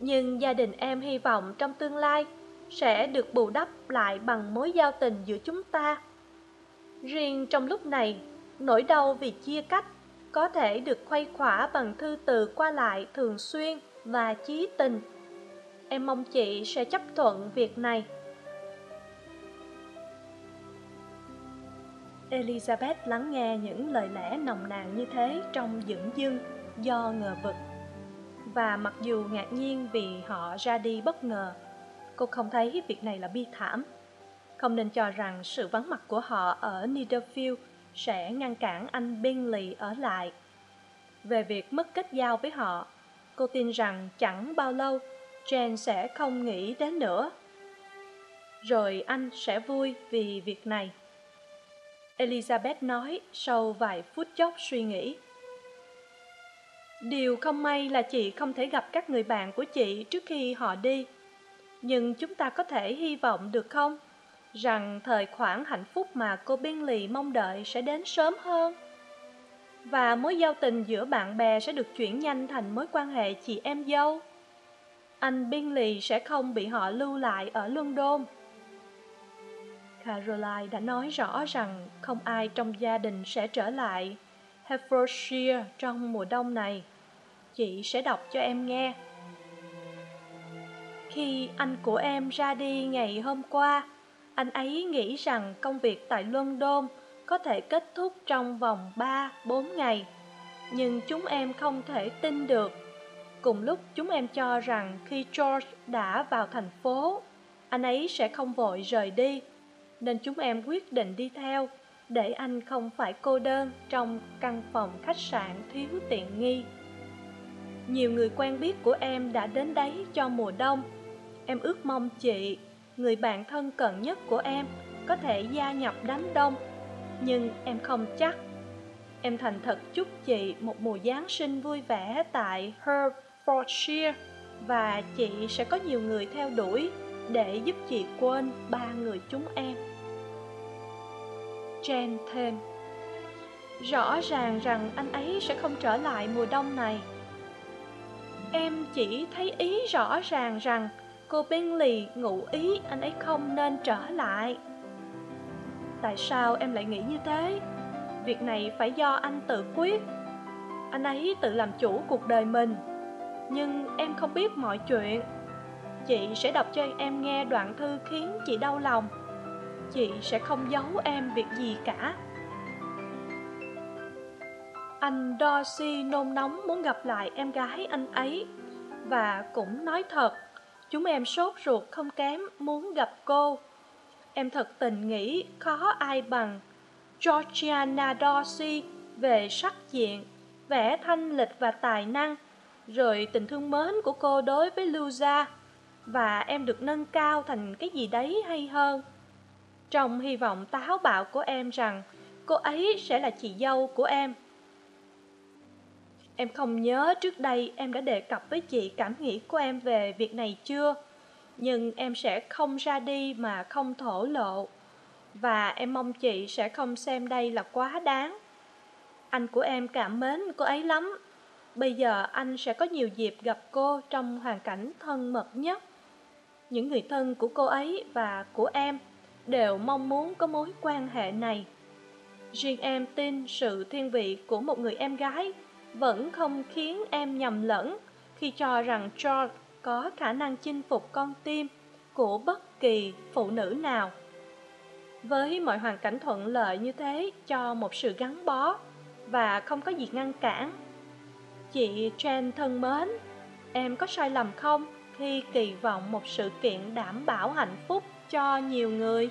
Speaker 1: Nhưng gia đình em hy vọng trong tương lai sẽ được bù đắp lại bằng mối giao tình giữa chúng ta. Riêng trong lúc này, nỗi đau vì chia cách có thể được khuây khỏa bằng thư từ qua lại thường xuyên và chí tình. Em mong chị sẽ chấp thuận việc này. Elizabeth lắng nghe những lời lẽ nồng nàn như thế trong dửng dưng do ngờ vực. Và mặc dù ngạc nhiên vì họ ra đi bất ngờ cô không thấy việc này là bi thảm không nên cho rằng sự vắng mặt của họ ở Niederfield sẽ ngăn cản anh Bingley ở lại. Về việc mất kết giao với họ, cô tin rằng chẳng bao lâu Jane sẽ không nghĩ đến nữa. Rồi anh sẽ vui vì việc này. Elizabeth nói sau vài phút chốc suy nghĩ. Điều không may là chị không thể gặp các người bạn của chị trước khi họ đi. Nhưng chúng ta có thể hy vọng được không? Rằng thời khoản hạnh phúc mà cô biên lì mong đợi sẽ đến sớm hơn. Và mối giao tình giữa bạn bè sẽ được chuyển nhanh thành mối quan hệ chị em dâu. Anh biên lì sẽ không bị họ lưu lại ở London. Caroline đã nói rõ rằng không ai trong gia đình sẽ trở lại Hertfordshire trong mùa đông này. Chị sẽ đọc cho em nghe. Khi anh của em ra đi ngày hôm qua, anh ấy nghĩ rằng công việc tại London có thể kết thúc trong vòng ba bốn ngày. Nhưng chúng em không thể tin được. Cùng lúc chúng em cho rằng khi George đã vào thành phố, anh ấy sẽ không vội rời đi. Nên chúng em quyết định đi theo, để anh không phải cô đơn trong căn phòng khách sạn thiếu tiện nghi. Nhiều người quen biết của em đã đến đấy cho mùa đông em ước mong chị, người bạn thân cận nhất của em, có thể gia nhập đám đông. Nhưng em không chắc. Em thành thật chúc chị một mùa giáng sinh vui vẻ tại hertfordshire và chị sẽ có nhiều người theo đuổi để giúp chị quên ba người chúng em. Jane thêm. Rõ ràng rằng anh ấy sẽ không trở lại mùa đông này. Em chỉ thấy ý rõ ràng rằng cô Bingley ngụ ý anh ấy không nên trở lại. Tại sao em lại nghĩ như thế? Việc này phải do anh tự quyết. Anh ấy tự làm chủ cuộc đời mình. Nhưng em không biết mọi chuyện. Chị sẽ đọc cho em nghe đoạn thư khiến chị đau lòng. Chị sẽ không giấu em việc gì cả. Anh Dorsey nôn nóng muốn gặp lại em gái anh ấy và cũng nói thật Chúng em sốt ruột không kém muốn gặp cô. Em thật tình nghĩ khó ai bằng Georgiana Dorsey về sắc diện, vẻ thanh lịch và tài năng, rồi tình thương mến của cô đối với Luza, và em được nâng cao thành cái gì đấy hay hơn. Trong hy vọng táo bạo của em rằng cô ấy sẽ là chị dâu của em. Em không nhớ trước đây em đã đề cập với chị cảm nghĩ của em về việc này chưa? Nhưng em sẽ không ra đi mà không thổ lộ. Và em mong chị sẽ không xem đây là quá đáng. Anh của em cảm mến cô ấy lắm. Bây giờ anh sẽ có nhiều dịp gặp cô trong hoàn cảnh thân mật nhất. Những người thân của cô ấy và của em đều mong muốn có mối quan hệ này. Riêng em tin sự thiên vị của một người em gái vẫn không khiến em nhầm lẫn khi cho rằng George có khả năng chinh phục con tim của bất kỳ phụ nữ nào. Với mọi hoàn cảnh thuận lợi như thế cho một sự gắn bó và không có gì ngăn cản. Chị Jen thân mến, em có sai lầm không khi kỳ vọng một sự kiện đảm bảo hạnh phúc cho nhiều người?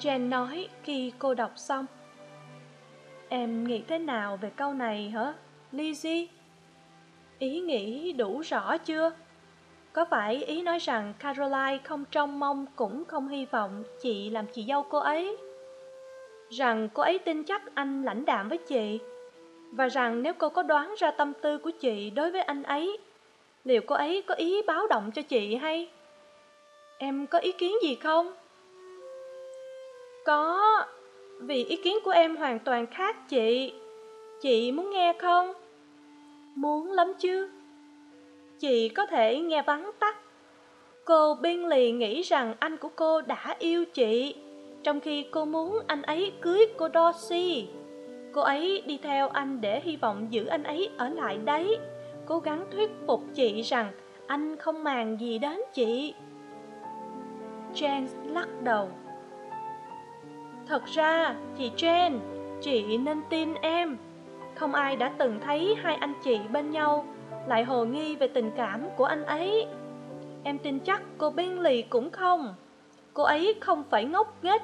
Speaker 1: Jen nói khi cô đọc xong. Em nghĩ thế nào về câu này hả, Lizzie? Ý nghĩ đủ rõ chưa? có phải ý nói rằng caroline không trông mong cũng không hy vọng chị làm chị dâu cô ấy? Rằng cô ấy tin chắc anh lãnh đạm với chị? Và rằng nếu cô có đoán ra tâm tư của chị đối với anh ấy liệu cô ấy có ý báo động cho chị hay? Em có ý kiến gì không? Có vì ý kiến của em hoàn toàn khác, chị. Chị muốn nghe không? Muốn lắm chứ. Chị có thể nghe vắn tắt. Cô bingley nghĩ rằng anh của cô đã yêu chị, trong khi cô muốn anh ấy cưới cô dorsey cô ấy đi theo anh để hy vọng giữ anh ấy ở lại đấy, cố gắng thuyết phục chị rằng anh không màng gì đến chị. James lắc đầu thật ra chị jane, chị nên tin em. Không ai đã từng thấy hai anh chị bên nhau, lại hồ nghi về tình cảm của anh ấy. Em tin chắc cô bentley cũng không. Cô ấy không phải ngốc nghếch.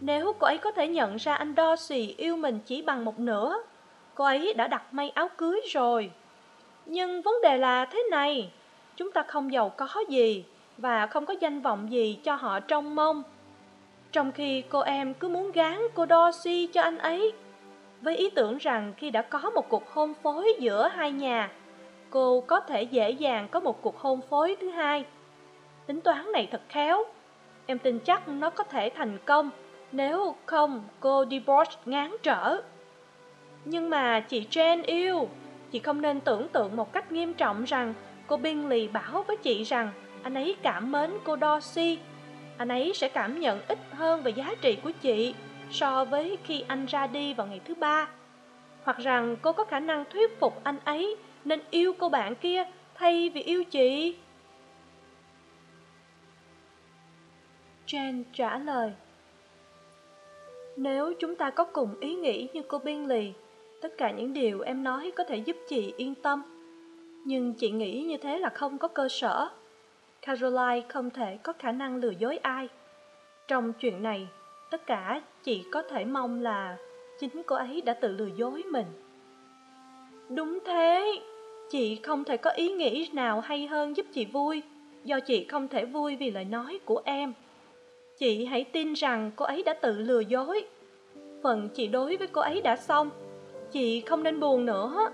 Speaker 1: Nếu cô ấy có thể nhận ra anh dorsey yêu mình chỉ bằng một nửa, cô ấy đã đặt may áo cưới rồi. Nhưng vấn đề là thế này, chúng ta không giàu có gì và không có danh vọng gì cho họ trông mong trong khi cô em cứ muốn gán cô dorsey cho anh ấy, với ý tưởng rằng khi đã có một cuộc hôn phối giữa hai nhà, cô có thể dễ dàng có một cuộc hôn phối thứ hai. Tính toán này thật khéo. Em tin chắc nó có thể thành công nếu không cô divorce ngán trở. Nhưng mà chị jane yêu, chị không nên tưởng tượng một cách nghiêm trọng rằng cô bingley bảo với chị rằng anh ấy cảm mến cô dorsey anh ấy sẽ cảm nhận ít hơn về giá trị của chị so với khi anh ra đi vào ngày thứ ba. Hoặc rằng cô có khả năng thuyết phục anh ấy nên yêu cô bạn kia thay vì yêu chị. Jane trả lời nếu chúng ta có cùng ý nghĩ như cô biên lì, tất cả những điều em nói có thể giúp chị yên tâm. Nhưng chị nghĩ như thế là không có cơ sở caroline không thể có khả năng lừa dối ai. Trong chuyện này, tất cả chị có thể mong là chính cô ấy đã tự lừa dối mình. Đúng thế, chị không thể có ý nghĩ nào hay hơn giúp chị vui, do chị không thể vui vì lời nói của em. Chị hãy tin rằng cô ấy đã tự lừa dối. Phần chị đối với cô ấy đã xong, chị không nên buồn nữa.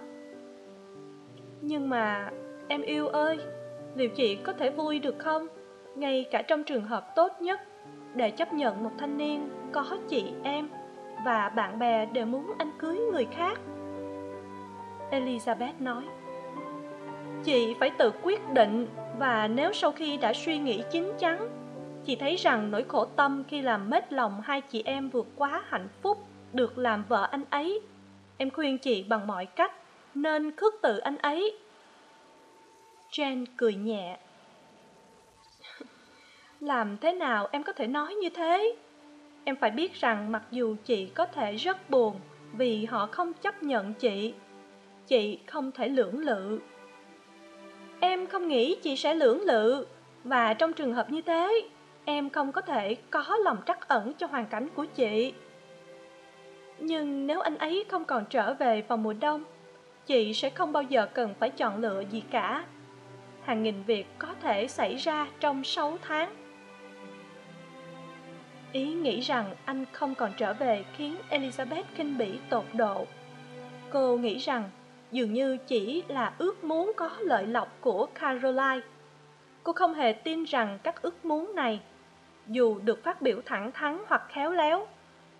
Speaker 1: Nhưng mà, em yêu ơi liệu chị có thể vui được không? Ngay cả trong trường hợp tốt nhất, để chấp nhận một thanh niên có chị, em và bạn bè đều muốn anh cưới người khác. Elizabeth nói, chị phải tự quyết định và nếu sau khi đã suy nghĩ chín chắn, chị thấy rằng nỗi khổ tâm khi làm mết lòng hai chị em vượt quá hạnh phúc được làm vợ anh ấy. Em khuyên chị bằng mọi cách nên khước từ anh ấy jen cười nhẹ. Làm thế nào em có thể nói như thế? Em phải biết rằng mặc dù chị có thể rất buồn vì họ không chấp nhận chị chị không thể lưỡng lự. Em không nghĩ chị sẽ lưỡng lự và trong trường hợp như thế, em không có thể có lòng trắc ẩn cho hoàn cảnh của chị. Nhưng nếu anh ấy không còn trở về vào mùa đông, chị sẽ không bao giờ cần phải chọn lựa gì cả hàng nghìn việc có thể xảy ra trong sáu tháng. Ý nghĩ rằng anh không còn trở về khiến elizabeth khinh bỉ tột độ. Cô nghĩ rằng dường như chỉ là ước muốn có lợi lộc của caroline. Cô không hề tin rằng các ước muốn này, dù được phát biểu thẳng thắn hoặc khéo léo,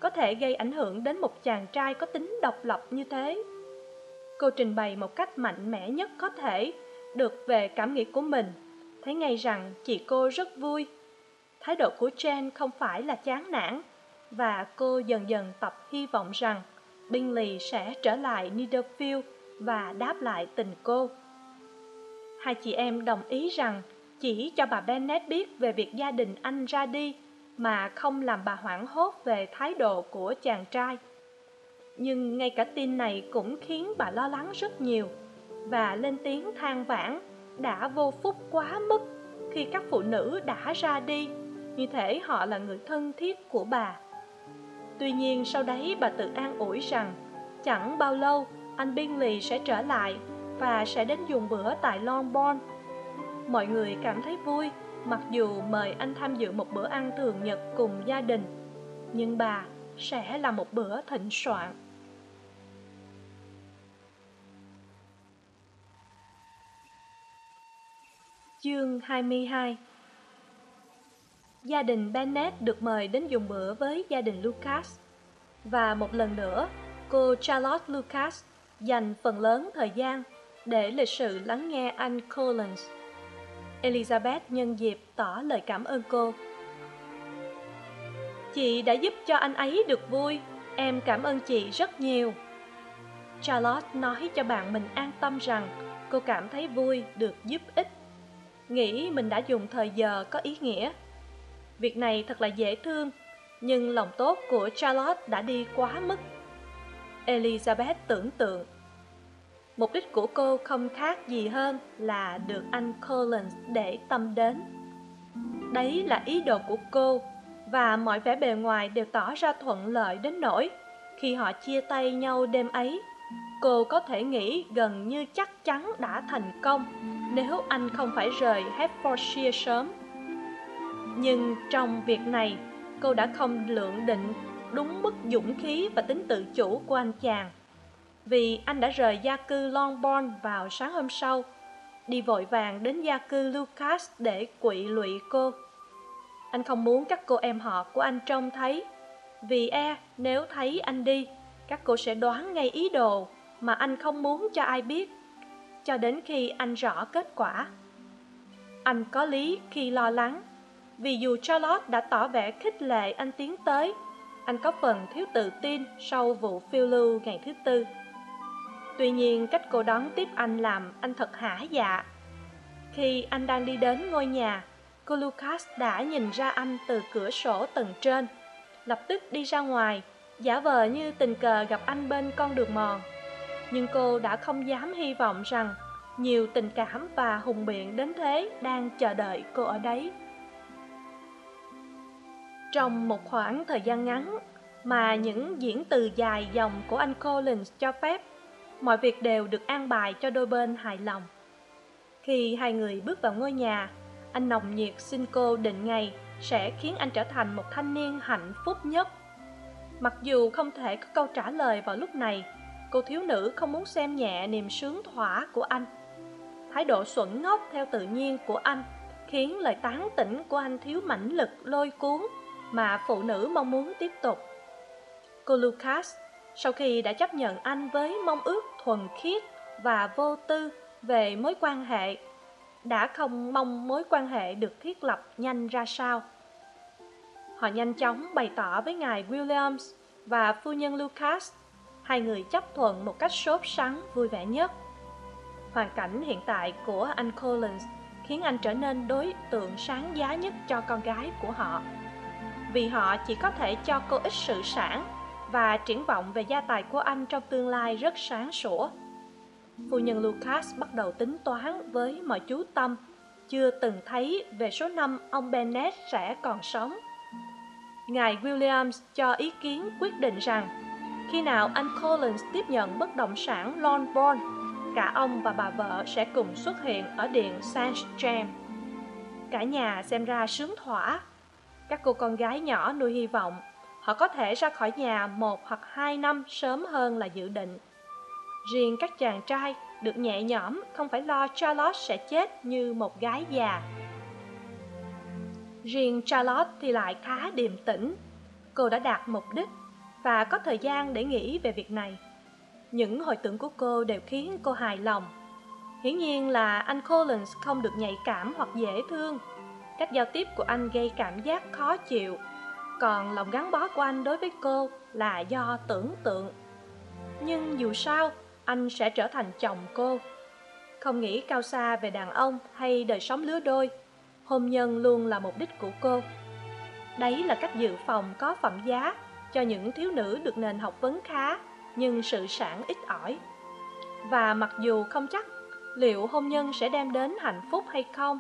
Speaker 1: có thể gây ảnh hưởng đến một chàng trai có tính độc lập như thế. Cô trình bày một cách mạnh mẽ nhất có thể được về cảm nghĩ của mình. Thấy ngay rằng chị cô rất vui. Thái độ của jen không phải là chán nản, và cô dần dần tập hy vọng rằng bingley sẽ trở lại niederfield và đáp lại tình cô. Hai chị em đồng ý rằng chỉ cho bà bennet biết về việc gia đình anh ra đi, mà không làm bà hoảng hốt về thái độ của chàng trai. Nhưng ngay cả tin này cũng khiến bà lo lắng rất nhiều và lên tiếng than vãn, đã vô phúc quá mức khi các phụ nữ đã ra đi. Như thể họ là người thân thiết của bà. Tuy nhiên sau đấy bà tự an ủi rằng, chẳng bao lâu, anh biên lì sẽ trở lại và sẽ đến dùng bữa tại longbourn. Mọi người cảm thấy vui, mặc dù mời anh tham dự một bữa ăn thường nhật cùng gia đình, nhưng bà sẽ là một bữa thịnh soạn. Chương 22 Gia đình Bennett được mời đến dùng bữa với gia đình Lucas và một lần nữa cô Charlotte Lucas dành phần lớn thời gian để lịch sự lắng nghe anh Collins. Elizabeth nhân dịp tỏ lời cảm ơn cô. Chị đã giúp cho anh ấy được vui, em cảm ơn chị rất nhiều. Charlotte nói cho bạn mình an tâm rằng cô cảm thấy vui được giúp ích. Nghĩ mình đã dùng thời giờ có ý nghĩa. Việc này thật là dễ thương, nhưng lòng tốt của Charlotte đã đi quá mức. Elizabeth tưởng tượng mục đích của cô không khác gì hơn là được anh collins để tâm đến đấy là ý đồ của cô và mọi vẻ bề ngoài đều tỏ ra thuận lợi đến nỗi khi họ chia tay nhau đêm ấy cô có thể nghĩ gần như chắc chắn đã thành công nếu anh không phải rời hertfordshire sớm. Nhưng trong việc này, cô đã không lượng định đúng mức dũng khí và tính tự chủ của anh chàng. Vì anh đã rời gia cư longbourn vào sáng hôm sau, đi vội vàng đến gia cư lucas để quỵ lụy cô. Anh không muốn các cô em họ của anh trông thấy, vì e nếu thấy anh đi, các cô sẽ đoán ngay ý đồ mà anh không muốn cho ai biết, cho đến khi anh rõ kết quả. Anh có lý khi lo lắng, vì dù charlotte đã tỏ vẻ khích lệ anh tiến tới, anh có phần thiếu tự tin sau vụ phiêu lưu ngày thứ tư. Tuy nhiên, cách cô đón tiếp anh làm anh thật hả dạ. Khi anh đang đi đến ngôi nhà cô lucas đã nhìn ra anh từ cửa sổ tầng trên, lập tức đi ra ngoài, giả vờ như tình cờ gặp anh bên con đường mòn nhưng cô đã không dám hy vọng rằng nhiều tình cảm và hùng biện đến thế đang chờ đợi cô ở đấy. Trong một khoảng thời gian ngắn mà những diễn từ dài dòng của anh collins cho phép, mọi việc đều được an bài cho đôi bên hài lòng. Khi hai người bước vào ngôi nhà, anh nồng nhiệt xin cô định ngày sẽ khiến anh trở thành một thanh niên hạnh phúc nhất. Mặc dù không thể có câu trả lời vào lúc này cô thiếu nữ không muốn xem nhẹ niềm sướng thỏa của anh. Thái độ xuẩn ngốc theo tự nhiên của anh khiến lời tán tỉnh của anh thiếu mãnh lực lôi cuốn mà phụ nữ mong muốn tiếp tục. Cô lucas, sau khi đã chấp nhận anh với mong ước thuần khiết và vô tư về mối quan hệ, đã không mong mối quan hệ được thiết lập nhanh ra sao? Họ nhanh chóng bày tỏ với ngài williams và phu nhân lucas hai người chấp thuận một cách sốt sắng, vui vẻ nhất. Hoàn cảnh hiện tại của anh collins khiến anh trở nên đối tượng sáng giá nhất cho con gái của họ. Vì họ chỉ có thể cho cô ít sự sản và triển vọng về gia tài của anh trong tương lai rất sáng sủa. Phu nhân lucas bắt đầu tính toán với mọi chú tâm, chưa từng thấy về số năm ông bennett sẽ còn sống. Ngài williams cho ý kiến quyết định rằng khi nào anh collins tiếp nhận bất động sản longbourn cả ông và bà vợ sẽ cùng xuất hiện ở điện St. james cả nhà xem ra sướng thỏa. Các cô con gái nhỏ nuôi hy vọng, họ có thể ra khỏi nhà một hoặc hai năm sớm hơn là dự định. Riêng các chàng trai được nhẹ nhõm, không phải lo charlotte sẽ chết như một gái già. Riêng charlotte thì lại khá điềm tĩnh. Cô đã đạt mục đích và có thời gian để nghĩ về việc này. Những hồi tưởng của cô đều khiến cô hài lòng. Hiển nhiên là anh collins không được nhạy cảm hoặc dễ thương. Cách giao tiếp của anh gây cảm giác khó chịu. Còn lòng gắn bó của anh đối với cô là do tưởng tượng. Nhưng dù sao, anh sẽ trở thành chồng cô. Không nghĩ cao xa về đàn ông hay đời sống lứa đôi, hôn nhân luôn là mục đích của cô. Đấy là cách dự phòng có phẩm giá cho những thiếu nữ được nền học vấn khá, nhưng sự sản ít ỏi. Và mặc dù không chắc liệu hôn nhân sẽ đem đến hạnh phúc hay không,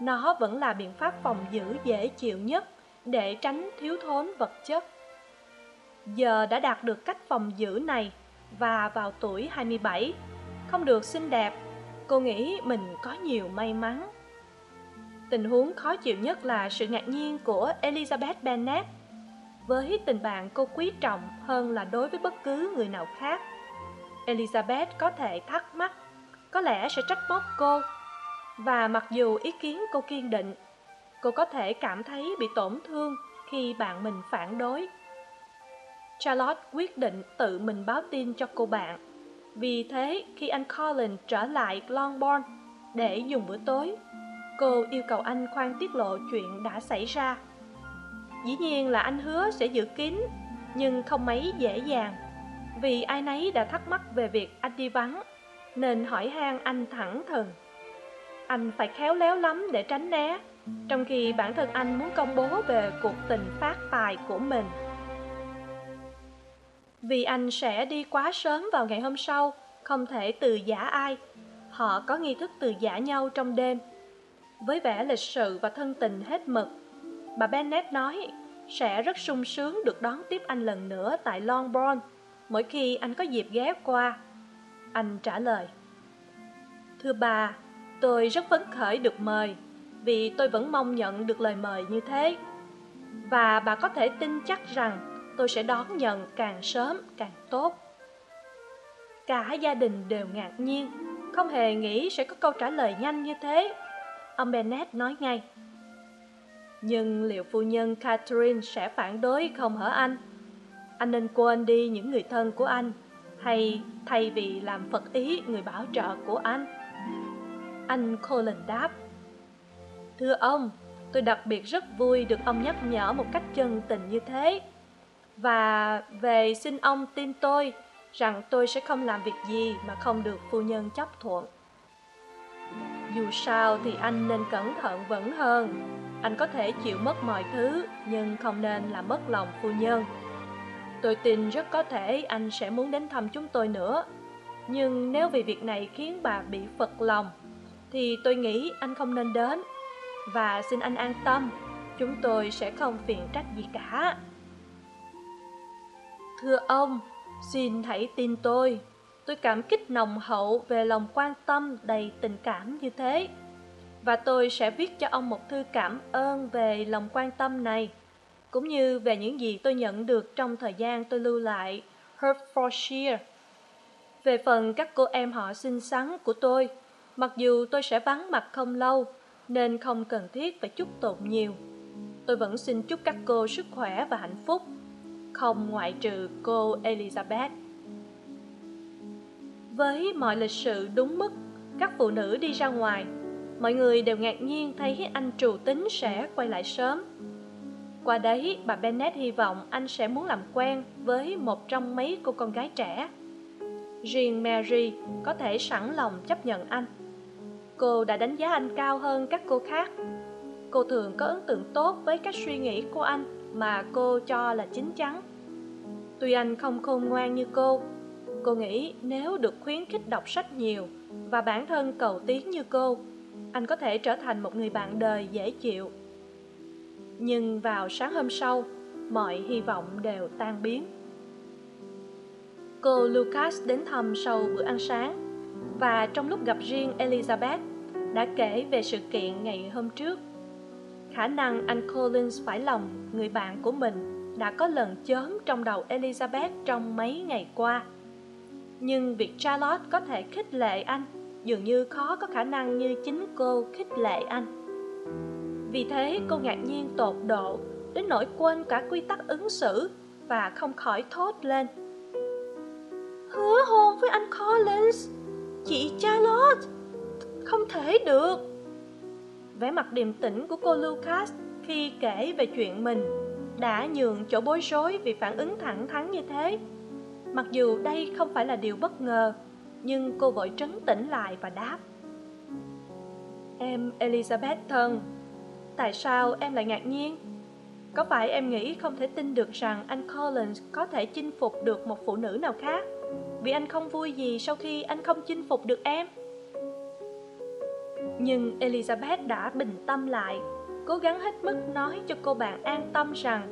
Speaker 1: nó vẫn là biện pháp phòng giữ dễ chịu nhất để tránh thiếu thốn vật chất. Giờ đã đạt được cách phòng giữ này và vào tuổi 27 không được xinh đẹp, cô nghĩ mình có nhiều may mắn. Tình huống khó chịu nhất là sự ngạc nhiên của elizabeth bennet với tình bạn cô quý trọng hơn là đối với bất cứ người nào khác. Elizabeth có thể thắc mắc, có lẽ sẽ trách móc cô. Và mặc dù ý kiến cô kiên định, cô có thể cảm thấy bị tổn thương khi bạn mình phản đối. Charlotte quyết định tự mình báo tin cho cô bạn. Vì thế, khi anh colin trở lại longbourn để dùng bữa tối, cô yêu cầu anh khoan tiết lộ chuyện đã xảy ra dĩ nhiên là anh hứa sẽ giữ kín, nhưng không mấy dễ dàng. Vì ai nấy đã thắc mắc về việc anh đi vắng, nên hỏi han anh thẳng thừng. Anh phải khéo léo lắm để tránh né, trong khi bản thân anh muốn công bố về cuộc tình phát tài của mình. Vì anh sẽ đi quá sớm vào ngày hôm sau, không thể từ giả ai. Họ có nghi thức từ giả nhau trong đêm. Với vẻ lịch sự và thân tình hết mực bà bennet nói, sẽ rất sung sướng được đón tiếp anh lần nữa tại longbourn, mỗi khi anh có dịp ghé qua. Anh trả lời, thưa bà, tôi rất phấn khởi được mời, vì tôi vẫn mong nhận được lời mời như thế. Và bà có thể tin chắc rằng tôi sẽ đón nhận càng sớm càng tốt. Cả gia đình đều ngạc nhiên, không hề nghĩ sẽ có câu trả lời nhanh như thế. Ông Bennett nói ngay nhưng liệu phu nhân catherine sẽ phản đối không hở anh? Anh nên quên đi những người thân của anh, hay thay vì làm phật ý, người bảo trợ của anh. Anh colin đáp, thưa ông, tôi đặc biệt rất vui được ông nhắc nhở một cách chân tình như thế. Và về xin ông tin tôi rằng tôi sẽ không làm việc gì mà không được phu nhân chấp thuận. Dù sao thì anh nên cẩn thận vẫn hơn anh có thể chịu mất mọi thứ, nhưng không nên làm mất lòng phu nhân. Tôi tin rất có thể anh sẽ muốn đến thăm chúng tôi nữa. Nhưng nếu vì việc này khiến bà bị phật lòng, thì tôi nghĩ anh không nên đến. Và xin anh an tâm, chúng tôi sẽ không phiền trách gì cả. Thưa ông, xin hãy tin tôi. Tôi cảm kích nồng hậu về lòng quan tâm đầy tình cảm như thế và tôi sẽ viết cho ông một thư cảm ơn về lòng quan tâm này, cũng như về những gì tôi nhận được trong thời gian tôi lưu lại hertfordshire. Về phần các cô em họ xinh xắn của tôi, mặc dù tôi sẽ vắng mặt không lâu, nên không cần thiết phải chúc tụng nhiều. Tôi vẫn xin chúc các cô sức khỏe và hạnh phúc, không ngoại trừ cô elizabeth. Với mọi lịch sự đúng mức, các phụ nữ đi ra ngoài mọi người đều ngạc nhiên thấy anh trù tính sẽ quay lại sớm. Qua đấy, bà bennett hy vọng anh sẽ muốn làm quen với một trong mấy cô con gái trẻ. Riêng mary có thể sẵn lòng chấp nhận anh. Cô đã đánh giá anh cao hơn các cô khác. Cô thường có ấn tượng tốt với các suy nghĩ của anh mà cô cho là chín chắn. Tuy anh không khôn ngoan như cô cô nghĩ nếu được khuyến khích đọc sách nhiều và bản thân cầu tiến như cô anh có thể trở thành một người bạn đời dễ chịu. Nhưng vào sáng hôm sau, mọi hy vọng đều tan biến. Cô lucas đến thăm sau bữa ăn sáng, và trong lúc gặp riêng elizabeth, đã kể về sự kiện ngày hôm trước. Khả năng anh collins phải lòng người bạn của mình đã có lần chớm trong đầu elizabeth trong mấy ngày qua. Nhưng việc charlotte có thể khích lệ anh dường như khó có khả năng như chính cô khích lệ anh. Vì thế, cô ngạc nhiên tột độ đến nỗi quên cả quy tắc ứng xử và không khỏi thốt lên. Hứa hôn với anh collins, chị charlotte, không thể được. Vẻ mặt điềm tĩnh của cô lucas khi kể về chuyện mình đã nhường chỗ bối rối vì phản ứng thẳng thắn như thế. Mặc dù đây không phải là điều bất ngờ nhưng cô vội trấn tĩnh lại và đáp. Em elizabeth thân, tại sao em lại ngạc nhiên? Có phải em nghĩ không thể tin được rằng anh collins có thể chinh phục được một phụ nữ nào khác? Vì anh không vui gì sau khi anh không chinh phục được em. Nhưng elizabeth đã bình tâm lại, cố gắng hết mức nói cho cô bạn an tâm rằng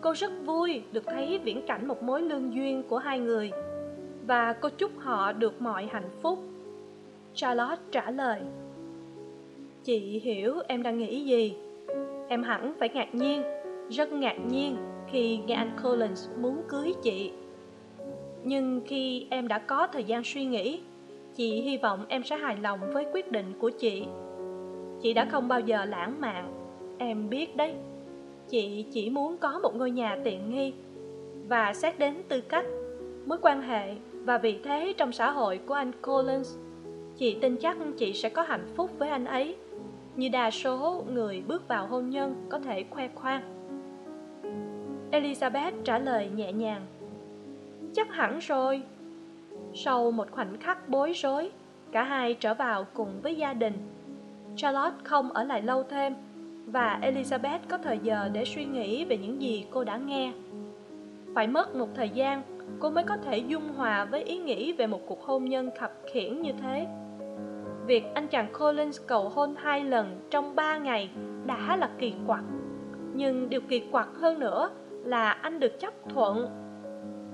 Speaker 1: cô rất vui được thấy viễn cảnh một mối lương duyên của hai người và cô chúc họ được mọi hạnh phúc. Charlotte trả lời, chị hiểu em đang nghĩ gì. Em hẳn phải ngạc nhiên, rất ngạc nhiên khi nghe anh collins muốn cưới chị. Nhưng khi em đã có thời gian suy nghĩ, chị hy vọng em sẽ hài lòng với quyết định của chị. Chị đã không bao giờ lãng mạn, em biết đấy. Chị chỉ muốn có một ngôi nhà tiện nghi và xét đến tư cách, mối quan hệ và vị thế trong xã hội của anh collins, chị tin chắc chị sẽ có hạnh phúc với anh ấy. Như đa số người bước vào hôn nhân có thể khoe khoang. Elizabeth trả lời nhẹ nhàng. Chắc hẳn rồi. Sau một khoảnh khắc bối rối, cả hai trở vào cùng với gia đình. Charlotte không ở lại lâu thêm và elizabeth có thời giờ để suy nghĩ về những gì cô đã nghe. Phải mất một thời gian cô mới có thể dung hòa với ý nghĩ về một cuộc hôn nhân khập khiễng như thế. Việc anh chàng collins cầu hôn hai lần trong ba ngày đã là kỳ quặc. Nhưng điều kỳ quặc hơn nữa là anh được chấp thuận.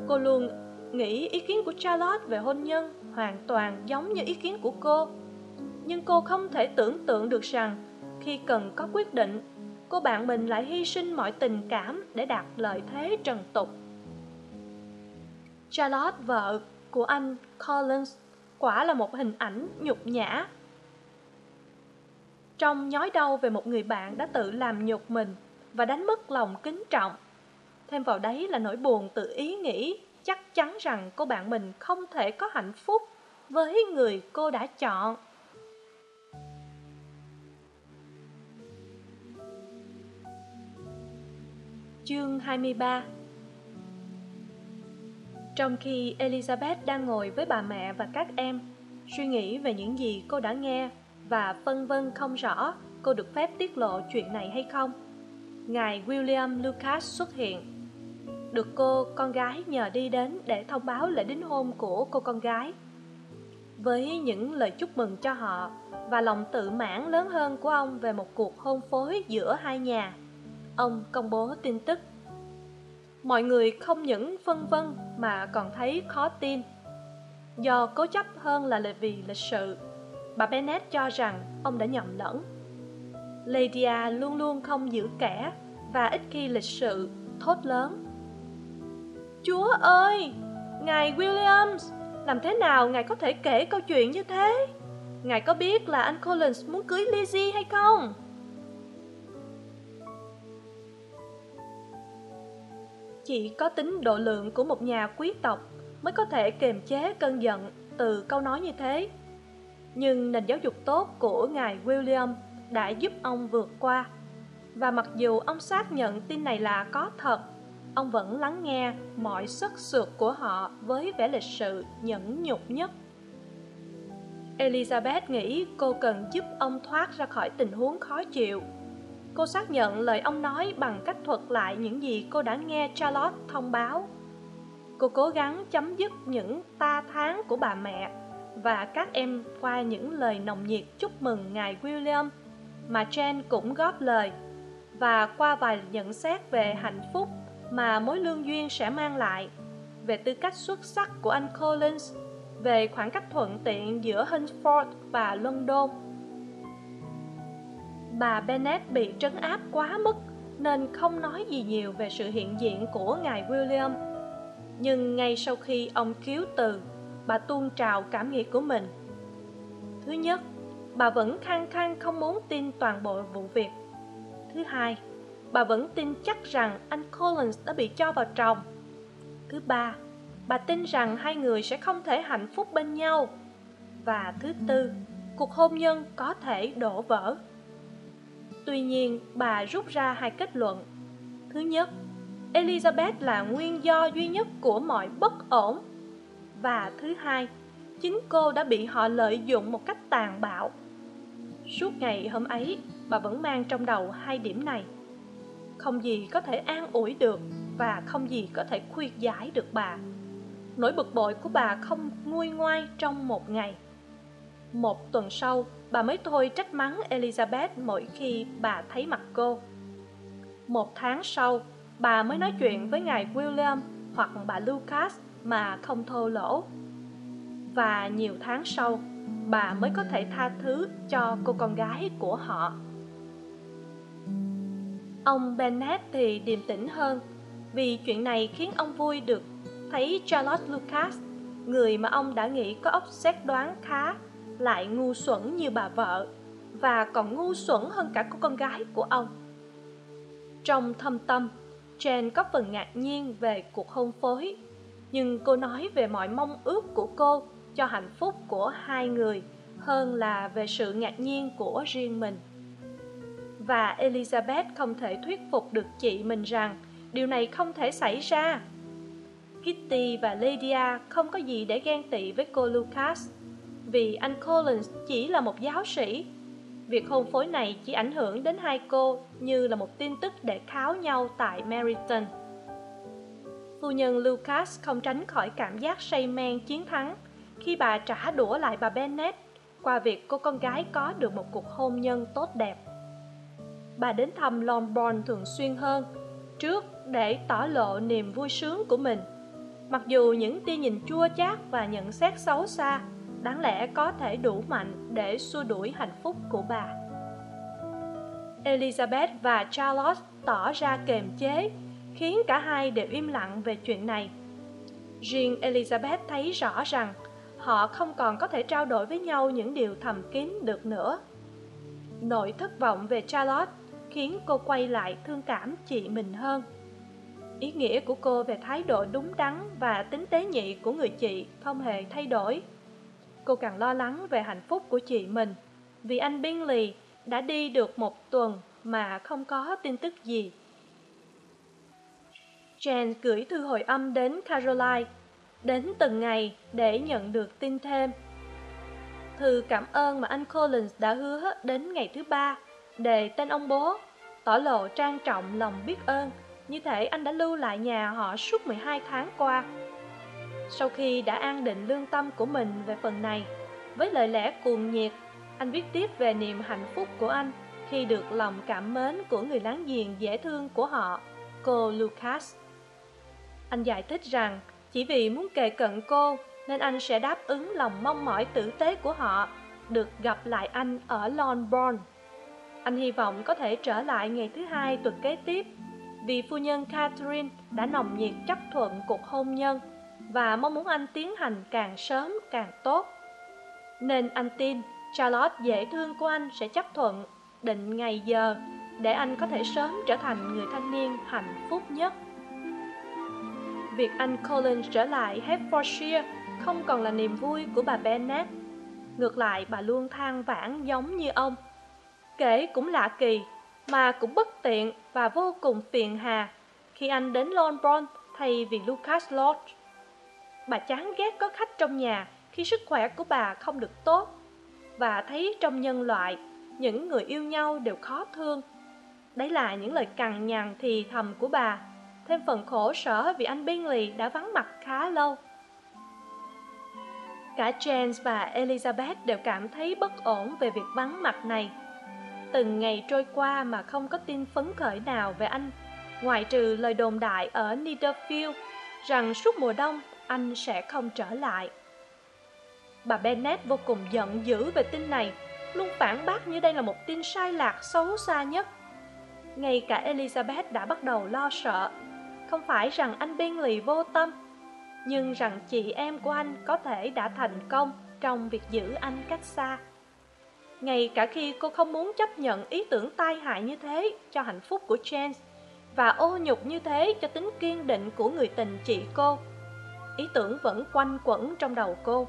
Speaker 1: Cô luôn nghĩ ý kiến của charlotte về hôn nhân hoàn toàn giống như ý kiến của cô. Nhưng cô không thể tưởng tượng được rằng khi cần có quyết định, cô bạn mình lại hy sinh mọi tình cảm để đạt lợi thế trần tục charlotte, vợ của anh collins, quả là một hình ảnh nhục nhã. Trong nhói đau về một người bạn đã tự làm nhục mình và đánh mất lòng kính trọng. Thêm vào đấy là nỗi buồn tự ý nghĩ chắc chắn rằng cô bạn mình không thể có hạnh phúc với người cô đã chọn. Chương 23 trong khi Elizabeth đang ngồi với bà mẹ và các em, suy nghĩ về những gì cô đã nghe và phân vân không rõ cô được phép tiết lộ chuyện này hay không, ngài William Lucas xuất hiện. Được cô con gái nhờ đi đến để thông báo lễ đính hôn của cô con gái. Với những lời chúc mừng cho họ và lòng tự mãn lớn hơn của ông về một cuộc hôn phối giữa hai nhà ông công bố tin tức mọi người không những phân vân mà còn thấy khó tin. Do cố chấp hơn là vì lịch sự, bà bennett cho rằng ông đã nhầm lẫn. Lydia luôn luôn không giữ kẻ và ít khi lịch sự, thốt lớn. Chúa ơi, ngài williams, làm thế nào ngài có thể kể câu chuyện như thế? Ngài có biết là anh collins muốn cưới lizzie hay không? Chỉ có tính độ lượng của một nhà quý tộc mới có thể kiềm chế cơn giận từ câu nói như thế. Nhưng nền giáo dục tốt của ngài william đã giúp ông vượt qua. Và mặc dù ông xác nhận tin này là có thật, ông vẫn lắng nghe mọi sức sượt của họ với vẻ lịch sự nhẫn nhục nhất. Elizabeth nghĩ cô cần giúp ông thoát ra khỏi tình huống khó chịu cô xác nhận lời ông nói bằng cách thuật lại những gì cô đã nghe charlotte thông báo. Cô cố gắng chấm dứt những ta tháng của bà mẹ và các em qua những lời nồng nhiệt chúc mừng ngài william mà jen cũng góp lời. Và qua vài nhận xét về hạnh phúc mà mối lương duyên sẽ mang lại, về tư cách xuất sắc của anh collins, về khoảng cách thuận tiện giữa hunford và london bà bennet bị trấn áp quá mức nên không nói gì nhiều về sự hiện diện của ngài william. Nhưng ngay sau khi ông khiếu từ, bà tuôn trào cảm nghĩ của mình. Thứ nhất, bà vẫn khăng khăng không muốn tin toàn bộ vụ việc. Thứ hai, bà vẫn tin chắc rằng anh collins đã bị cho vào tròng. Thứ ba, bà tin rằng hai người sẽ không thể hạnh phúc bên nhau. Và thứ tư, cuộc hôn nhân có thể đổ vỡ tuy nhiên, bà rút ra hai kết luận. Thứ nhất, elizabeth là nguyên do duy nhất của mọi bất ổn. Và thứ hai, chính cô đã bị họ lợi dụng một cách tàn bạo. Suốt ngày hôm ấy, bà vẫn mang trong đầu hai điểm này. Không gì có thể an ủi được và không gì có thể khuyên giải được bà. Nỗi bực bội của bà không nguôi ngoai trong một ngày. Một tuần sau bà mới thôi trách mắng elizabeth mỗi khi bà thấy mặt cô. Một tháng sau, bà mới nói chuyện với ngài william hoặc bà lucas mà không thô lỗ. Và nhiều tháng sau, bà mới có thể tha thứ cho cô con gái của họ. Ông bennett thì điềm tĩnh hơn vì chuyện này khiến ông vui được thấy charlotte lucas, người mà ông đã nghĩ có óc xét đoán khá lại ngu xuẩn như bà vợ và còn ngu xuẩn hơn cả cô con gái của ông. Trong thâm tâm, Jane có phần ngạc nhiên về cuộc hôn phối, nhưng cô nói về mọi mong ước của cô cho hạnh phúc của hai người hơn là về sự ngạc nhiên của riêng mình. Và elizabeth không thể thuyết phục được chị mình rằng điều này không thể xảy ra. Kitty và lydia không có gì để ghen tị với cô lucas vì anh collins chỉ là một giáo sĩ. Việc hôn phối này chỉ ảnh hưởng đến hai cô như là một tin tức để kháo nhau tại meryton. Phu nhân lucas không tránh khỏi cảm giác say men chiến thắng khi bà trả đũa lại bà bennet qua việc cô con gái có được một cuộc hôn nhân tốt đẹp. Bà đến thăm longbourn thường xuyên hơn, trước để tỏ lộ niềm vui sướng của mình. Mặc dù những tia nhìn chua chát và nhận xét xấu xa đáng lẽ có thể đủ mạnh để xua đuổi hạnh phúc của bà. Elizabeth và charlotte tỏ ra kềm chế, khiến cả hai đều im lặng về chuyện này. Riêng elizabeth thấy rõ rằng họ không còn có thể trao đổi với nhau những điều thầm kín được nữa. Nỗi thất vọng về charlotte khiến cô quay lại thương cảm chị mình hơn. Ý nghĩa của cô về thái độ đúng đắn và tính tế nhị của người chị không hề thay đổi cô càng lo lắng về hạnh phúc của chị mình vì anh bingley đã đi được một tuần mà không có tin tức gì Jane gửi thư hồi âm đến Caroline, đến từng ngày để nhận được tin thêm. Thư cảm ơn mà anh Collins đã hứa đến ngày thứ ba, đề tên ông bố, tỏ lộ trang trọng lòng biết ơn, như thể anh đã lưu lại nhà họ suốt 12 tháng qua. Sau khi đã an định lương tâm của mình về phần này, với lời lẽ cuồng nhiệt, anh viết tiếp về niềm hạnh phúc của anh khi được lòng cảm mến của người láng giềng dễ thương của họ, cô Lucas. Anh giải thích rằng chỉ vì muốn kề cận cô nên anh sẽ đáp ứng lòng mong mỏi tử tế của họ được gặp lại anh ở Longbourn. Anh hy vọng có thể trở lại ngày thứ hai tuần kế tiếp vì phu nhân Catherine đã nồng nhiệt chấp thuận cuộc hôn nhân và mong muốn anh tiến hành càng sớm càng tốt. Nên anh tin Charlotte dễ thương của anh sẽ chấp thuận định ngày giờ để anh có thể sớm trở thành người thanh niên hạnh phúc nhất việc anh Collins trở lại Hertfordshire không còn là niềm vui của bà bennett Ngược lại, bà luôn than vãn giống như ông. Kể cũng lạ kỳ, mà cũng bất tiện và vô cùng phiền hà khi anh đến Longbourn thay vì Lucas Lodge. Bà chán ghét có khách trong nhà khi sức khỏe của bà không được tốt và thấy trong nhân loại những người yêu nhau đều khó thương. Đấy là những lời cằn nhằn thì thầm của bà thêm phần khổ sở vì anh Bingley đã vắng mặt khá lâu. Cả James và Elizabeth đều cảm thấy bất ổn về việc vắng mặt này. Từng ngày trôi qua mà không có tin phấn khởi nào về anh, ngoại trừ lời đồn đại ở Netherfield rằng suốt mùa đông anh sẽ không trở lại. Bà Bennet vô cùng giận dữ về tin này, luôn phản bác như đây là một tin sai lạc xấu xa nhất. Ngay cả Elizabeth đã bắt đầu lo sợ không phải rằng anh biên lì vô tâm nhưng rằng chị em của anh có thể đã thành công trong việc giữ anh cách xa ngay cả khi cô không muốn chấp nhận ý tưởng tai hại như thế cho hạnh phúc của James và ô nhục như thế cho tính kiên định của người tình chị cô ý tưởng vẫn quanh quẩn trong đầu cô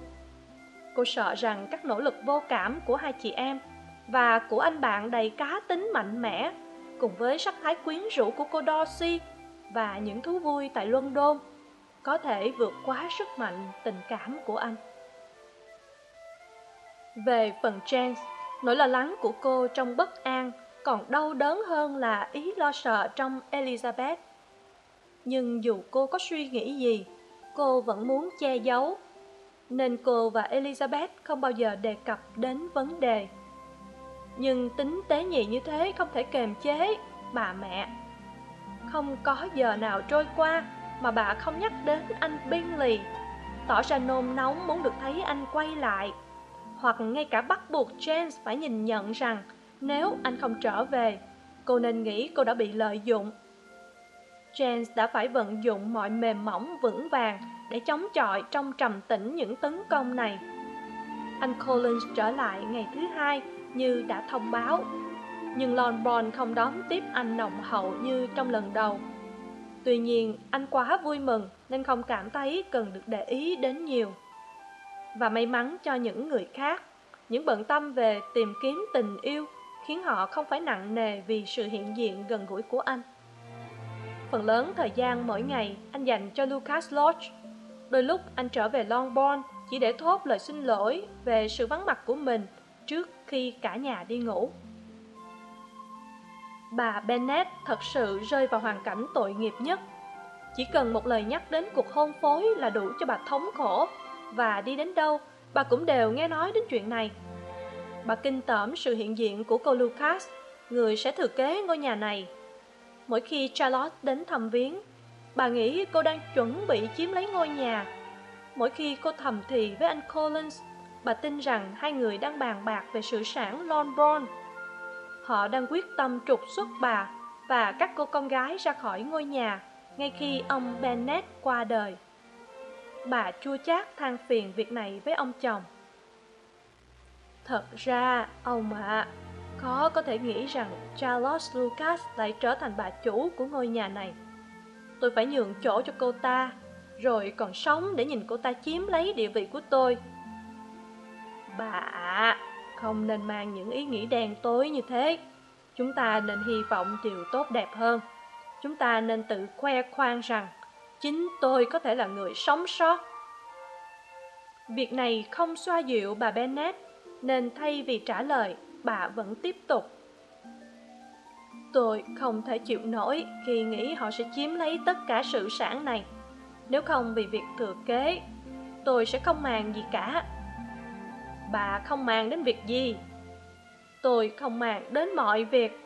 Speaker 1: cô sợ rằng các nỗ lực vô cảm của hai chị em và của anh bạn đầy cá tính mạnh mẽ cùng với sắc thái quyến rũ của cô Dorsey và những thú vui tại London có thể vượt quá sức mạnh tình cảm của anh. Về phần James, nỗi lo lắng của cô trong bất an còn đau đớn hơn là ý lo sợ trong Elizabeth. Nhưng dù cô có suy nghĩ gì, cô vẫn muốn che giấu, nên cô và Elizabeth không bao giờ đề cập đến vấn đề. Nhưng tính tế nhị như thế không thể kềm chế, bà mẹ. Không có giờ nào trôi qua mà bà không nhắc đến anh Bingley. Tỏ ra nôn nóng muốn được thấy anh quay lại. Hoặc ngay cả bắt buộc james phải nhìn nhận rằng nếu anh không trở về cô nên nghĩ cô đã bị lợi dụng james đã phải vận dụng mọi mềm mỏng vững vàng để chống chọi trong trầm tĩnh những tấn công này. Anh collins trở lại ngày thứ hai như đã thông báo, nhưng lon không đón tiếp anh nồng hậu như trong lần đầu. Tuy nhiên, anh quá vui mừng nên không cảm thấy cần được để ý đến nhiều. Và may mắn cho những người khác, những bận tâm về tìm kiếm tình yêu khiến họ không phải nặng nề vì sự hiện diện gần gũi của anh phần lớn thời gian mỗi ngày anh dành cho lucas lodge. Đôi lúc anh trở về longbourn chỉ để thốt lời xin lỗi về sự vắng mặt của mình trước khi cả nhà đi ngủ. Bà Bennett thật sự rơi vào hoàn cảnh tội nghiệp nhất. Chỉ cần một lời nhắc đến cuộc hôn phối là đủ cho bà thống khổ. Và đi đến đâu, bà cũng đều nghe nói đến chuyện này. Bà kinh tởm sự hiện diện của cô lucas, người sẽ thừa kế ngôi nhà này mỗi khi charlotte đến thăm viếng, bà nghĩ cô đang chuẩn bị chiếm lấy ngôi nhà. Mỗi khi cô thầm thì với anh collins, bà tin rằng hai người đang bàn bạc về sự sản longbourn họ đang quyết tâm trục xuất bà và các cô con gái ra khỏi ngôi nhà ngay khi ông bennet qua đời. Bà chua chát than phiền việc này với ông chồng. Thật ra, ông ạ khó có thể nghĩ rằng charles lucas lại trở thành bà chủ của ngôi nhà này. Tôi phải nhường chỗ cho cô ta, rồi còn sống để nhìn cô ta chiếm lấy địa vị của tôi. Bà ạ, không nên mang những ý nghĩ đen tối như thế. Chúng ta nên hy vọng điều tốt đẹp hơn. Chúng ta nên tự khoe khoang rằng chính tôi có thể là người sống sót. Việc này không xoa dịu bà bennet, nên thay vì trả lời bà vẫn tiếp tục. Tôi không thể chịu nổi khi nghĩ họ sẽ chiếm lấy tất cả sự sản này. Nếu không vì việc thừa kế tôi sẽ không màng gì cả. Bà không màng đến việc gì? Tôi không màng đến mọi việc.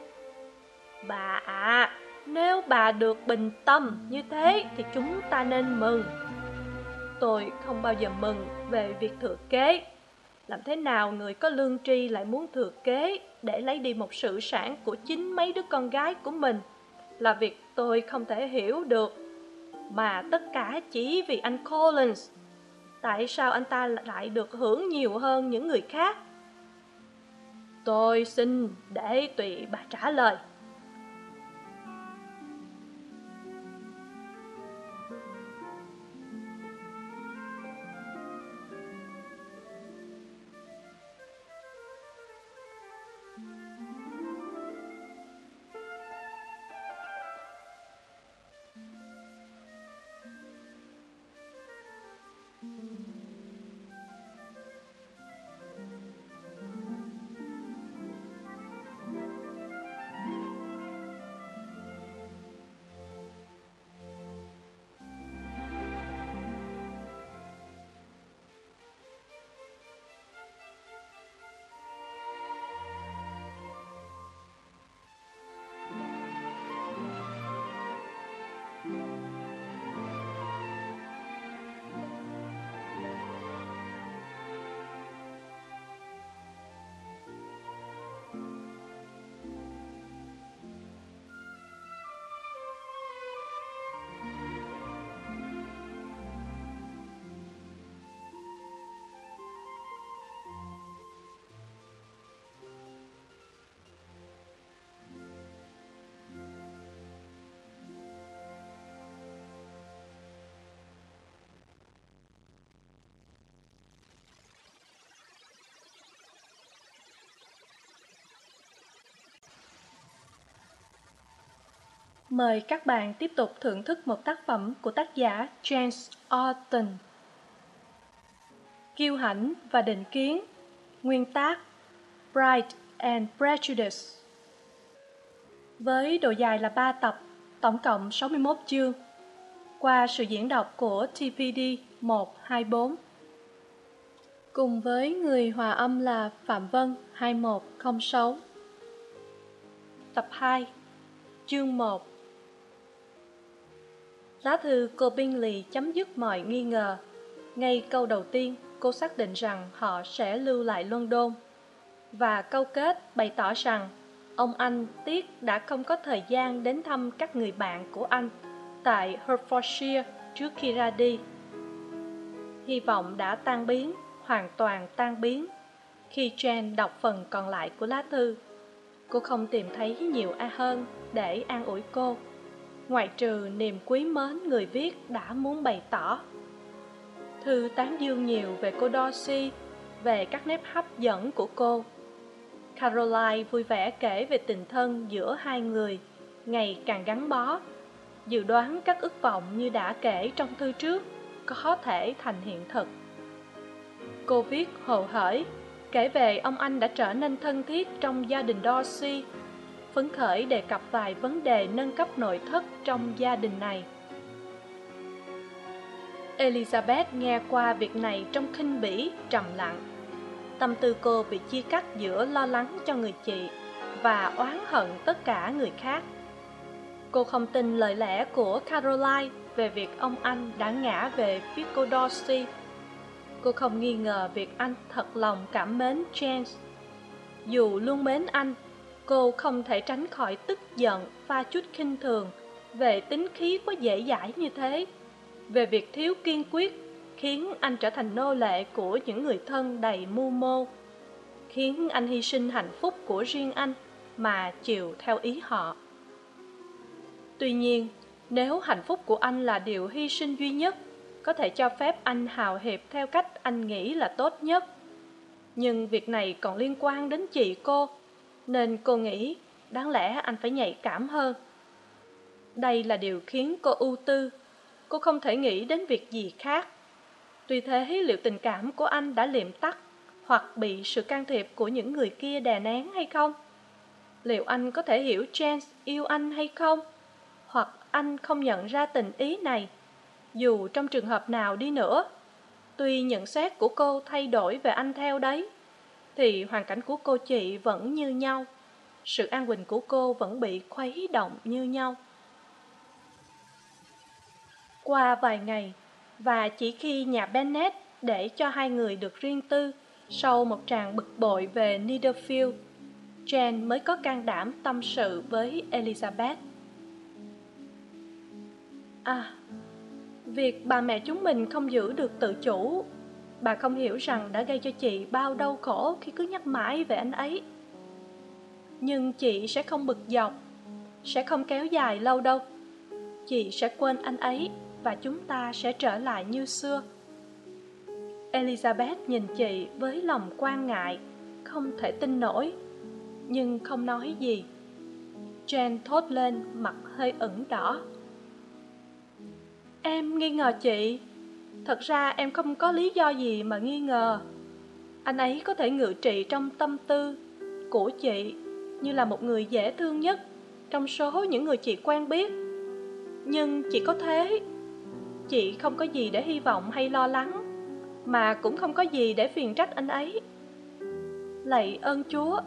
Speaker 1: Bà ạ à, nếu bà được bình tâm như thế thì chúng ta nên mừng. Tôi không bao giờ mừng về việc thừa kế làm thế nào người có lương tri lại muốn thừa kế để lấy đi một sự sản của chính mấy đứa con gái của mình? Là việc tôi không thể hiểu được. Mà tất cả chỉ vì anh collins. Tại sao anh ta lại được hưởng nhiều hơn những người khác? Tôi xin để tùy bà trả lời. Mời các bạn tiếp tục thưởng thức một tác phẩm của tác giả James Orton. Kiêu hãnh và định kiến. Nguyên tác Pride and Prejudice. Với độ dài là 3 tập, tổng cộng 61 chương. Qua sự diễn đọc của TPD 124 Cùng với người hòa âm là Phạm Vân 2106 Tập 2 Chương 1 lá thư cô bingley chấm dứt mọi nghi ngờ. Ngay câu đầu tiên, cô xác định rằng họ sẽ lưu lại london. Và câu kết bày tỏ rằng, ông anh tiếc đã không có thời gian đến thăm các người bạn của anh tại hertfordshire trước khi ra đi. Hy vọng đã tan biến, hoàn toàn tan biến, khi jen đọc phần còn lại của lá thư. Cô không tìm thấy nhiều a hơn để an ủi cô ngoại trừ niềm quý mến người viết đã muốn bày tỏ. Thư tán dương nhiều về cô dorsey về các nét hấp dẫn của cô. Caroline vui vẻ kể về tình thân giữa hai người, ngày càng gắn bó, dự đoán các ước vọng như đã kể trong thư trước có thể thành hiện thực. Cô viết hồ hởi, kể về ông anh đã trở nên thân thiết trong gia đình dorsey phấn khởi đề cập vài vấn đề nâng cấp nội thất trong gia đình này. Elizabeth nghe qua việc này trong khinh bỉ trầm lặng. Tâm tư cô bị chia cắt giữa lo lắng cho người chị và oán hận tất cả người khác. Cô không tin lời lẽ của caroline về việc ông anh đã ngã về phía cô dorsey cô không nghi ngờ việc anh thật lòng cảm mến james. Dù luôn mến anh cô không thể tránh khỏi tức giận, pha chút khinh thường về tính khí quá dễ dãi như thế. Về việc thiếu kiên quyết khiến anh trở thành nô lệ của những người thân đầy mưu mô, khiến anh hy sinh hạnh phúc của riêng anh mà chiều theo ý họ. Tuy nhiên, nếu hạnh phúc của anh là điều hy sinh duy nhất, có thể cho phép anh hào hiệp theo cách anh nghĩ là tốt nhất. Nhưng việc này còn liên quan đến chị cô nên cô nghĩ đáng lẽ anh phải nhạy cảm hơn. Đây là điều khiến cô ưu tư. Cô không thể nghĩ đến việc gì khác. Tuy thế, liệu tình cảm của anh đã liệm tắt hoặc bị sự can thiệp của những người kia đè nén hay không? Liệu anh có thể hiểu james yêu anh hay không? Hoặc anh không nhận ra tình ý này? Dù trong trường hợp nào đi nữa, tuy nhận xét của cô thay đổi về anh theo đấy thì hoàn cảnh của cô chị vẫn như nhau. Sự an bình của cô vẫn bị khuấy động như nhau. Qua vài ngày, và chỉ khi nhà bennett để cho hai người được riêng tư sau một tràng bực bội về netherfield jen mới có can đảm tâm sự với elizabeth. À việc bà mẹ chúng mình không giữ được tự chủ bà không hiểu rằng đã gây cho chị bao đau khổ khi cứ nhắc mãi về anh ấy. Nhưng chị sẽ không bực dọc, sẽ không kéo dài lâu đâu. Chị sẽ quên anh ấy và chúng ta sẽ trở lại như xưa. Elizabeth nhìn chị với lòng quan ngại, không thể tin nổi, nhưng không nói gì. Jen thốt lên, mặt hơi ửng đỏ. Em nghi ngờ chị thật ra em không có lý do gì mà nghi ngờ. Anh ấy có thể ngự trị trong tâm tư của chị như là một người dễ thương nhất trong số những người chị quen biết. Nhưng chỉ có thế, chị không có gì để hy vọng hay lo lắng, mà cũng không có gì để phiền trách anh ấy. Lạy ơn chúa,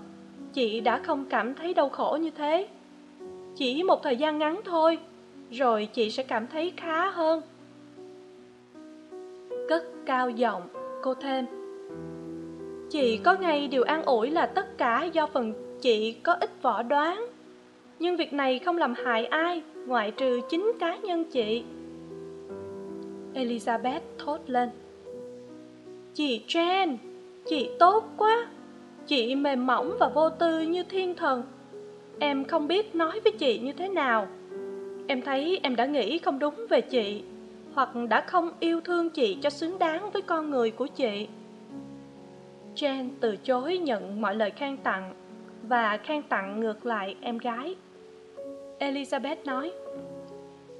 Speaker 1: chị đã không cảm thấy đau khổ như thế. Chỉ một thời gian ngắn thôi, rồi chị sẽ cảm thấy khá hơn cất cao giọng, cô thêm, chị có ngay điều an ủi là tất cả do phần chị có ít võ đoán. Nhưng việc này không làm hại ai, ngoại trừ chính cá nhân chị. Elizabeth thốt lên, chị jen chị tốt quá, chị mềm mỏng và vô tư như thiên thần. Em không biết nói với chị như thế nào. Em thấy em đã nghĩ không đúng về chị hoặc đã không yêu thương chị cho xứng đáng với con người của chị. Jen từ chối nhận mọi lời khen tặng và khen tặng ngược lại em gái. Elizabeth nói,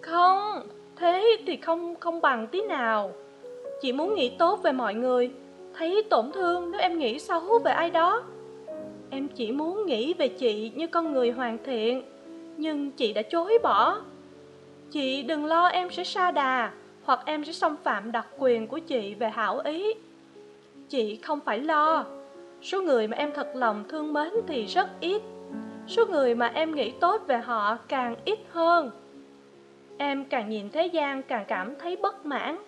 Speaker 1: không, thế thì không không bằng tí nào. Chị muốn nghĩ tốt về mọi người, thấy tổn thương nếu em nghĩ xấu về ai đó. Em chỉ muốn nghĩ về chị như con người hoàn thiện, nhưng chị đã chối bỏ. Chị đừng lo em sẽ xa đà hoặc em sẽ xâm phạm đặc quyền của chị về hảo ý. Chị không phải lo. Số người mà em thật lòng thương mến thì rất ít. Số người mà em nghĩ tốt về họ càng ít hơn. Em càng nhìn thế gian càng cảm thấy bất mãn.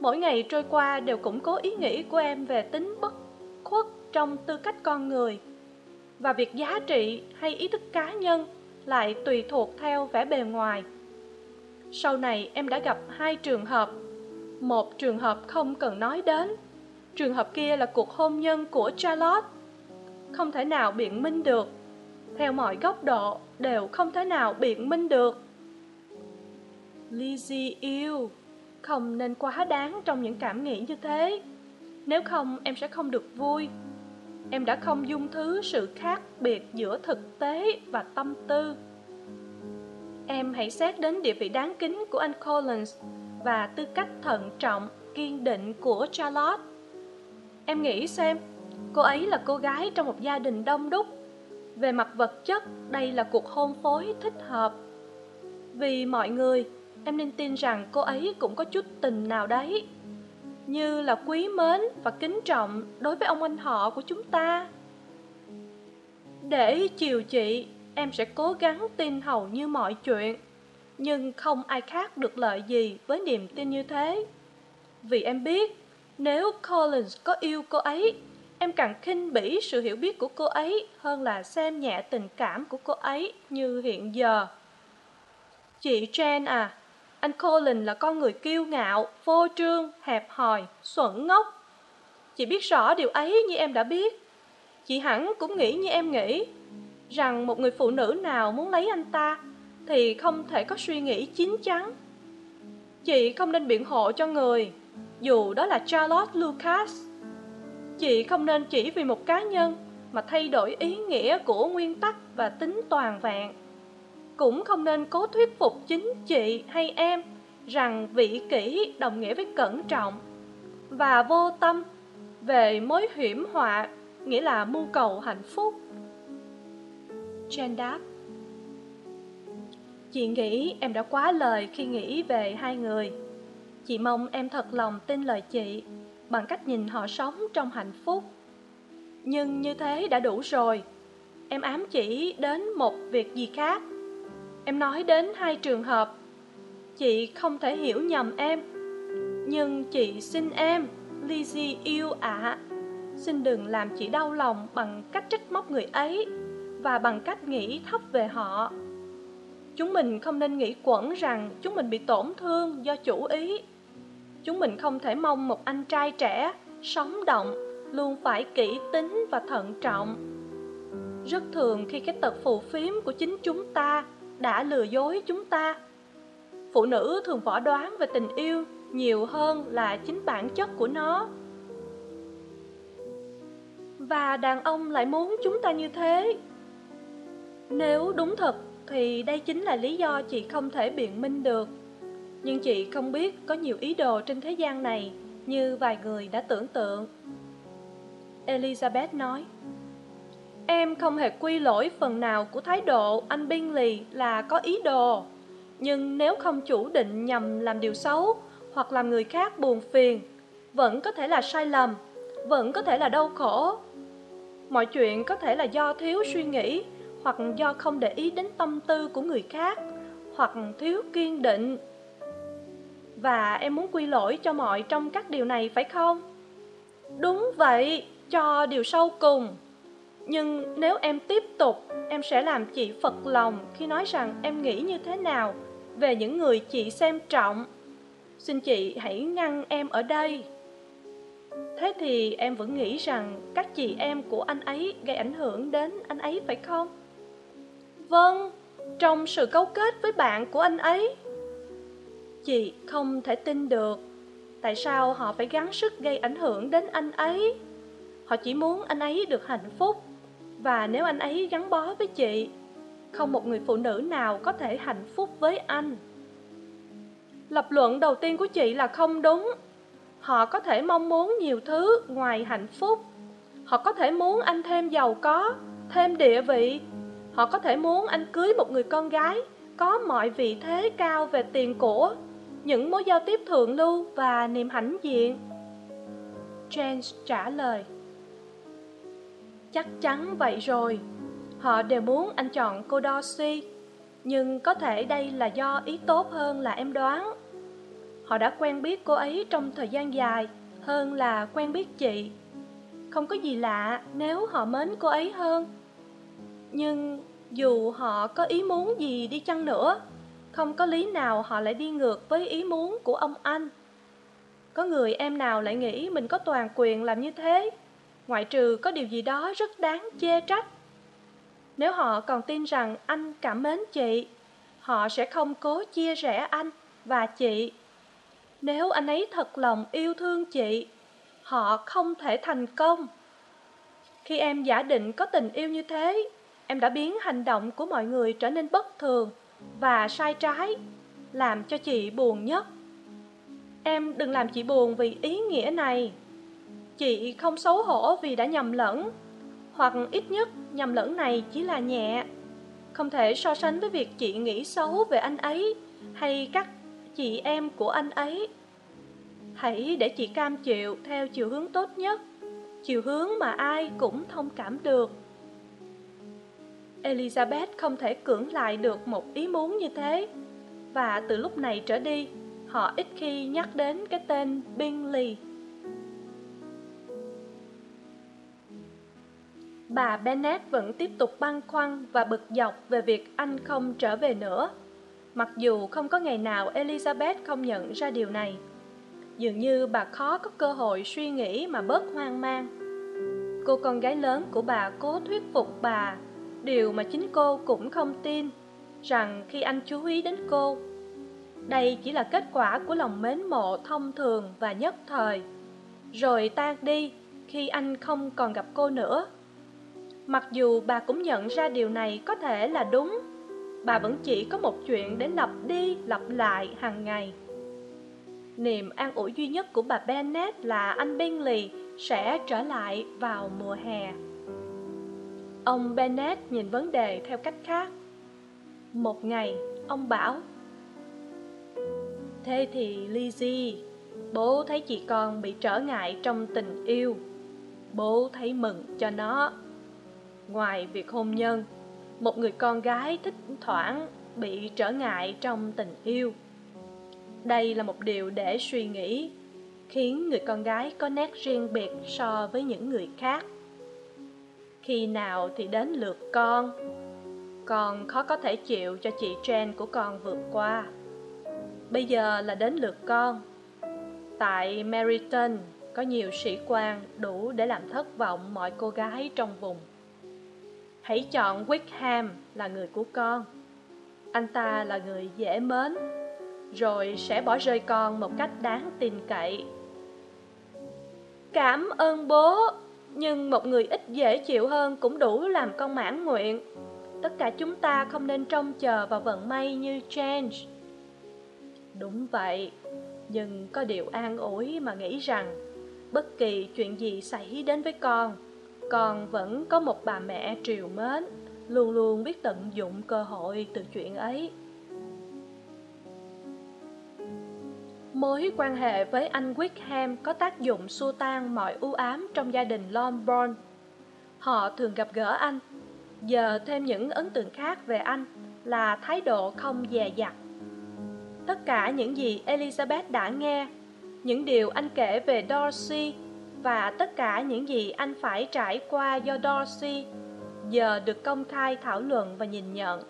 Speaker 1: Mỗi ngày trôi qua đều củng cố ý nghĩ của em về tính bất khuất trong tư cách con người. Và việc giá trị hay ý thức cá nhân lại tùy thuộc theo vẻ bề ngoài sau này em đã gặp hai trường hợp. Một trường hợp không cần nói đến. Trường hợp kia là cuộc hôn nhân của charlotte. Không thể nào biện minh được. Theo mọi góc độ, đều không thể nào biện minh được. Lizzie yêu. Không nên quá đáng trong những cảm nghĩ như thế. Nếu không, em sẽ không được vui. Em đã không dung thứ sự khác biệt giữa thực tế và tâm tư em hãy xét đến địa vị đáng kính của anh collins và tư cách thận trọng, kiên định của charlotte. Em nghĩ xem, cô ấy là cô gái trong một gia đình đông đúc. Về mặt vật chất, đây là cuộc hôn phối thích hợp. Vì mọi người, em nên tin rằng cô ấy cũng có chút tình nào đấy, như là quý mến và kính trọng đối với ông anh họ của chúng ta. Để chiều chị em sẽ cố gắng tin hầu như mọi chuyện, nhưng không ai khác được lợi gì với niềm tin như thế. Vì em biết, nếu collins có yêu cô ấy, em càng khinh bỉ sự hiểu biết của cô ấy hơn là xem nhẹ tình cảm của cô ấy như hiện giờ. Chị jen à anh Collins là con người kiêu ngạo, vô trương, hẹp hòi, xuẩn ngốc. Chị biết rõ điều ấy như em đã biết. Chị hẳn cũng nghĩ như em nghĩ rằng một người phụ nữ nào muốn lấy anh ta thì không thể có suy nghĩ chín chắn. Chị không nên biện hộ cho người, dù đó là charlotte lucas. Chị không nên chỉ vì một cá nhân mà thay đổi ý nghĩa của nguyên tắc và tính toàn vẹn. Cũng không nên cố thuyết phục chính chị hay em rằng vị kỷ đồng nghĩa với cẩn trọng và vô tâm về mối hiểm họa, nghĩa là mưu cầu hạnh phúc jen đáp. Chị nghĩ em đã quá lời khi nghĩ về hai người. Chị mong em thật lòng tin lời chị bằng cách nhìn họ sống trong hạnh phúc. Nhưng như thế đã đủ rồi. Em ám chỉ đến một việc gì khác. Em nói đến hai trường hợp. Chị không thể hiểu nhầm em. Nhưng chị xin em, lizzie yêu ạ. Xin đừng làm chị đau lòng bằng cách trách móc người ấy và bằng cách nghĩ thấp về họ. Chúng mình không nên nghĩ quẩn rằng chúng mình bị tổn thương do chủ ý. Chúng mình không thể mong một anh trai trẻ sống động, luôn phải kỹ tính và thận trọng. Rất thường khi cái tật phù phiếm của chính chúng ta đã lừa dối chúng ta, phụ nữ thường võ đoán về tình yêu nhiều hơn là chính bản chất của nó. Và đàn ông lại muốn chúng ta như thế nếu đúng thật, thì đây chính là lý do chị không thể biện minh được. Nhưng chị không biết có nhiều ý đồ trên thế gian này như vài người đã tưởng tượng. Elizabeth nói, em không hề quy lỗi phần nào của thái độ anh bingley là có ý đồ. Nhưng nếu không chủ định nhằm làm điều xấu hoặc làm người khác buồn phiền, vẫn có thể là sai lầm, vẫn có thể là đau khổ. Mọi chuyện có thể là do thiếu suy nghĩ hoặc do không để ý đến tâm tư của người khác, hoặc thiếu kiên định. Và em muốn quy lỗi cho mọi trong các điều này, phải không? Đúng vậy, cho điều sâu cùng. Nhưng nếu em tiếp tục, em sẽ làm chị phật lòng khi nói rằng em nghĩ như thế nào về những người chị xem trọng. Xin chị hãy ngăn em ở đây. Thế thì em vẫn nghĩ rằng các chị em của anh ấy gây ảnh hưởng đến anh ấy, phải không? Vâng trong sự cấu kết với bạn của anh ấy. Chị không thể tin được tại sao họ phải gắng sức gây ảnh hưởng đến anh ấy. Họ chỉ muốn anh ấy được hạnh phúc, và nếu anh ấy gắn bó với chị, không một người phụ nữ nào có thể hạnh phúc với anh. Lập luận đầu tiên của chị là không đúng. Họ có thể mong muốn nhiều thứ ngoài hạnh phúc. Họ có thể muốn anh thêm giàu có, thêm địa vị họ có thể muốn anh cưới một người con gái, có mọi vị thế cao về tiền của, những mối giao tiếp thượng lưu và niềm hãnh diện. James trả lời, chắc chắn vậy rồi. Họ đều muốn anh chọn cô dorsey nhưng có thể đây là do ý tốt hơn là em đoán. Họ đã quen biết cô ấy trong thời gian dài hơn là quen biết chị. Không có gì lạ nếu họ mến cô ấy hơn nhưng dù họ có ý muốn gì đi chăng nữa, không có lý nào họ lại đi ngược với ý muốn của ông anh. Có người em nào lại nghĩ mình có toàn quyền làm như thế? Ngoại trừ có điều gì đó rất đáng chê trách. Nếu họ còn tin rằng anh cảm mến chị, họ sẽ không cố chia rẽ anh và chị. Nếu anh ấy thật lòng yêu thương chị, họ không thể thành công. Khi em giả định có tình yêu như thế em đã biến hành động của mọi người trở nên bất thường và sai trái, làm cho chị buồn nhất. Em đừng làm chị buồn vì ý nghĩa này. Chị không xấu hổ vì đã nhầm lẫn, hoặc ít nhất nhầm lẫn này chỉ là nhẹ. Không thể so sánh với việc chị nghĩ xấu về anh ấy hay các chị em của anh ấy. Hãy để chị cam chịu theo chiều hướng tốt nhất, chiều hướng mà ai cũng thông cảm được elizabeth không thể cưỡng lại được một ý muốn như thế. Và từ lúc này trở đi, họ ít khi nhắc đến cái tên bingley. Bà bennet vẫn tiếp tục băn khoăn và bực dọc về việc anh không trở về nữa. Mặc dù không có ngày nào elizabeth không nhận ra điều này, dường như bà khó có cơ hội suy nghĩ mà bớt hoang mang. Cô con gái lớn của bà cố thuyết phục bà điều mà chính cô cũng không tin, rằng khi anh chú ý đến cô, đây chỉ là kết quả của lòng mến mộ thông thường và nhất thời. Rồi tan đi khi anh không còn gặp cô nữa. Mặc dù bà cũng nhận ra điều này có thể là đúng, bà vẫn chỉ có một chuyện để lặp đi lặp lại hàng ngày. Niềm an ủi duy nhất của bà bennet là anh bingley sẽ trở lại vào mùa hè ông bennet nhìn vấn đề theo cách khác. Một ngày, ông bảo, thế thì lizzie bố thấy chị con bị trở ngại trong tình yêu. Bố thấy mừng cho nó. Ngoài việc hôn nhân, một người con gái thích thoảng bị trở ngại trong tình yêu. Đây là một điều để suy nghĩ, khiến người con gái có nét riêng biệt so với những người khác khi nào thì đến lượt con. Con khó có thể chịu cho chị Jen của con vượt qua. Bây giờ là đến lượt con. Tại Meriton có nhiều sĩ quan đủ để làm thất vọng mọi cô gái trong vùng. Hãy chọn wickham là người của con. Anh ta là người dễ mến, rồi sẽ bỏ rơi con một cách đáng tin cậy. Cảm ơn bố nhưng một người ít dễ chịu hơn cũng đủ làm con mãn nguyện. Tất cả chúng ta không nên trông chờ vào vận may như change đúng vậy, nhưng có điều an ủi mà nghĩ rằng, bất kỳ chuyện gì xảy đến với con con vẫn có một bà mẹ triều mến, luôn luôn biết tận dụng cơ hội từ chuyện ấy. Mối quan hệ với anh wickham có tác dụng xua tan mọi ưu ám trong gia đình longbourn. Họ thường gặp gỡ anh. Giờ thêm những ấn tượng khác về anh là thái độ không dè dặt. Tất cả những gì elizabeth đã nghe, những điều anh kể về dorsey và tất cả những gì anh phải trải qua do dorsey giờ được công khai thảo luận và nhìn nhận.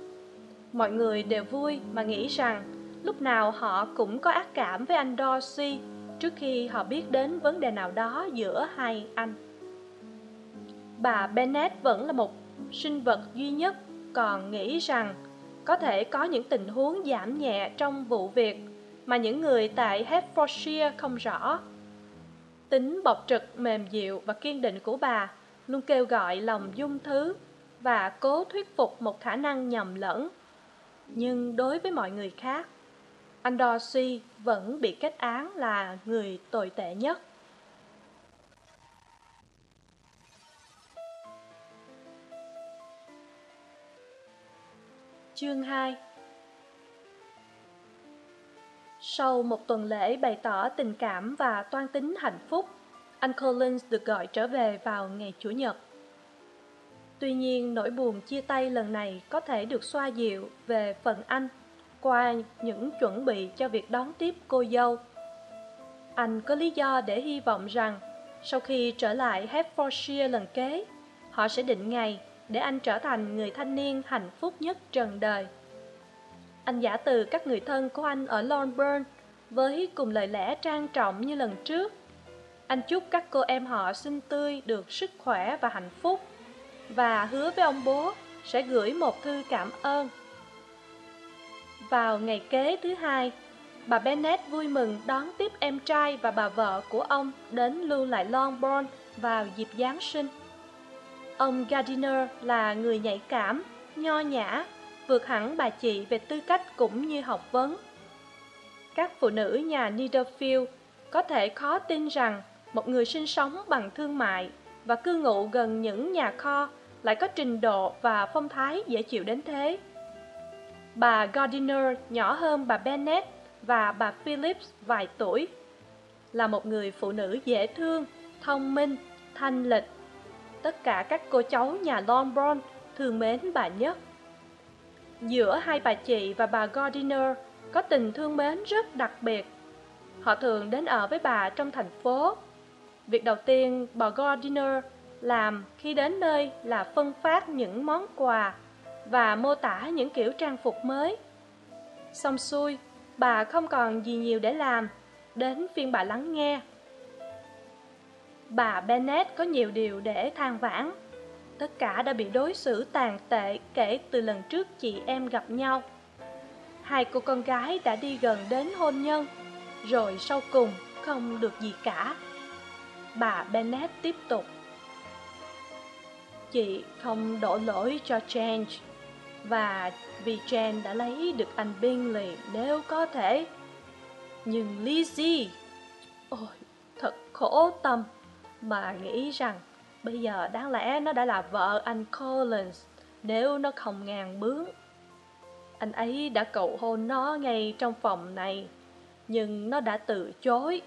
Speaker 1: Mọi người đều vui mà nghĩ rằng lúc nào họ cũng có ác cảm với anh dorsey trước khi họ biết đến vấn đề nào đó giữa hai anh. Bà bennet vẫn là một sinh vật duy nhất còn nghĩ rằng có thể có những tình huống giảm nhẹ trong vụ việc mà những người tại hertfordshire không rõ. Tính bộc trực, mềm dịu và kiên định của bà luôn kêu gọi lòng dung thứ và cố thuyết phục một khả năng nhầm lẫn. Nhưng đối với mọi người khác anh dorsey vẫn bị kết án là người tồi tệ nhất. Chương hai. Sau một tuần lễ bày tỏ tình cảm và toan tính hạnh phúc, anh collins được gọi trở về vào ngày chủ nhật. Tuy nhiên, nỗi buồn chia tay lần này có thể được xoa dịu về phần anh qua những chuẩn bị cho việc đón tiếp cô dâu. Anh có lý do để hy vọng rằng sau khi trở lại hertfordshire lần kế, họ sẽ định ngày để anh trở thành người thanh niên hạnh phúc nhất trần đời. Anh giả từ các người thân của anh ở longbourn với cùng lời lẽ trang trọng như lần trước. Anh chúc các cô em họ xinh tươi được sức khỏe và hạnh phúc, và hứa với ông bố sẽ gửi một thư cảm ơn vào ngày kế thứ hai. Bà Bennett vui mừng đón tiếp em trai và bà vợ của ông đến lưu lại longbourn vào dịp giáng sinh. Ông gardiner là người nhạy cảm, nho nhã, vượt hẳn bà chị về tư cách cũng như học vấn. Các phụ nữ nhà Netherfield có thể khó tin rằng một người sinh sống bằng thương mại và cư ngụ gần những nhà kho lại có trình độ và phong thái dễ chịu đến thế bà gardiner nhỏ hơn bà bennet và bà phillips vài tuổi. Là một người phụ nữ dễ thương, thông minh, thanh lịch. Tất cả các cô cháu nhà longbourn thường mến bà nhất. Giữa hai bà chị và bà gardiner có tình thương mến rất đặc biệt. Họ thường đến ở với bà trong thành phố. Việc đầu tiên bà gardiner làm khi đến nơi là phân phát những món quà và mô tả những kiểu trang phục mới. Xong xuôi, bà không còn gì nhiều để làm, đến phiên bà lắng nghe. Bà bennet có nhiều điều để than vãn. Tất cả đã bị đối xử tàn tệ kể từ lần trước chị em gặp nhau. Hai cô con gái đã đi gần đến hôn nhân, rồi sau cùng không được gì cả. Bà bennet tiếp tục. Chị không đổ lỗi cho change và vì Jen đã lấy được anh Bingley nếu có thể. Nhưng Lizzie, ôi, thật khổ tâm mà nghĩ rằng bây giờ đáng lẽ nó đã là vợ anh Collins nếu nó không ngàn bướng. Anh ấy đã cầu hôn nó ngay trong phòng này, nhưng nó đã từ chối.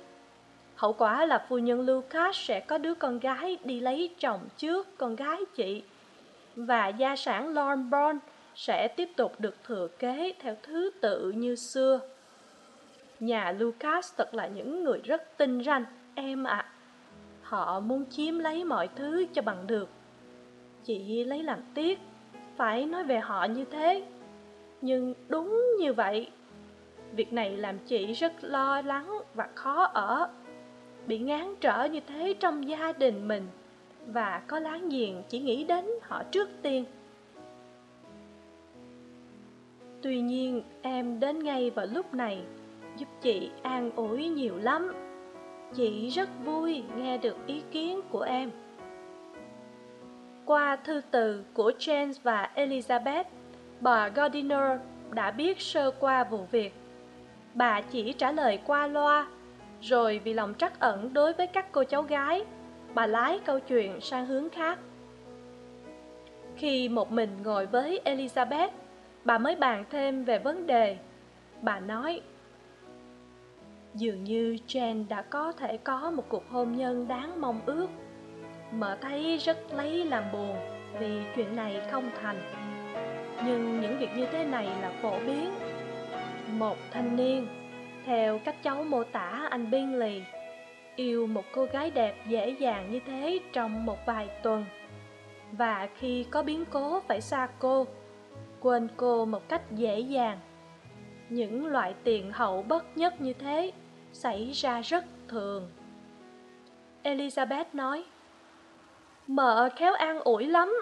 Speaker 1: Hậu quả là phu nhân Lucas sẽ có đứa con gái đi lấy chồng trước con gái chị. Và gia sản Lornborn sẽ tiếp tục được thừa kế theo thứ tự như xưa. Nhà Lucas thật là những người rất tinh ranh, em ạ. À. Họ muốn chiếm lấy mọi thứ cho bằng được. Chị lấy làm tiếc, phải nói về họ như thế. Nhưng đúng như vậy, việc này làm chị rất lo lắng và khó ở. Bị ngán trở như thế trong gia đình mình và có láng giềng chỉ nghĩ đến họ trước tiên. Tuy nhiên, em đến ngay vào lúc này, giúp chị an ủi nhiều lắm. Chị rất vui nghe được ý kiến của em. Qua thư từ của James và Elizabeth, bà Gardiner đã biết sơ qua vụ việc. Bà chỉ trả lời qua loa, rồi vì lòng trắc ẩn đối với các cô cháu gái, bà lái câu chuyện sang hướng khác. Khi một mình ngồi với Elizabeth, bà mới bàn thêm về vấn đề. Bà nói, dường như jen đã có thể có một cuộc hôn nhân đáng mong ước. Mợ thấy rất lấy làm buồn vì chuyện này không thành. Nhưng những việc như thế này là phổ biến. Một thanh niên, theo cách cháu mô tả anh biên lì yêu một cô gái đẹp dễ dàng như thế trong một vài tuần. Và khi có biến cố phải xa cô quên cô một cách dễ dàng. Những loại tiền hậu bất nhất như thế xảy ra rất thường. Elizabeth nói, mợ khéo an ủi lắm,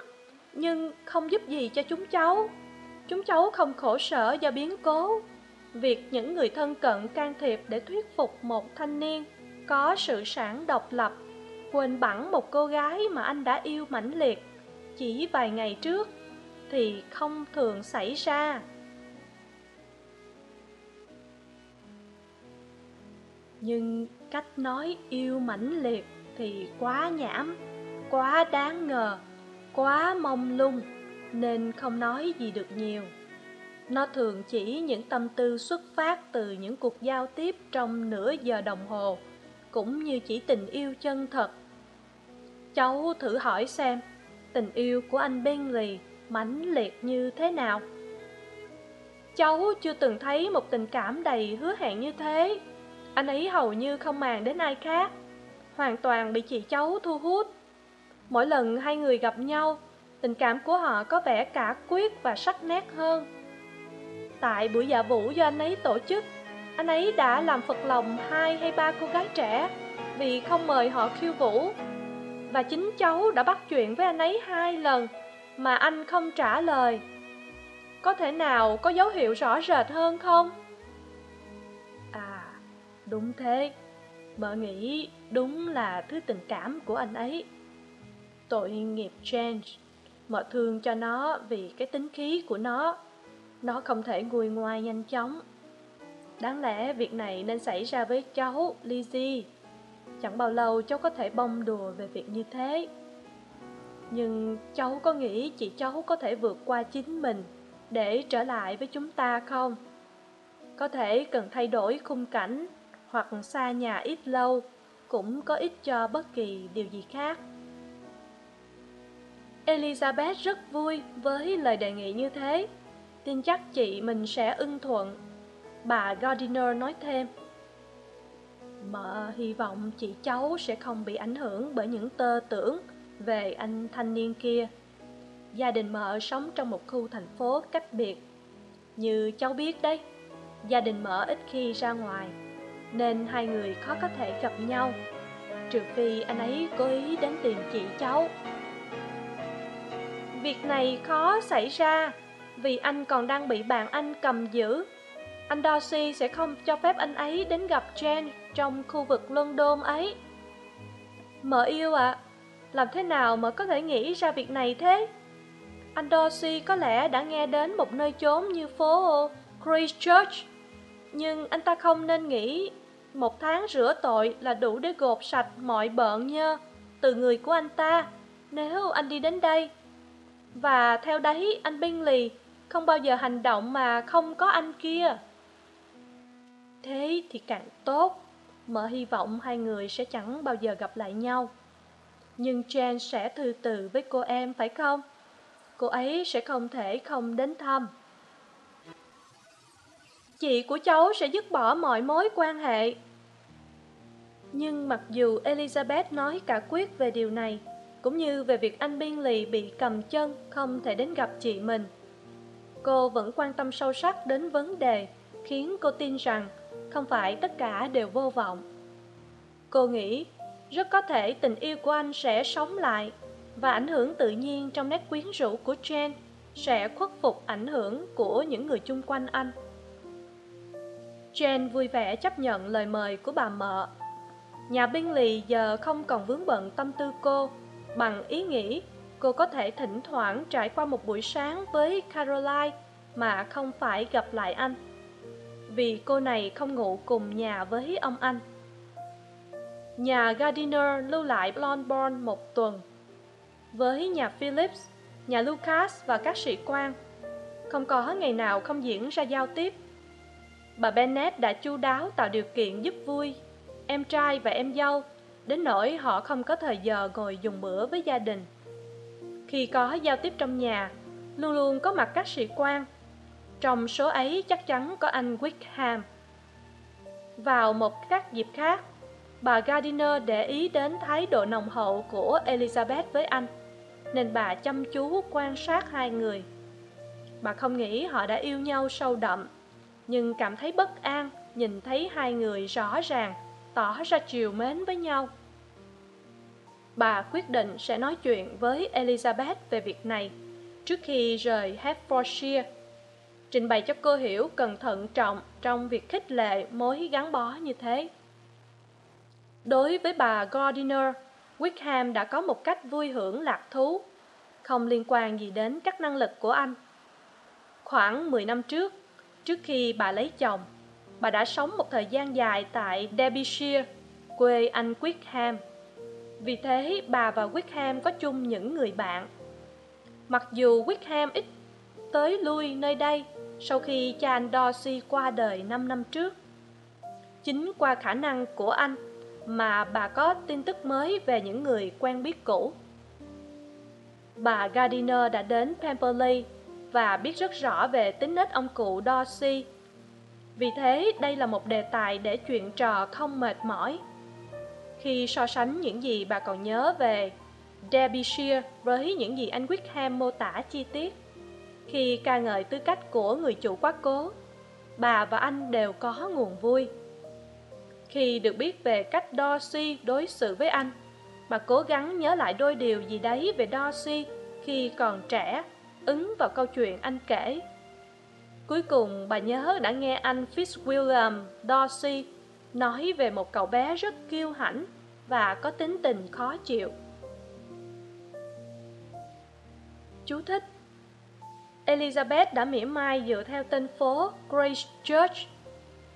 Speaker 1: nhưng không giúp gì cho chúng cháu. Chúng cháu không khổ sở do biến cố. Việc những người thân cận can thiệp để thuyết phục một thanh niên có sự sản độc lập, quên bẵng một cô gái mà anh đã yêu mãnh liệt, chỉ vài ngày trước thì không thường xảy ra. Nhưng cách nói yêu mãnh liệt thì quá nhảm, quá đáng ngờ, quá mông lung, nên không nói gì được nhiều. Nó thường chỉ những tâm tư xuất phát từ những cuộc giao tiếp trong nửa giờ đồng hồ, cũng như chỉ tình yêu chân thật. Cháu thử hỏi xem, tình yêu của anh bentley mãnh liệt như thế nào? Cháu chưa từng thấy một tình cảm đầy hứa hẹn như thế. Anh ấy hầu như không màng đến ai khác, hoàn toàn bị chị cháu thu hút. Mỗi lần hai người gặp nhau, tình cảm của họ có vẻ cả quyết và sắc nét hơn. Tại buổi dạ vũ do anh ấy tổ chức, anh ấy đã làm phật lòng hai hay ba cô gái trẻ vì không mời họ khiêu vũ. Và chính cháu đã bắt chuyện với anh ấy hai lần mà anh không trả lời. Có thể nào có dấu hiệu rõ rệt hơn không? À đúng thế. Mợ nghĩ đúng là thứ tình cảm của anh ấy. Tội nghiệp change mợ thương cho nó vì cái tính khí của nó. Nó không thể nguôi ngoai nhanh chóng. Đáng lẽ việc này nên xảy ra với cháu lizzie. Chẳng bao lâu cháu có thể bông đùa về việc như thế nhưng cháu có nghĩ chị cháu có thể vượt qua chính mình để trở lại với chúng ta không? Có thể cần thay đổi khung cảnh hoặc xa nhà ít lâu cũng có ích cho bất kỳ điều gì khác. Elizabeth rất vui với lời đề nghị như thế. Tin chắc chị mình sẽ ưng thuận. Bà gardiner nói thêm. Mợ hy vọng chị cháu sẽ không bị ảnh hưởng bởi những tơ tưởng về anh thanh niên kia. Gia đình mợ sống trong một khu thành phố cách biệt. Như cháu biết đấy gia đình mợ ít khi ra ngoài nên hai người khó có thể gặp nhau. Trừ phi anh ấy cố ý đến tìm chị cháu. Việc này khó xảy ra vì anh còn đang bị bạn anh cầm giữ. Anh darcy sẽ không cho phép anh ấy đến gặp jane trong khu vực london ấy. Mợ yêu ạ. à, làm thế nào mà có thể nghĩ ra việc này thế? Anh darcy có lẽ đã nghe đến một nơi chốn như phố christchurch nhưng anh ta không nên nghĩ một tháng rửa tội là đủ để gột sạch mọi bợn nhơ từ người của anh ta. Nếu anh đi đến đây, và theo đấy anh bingley không bao giờ hành động mà không có anh kia. Thế thì càng tốt, mở hy vọng hai người sẽ chẳng bao giờ gặp lại nhau nhưng jen sẽ thư từ với cô em, phải không? Cô ấy sẽ không thể không đến thăm. Chị của cháu sẽ dứt bỏ mọi mối quan hệ. Nhưng mặc dù elizabeth nói cả quyết về điều này, cũng như về việc anh biên lì bị cầm chân không thể đến gặp chị mình, cô vẫn quan tâm sâu sắc đến vấn đề khiến cô tin rằng không phải tất cả đều vô vọng. Cô nghĩ rất có thể tình yêu của anh sẽ sống lại và ảnh hưởng tự nhiên trong nét quyến rũ của jen sẽ khuất phục ảnh hưởng của những người chung quanh anh. Jen vui vẻ chấp nhận lời mời của bà mợ. Nhà binh lì giờ không còn vướng bận tâm tư cô, bằng ý nghĩ cô có thể thỉnh thoảng trải qua một buổi sáng với caroline mà không phải gặp lại anh, vì cô này không ngủ cùng nhà với ông anh nhà gardiner lưu lại longbourn một tuần. Với nhà phillips, nhà lucas và các sĩ quan, không có ngày nào không diễn ra giao tiếp. Bà bennet đã chu đáo tạo điều kiện giúp vui. Em trai và em dâu, đến nỗi họ không có thời giờ ngồi dùng bữa với gia đình. Khi có giao tiếp trong nhà, luôn luôn có mặt các sĩ quan. Trong số ấy chắc chắn có anh wickham. Vào một các dịp khác bà gardiner để ý đến thái độ nồng hậu của elizabeth với anh, nên bà chăm chú quan sát hai người. Bà không nghĩ họ đã yêu nhau sâu đậm, nhưng cảm thấy bất an nhìn thấy hai người rõ ràng, tỏ ra chiều mến với nhau. Bà quyết định sẽ nói chuyện với elizabeth về việc này trước khi rời hertfordshire. Trình bày cho cô hiểu cần thận trọng trong việc khích lệ mối gắn bó như thế đối với bà gardiner, wickham đã có một cách vui hưởng lạc thú, không liên quan gì đến các năng lực của anh. Khoảng mười năm trước trước khi bà lấy chồng, bà đã sống một thời gian dài tại derbyshire, quê anh wickham. Vì thế, bà và wickham có chung những người bạn. Mặc dù wickham ít tới lui nơi đây sau khi cha anh dorsey qua đời năm năm trước, chính qua khả năng của anh mà bà có tin tức mới về những người quen biết cũ bà gardiner đã đến pemberley và biết rất rõ về tính nết ông cụ Dorsey. Vì thế, đây là một đề tài để chuyện trò không mệt mỏi. Khi so sánh những gì bà còn nhớ về Derbyshire với những gì anh Wickham mô tả chi tiết, khi ca ngợi tư cách của người chủ quá cố, bà và anh đều có nguồn vui. Khi được biết về cách Dorsey đối xử với anh, bà cố gắng nhớ lại đôi điều gì đấy về Dorsey khi còn trẻ, ứng vào câu chuyện anh kể. Cuối cùng bà nhớ đã nghe anh Fitzwilliam Dorsey nói về một cậu bé rất kiêu hãnh và có tính tình khó chịu. Chú thích Elizabeth đã mỉa mai dựa theo tên phố Grace Church,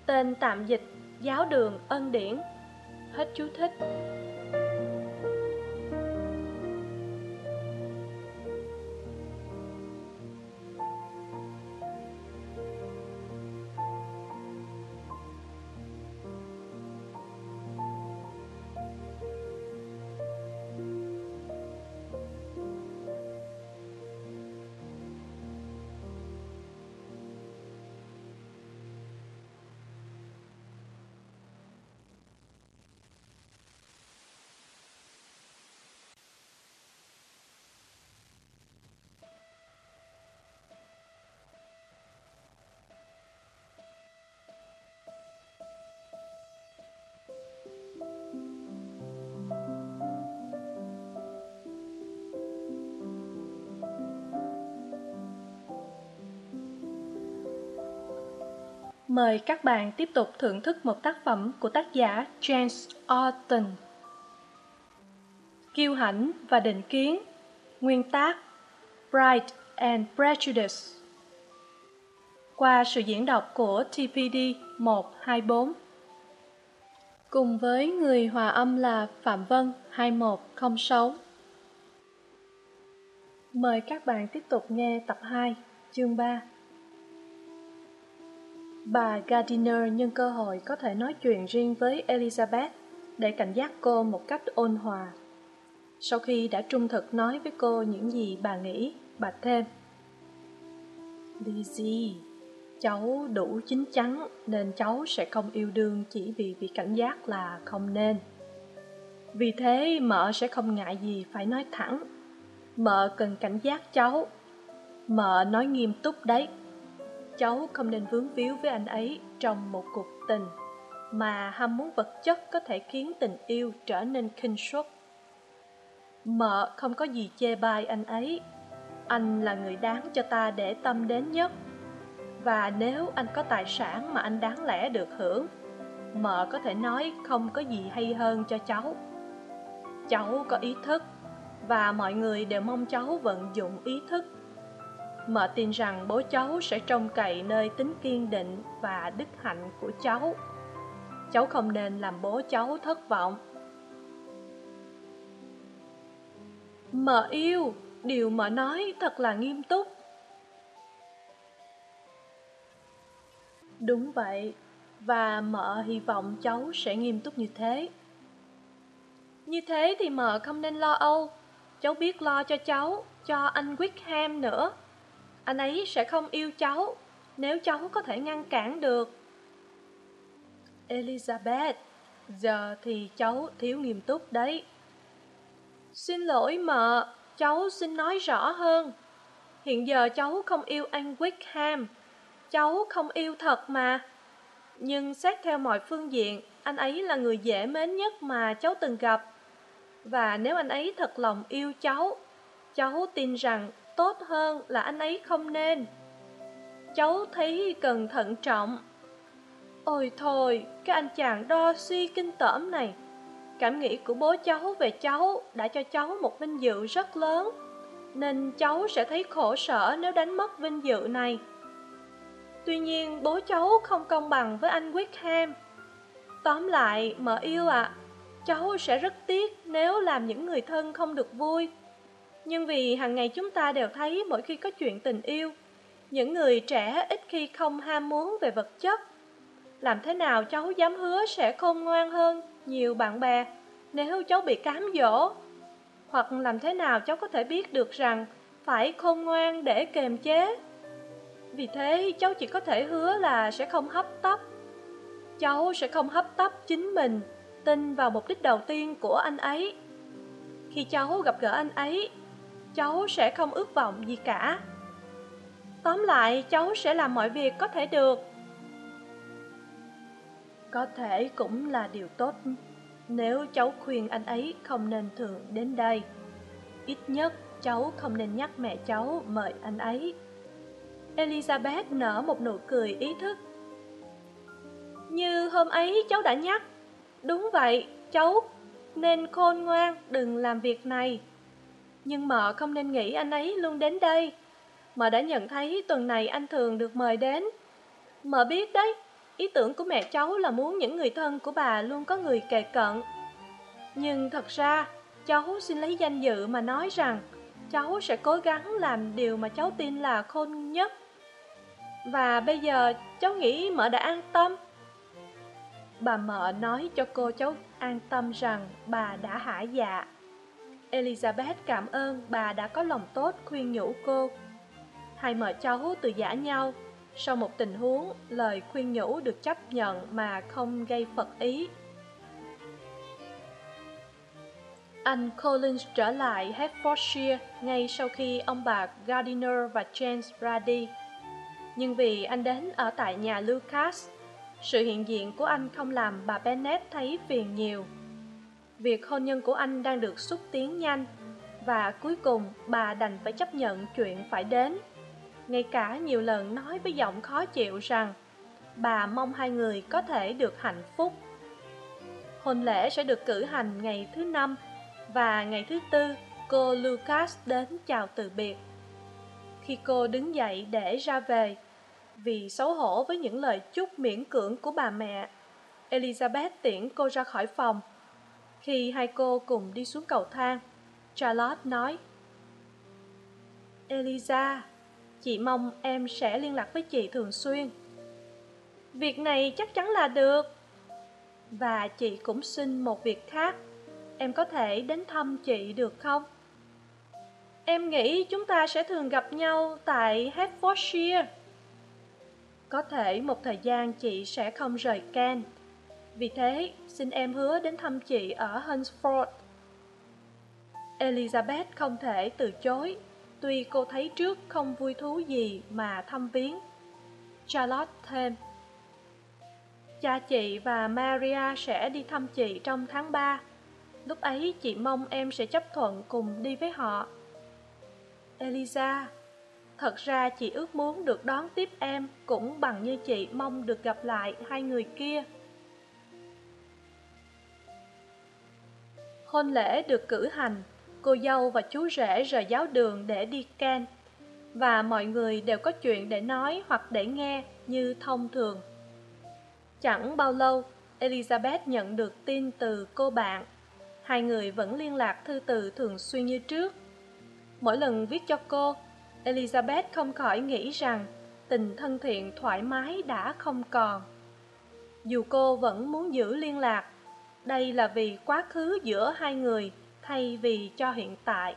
Speaker 1: tên tạm dịch giáo đường ân điển. Hết chú thích. Mời các bạn tiếp tục thưởng thức một tác phẩm của tác giả James Austen. Kiêu hãnh và định kiến. Nguyên tác Pride and Prejudice. Qua sự diễn đọc của TPD 124 Cùng với người hòa âm là Phạm Vân 2106 Mời các bạn tiếp tục nghe tập 2, chương 3 Bà Gardiner nhân cơ hội có thể nói chuyện riêng với Elizabeth để cảnh giác cô một cách ôn hòa. Sau khi đã trung thực nói với cô những gì bà nghĩ, bà thêm. Lizzie, cháu đủ chín chắn nên cháu sẽ không yêu đương chỉ vì bị cảnh giác là không nên. Vì thế mợ sẽ không ngại gì phải nói thẳng. Mợ cần cảnh giác cháu. Mợ nói nghiêm túc đấy cháu không nên vướng víu với anh ấy trong một cuộc tình mà ham muốn vật chất có thể khiến tình yêu trở nên khinh suất. Mợ không có gì chê bai anh ấy. Anh là người đáng cho ta để tâm đến nhất. Và nếu anh có tài sản mà anh đáng lẽ được hưởng, mợ có thể nói không có gì hay hơn cho cháu. Cháu có ý thức và mọi người đều mong cháu vận dụng ý thức Mợ tin rằng bố cháu sẽ trông cậy nơi tính kiên định và đức hạnh của cháu. Cháu không nên làm bố cháu thất vọng. Mợ yêu, điều mợ nói thật là nghiêm túc. Đúng vậy, và mợ hy vọng cháu sẽ nghiêm túc như thế. Như thế thì mợ không nên lo âu, cháu biết lo cho cháu, cho anh Wickham nữa anh ấy sẽ không yêu cháu, nếu cháu có thể ngăn cản được. Elizabeth, giờ thì cháu thiếu nghiêm túc đấy. Xin lỗi mợ, cháu xin nói rõ hơn. Hiện giờ cháu không yêu anh wickham, cháu không yêu thật mà. Nhưng xét theo mọi phương diện, anh ấy là người dễ mến nhất mà cháu từng gặp. Và nếu anh ấy thật lòng yêu cháu cháu tin rằng tốt hơn là anh ấy không nên. Cháu thấy cần thận trọng. Ôi thôi cái anh chàng đo suy kinh tởm này. Cảm nghĩ của bố cháu về cháu đã cho cháu một vinh dự rất lớn nên cháu sẽ thấy khổ sở nếu đánh mất vinh dự này. Tuy nhiên bố cháu không công bằng với anh wickham tóm lại mợ yêu ạ à, cháu sẽ rất tiếc nếu làm những người thân không được vui nhưng vì hàng ngày chúng ta đều thấy mỗi khi có chuyện tình yêu, những người trẻ ít khi không ham muốn về vật chất. Làm thế nào cháu dám hứa sẽ khôn ngoan hơn nhiều bạn bè nếu cháu bị cám dỗ? Hoặc làm thế nào cháu có thể biết được rằng phải khôn ngoan để kềm chế? Vì thế, cháu chỉ có thể hứa là sẽ không hấp tấp. Cháu sẽ không hấp tấp chính mình, tin vào mục đích đầu tiên của anh ấy. Khi cháu gặp gỡ anh ấy cháu sẽ không ước vọng gì cả. Tóm lại, cháu sẽ làm mọi việc có thể được. Có thể cũng là điều tốt. Nếu cháu khuyên anh ấy không nên thường đến đây, ít nhất cháu không nên nhắc mẹ cháu mời anh ấy. Elizabeth nở một nụ cười ý thức. Như hôm ấy cháu đã nhắc, đúng vậy, cháu nên khôn ngoan đừng làm việc này nhưng mợ không nên nghĩ anh ấy luôn đến đây. Mợ đã nhận thấy tuần này anh thường được mời đến. Mợ biết đấy, ý tưởng của mẹ cháu là muốn những người thân của bà luôn có người kề cận. Nhưng thật ra, cháu xin lấy danh dự mà nói rằng cháu sẽ cố gắng làm điều mà cháu tin là khôn nhất. Và bây giờ cháu nghĩ mợ đã an tâm. Bà mợ nói cho cô cháu an tâm rằng bà đã hả dạ elizabeth cảm ơn bà đã có lòng tốt khuyên nhủ cô. Hai mợ cháu từ giả nhau. Sau một tình huống, lời khuyên nhủ được chấp nhận mà không gây phật ý. Anh collins trở lại hertfordshire ngay sau khi ông bà gardiner và james ra đi nhưng vì anh đến ở tại nhà lucas, sự hiện diện của anh không làm bà bennet thấy phiền nhiều việc hôn nhân của anh đang được xúc tiến nhanh. Và cuối cùng, bà đành phải chấp nhận chuyện phải đến. Ngay cả nhiều lần nói với giọng khó chịu rằng, bà mong hai người có thể được hạnh phúc. Hôn lễ sẽ được cử hành ngày thứ năm và ngày thứ tư, cô lucas đến chào từ biệt. Khi cô đứng dậy để ra về, vì xấu hổ với những lời chúc miễn cưỡng của bà mẹ, elizabeth tiễn cô ra khỏi phòng khi hai cô cùng đi xuống cầu thang, charlotte nói, eliza, chị mong em sẽ liên lạc với chị thường xuyên. Việc này chắc chắn là được. Và chị cũng xin một việc khác. Em có thể đến thăm chị được không? Em nghĩ chúng ta sẽ thường gặp nhau tại hertfordshire. Có thể một thời gian chị sẽ không rời Kent vì thế, xin em hứa đến thăm chị ở hunsford. Elizabeth không thể từ chối. Tuy cô thấy trước không vui thú gì mà thăm viếng. Charlotte thêm, cha chị và maria sẽ đi thăm chị trong tháng ba. Lúc ấy chị mong em sẽ chấp thuận cùng đi với họ. Eliza, thật ra chị ước muốn được đón tiếp em cũng bằng như chị mong được gặp lại hai người kia. Hôn lễ được cử hành, cô dâu và chú rể rời giáo đường để đi can và mọi người đều có chuyện để nói hoặc để nghe như thông thường. Chẳng bao lâu, elizabeth nhận được tin từ cô bạn. Hai người vẫn liên lạc thư từ thường xuyên như trước. Mỗi lần viết cho cô, elizabeth không khỏi nghĩ rằng tình thân thiện thoải mái đã không còn. Dù cô vẫn muốn giữ liên lạc đây là vì quá khứ giữa hai người thay vì cho hiện tại.